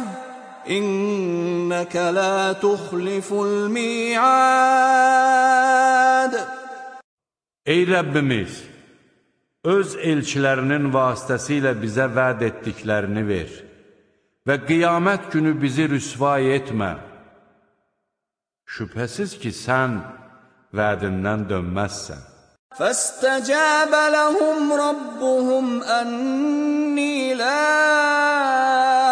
Speaker 1: إنك لا تخلف الميعاد
Speaker 2: Ey Rəbbimiz, öz elçilərinin vasitəsilə bizə vəd etdiklərini ver və qiyamət günü bizi rüsvay etmə. Şübhəsiz ki, sən vədindən dönməzsən.
Speaker 1: فَاسْتَجَابَ لَهُمْ رَبُّهُمْ أَنِّي لَا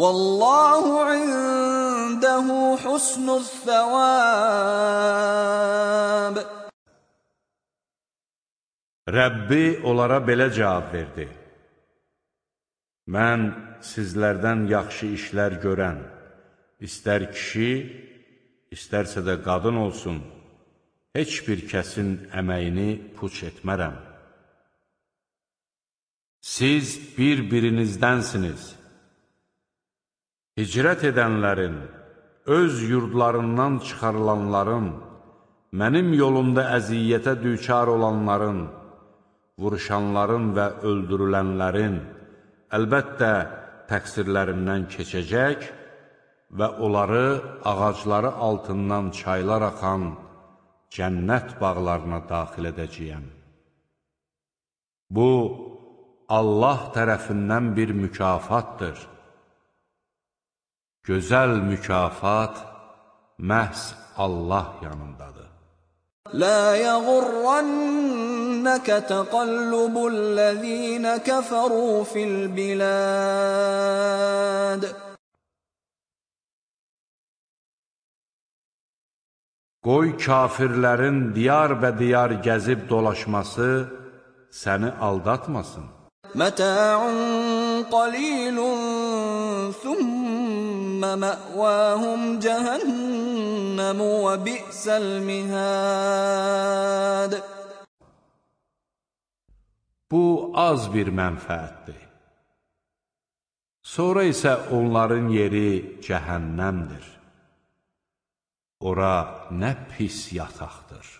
Speaker 1: Vallahu indehu husnul thawab.
Speaker 2: Rəbbi onlara belə cavab verdi. Mən sizlərdən yaxşı işlər görən, istər kişi, istərsə də qadın olsun, heç bir kəsin əməyini puç etmərəm. Siz bir-birinizdənsiniz. Hicrət edənlərin, öz yurdlarından çıxarılanların, mənim yolumda əziyyətə düçar olanların, vuruşanların və öldürülənlərin, əlbəttə təqsirlərindən keçəcək və onları ağacları altından çaylar axan cənnət bağlarına daxil edəcəyəm. Bu, Allah tərəfindən bir mükafatdır. Gözəl mükafat məhz Allah yanındadır.
Speaker 1: La yəğurrannəkə təqallubullezînə kəfəru fil-biləd.
Speaker 2: Qoy kafirlərin diyar və diyar gəzib dolaşması səni aldatmasın.
Speaker 1: Mətəun qalilun thumma ثم مأواهم جهنم وبئس المهاد
Speaker 2: Bu az bir mənfəətdir. Sonra isə onların yeri cəhənnəmdir. Ora nə pis yataqdır.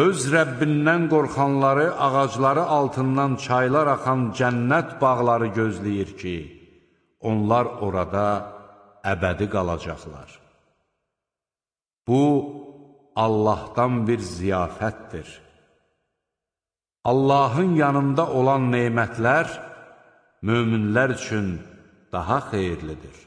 Speaker 2: Öz Rəbbindən qorxanları ağacları altından çaylar axan cənnət bağları gözləyir ki, onlar orada əbədi qalacaqlar. Bu, Allahdan bir ziyafətdir. Allahın yanında olan neymətlər möminlər üçün daha xeyirlidir.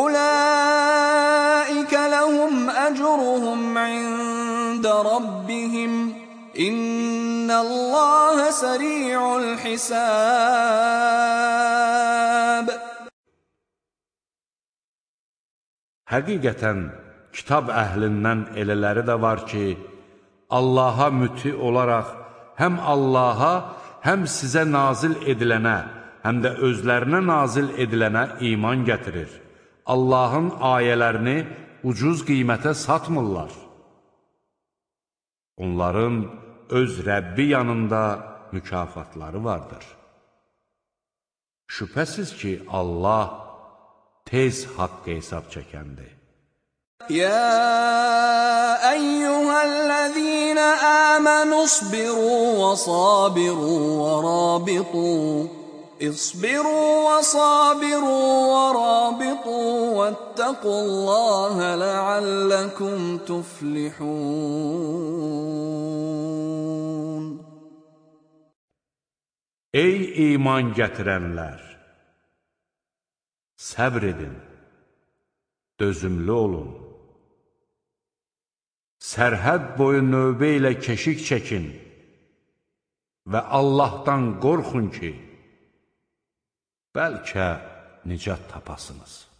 Speaker 1: أولئك لهم أجرهم عند ربهم إن الله سريع الحساب
Speaker 2: Həqiqətən, kitab əhlindən elələri də var ki, Allaha müti olaraq həm Allaha, həm sizə nazil edilənə, həm də özlərinə nazil edilənə iman gətirir. Allahın ayələrini ucuz qiymətə satmırlar. Onların öz Rəbbi yanında mükafatları vardır. Şübhəsiz ki, Allah tez haqqı hesab çəkəndir.
Speaker 1: يا ايها الذين امنوا اصبروا وصابروا ورابطوا اصبروا وصابروا ورابطوا واتقوا الله لعلكم تفلحون
Speaker 2: Ey iman gətirənlər! Səbr edin, dözümlü olun. Sərhəd boyu növbə ilə keşik çəkin və Allahdan qorxun ki, bəlkə nicat tapasınız.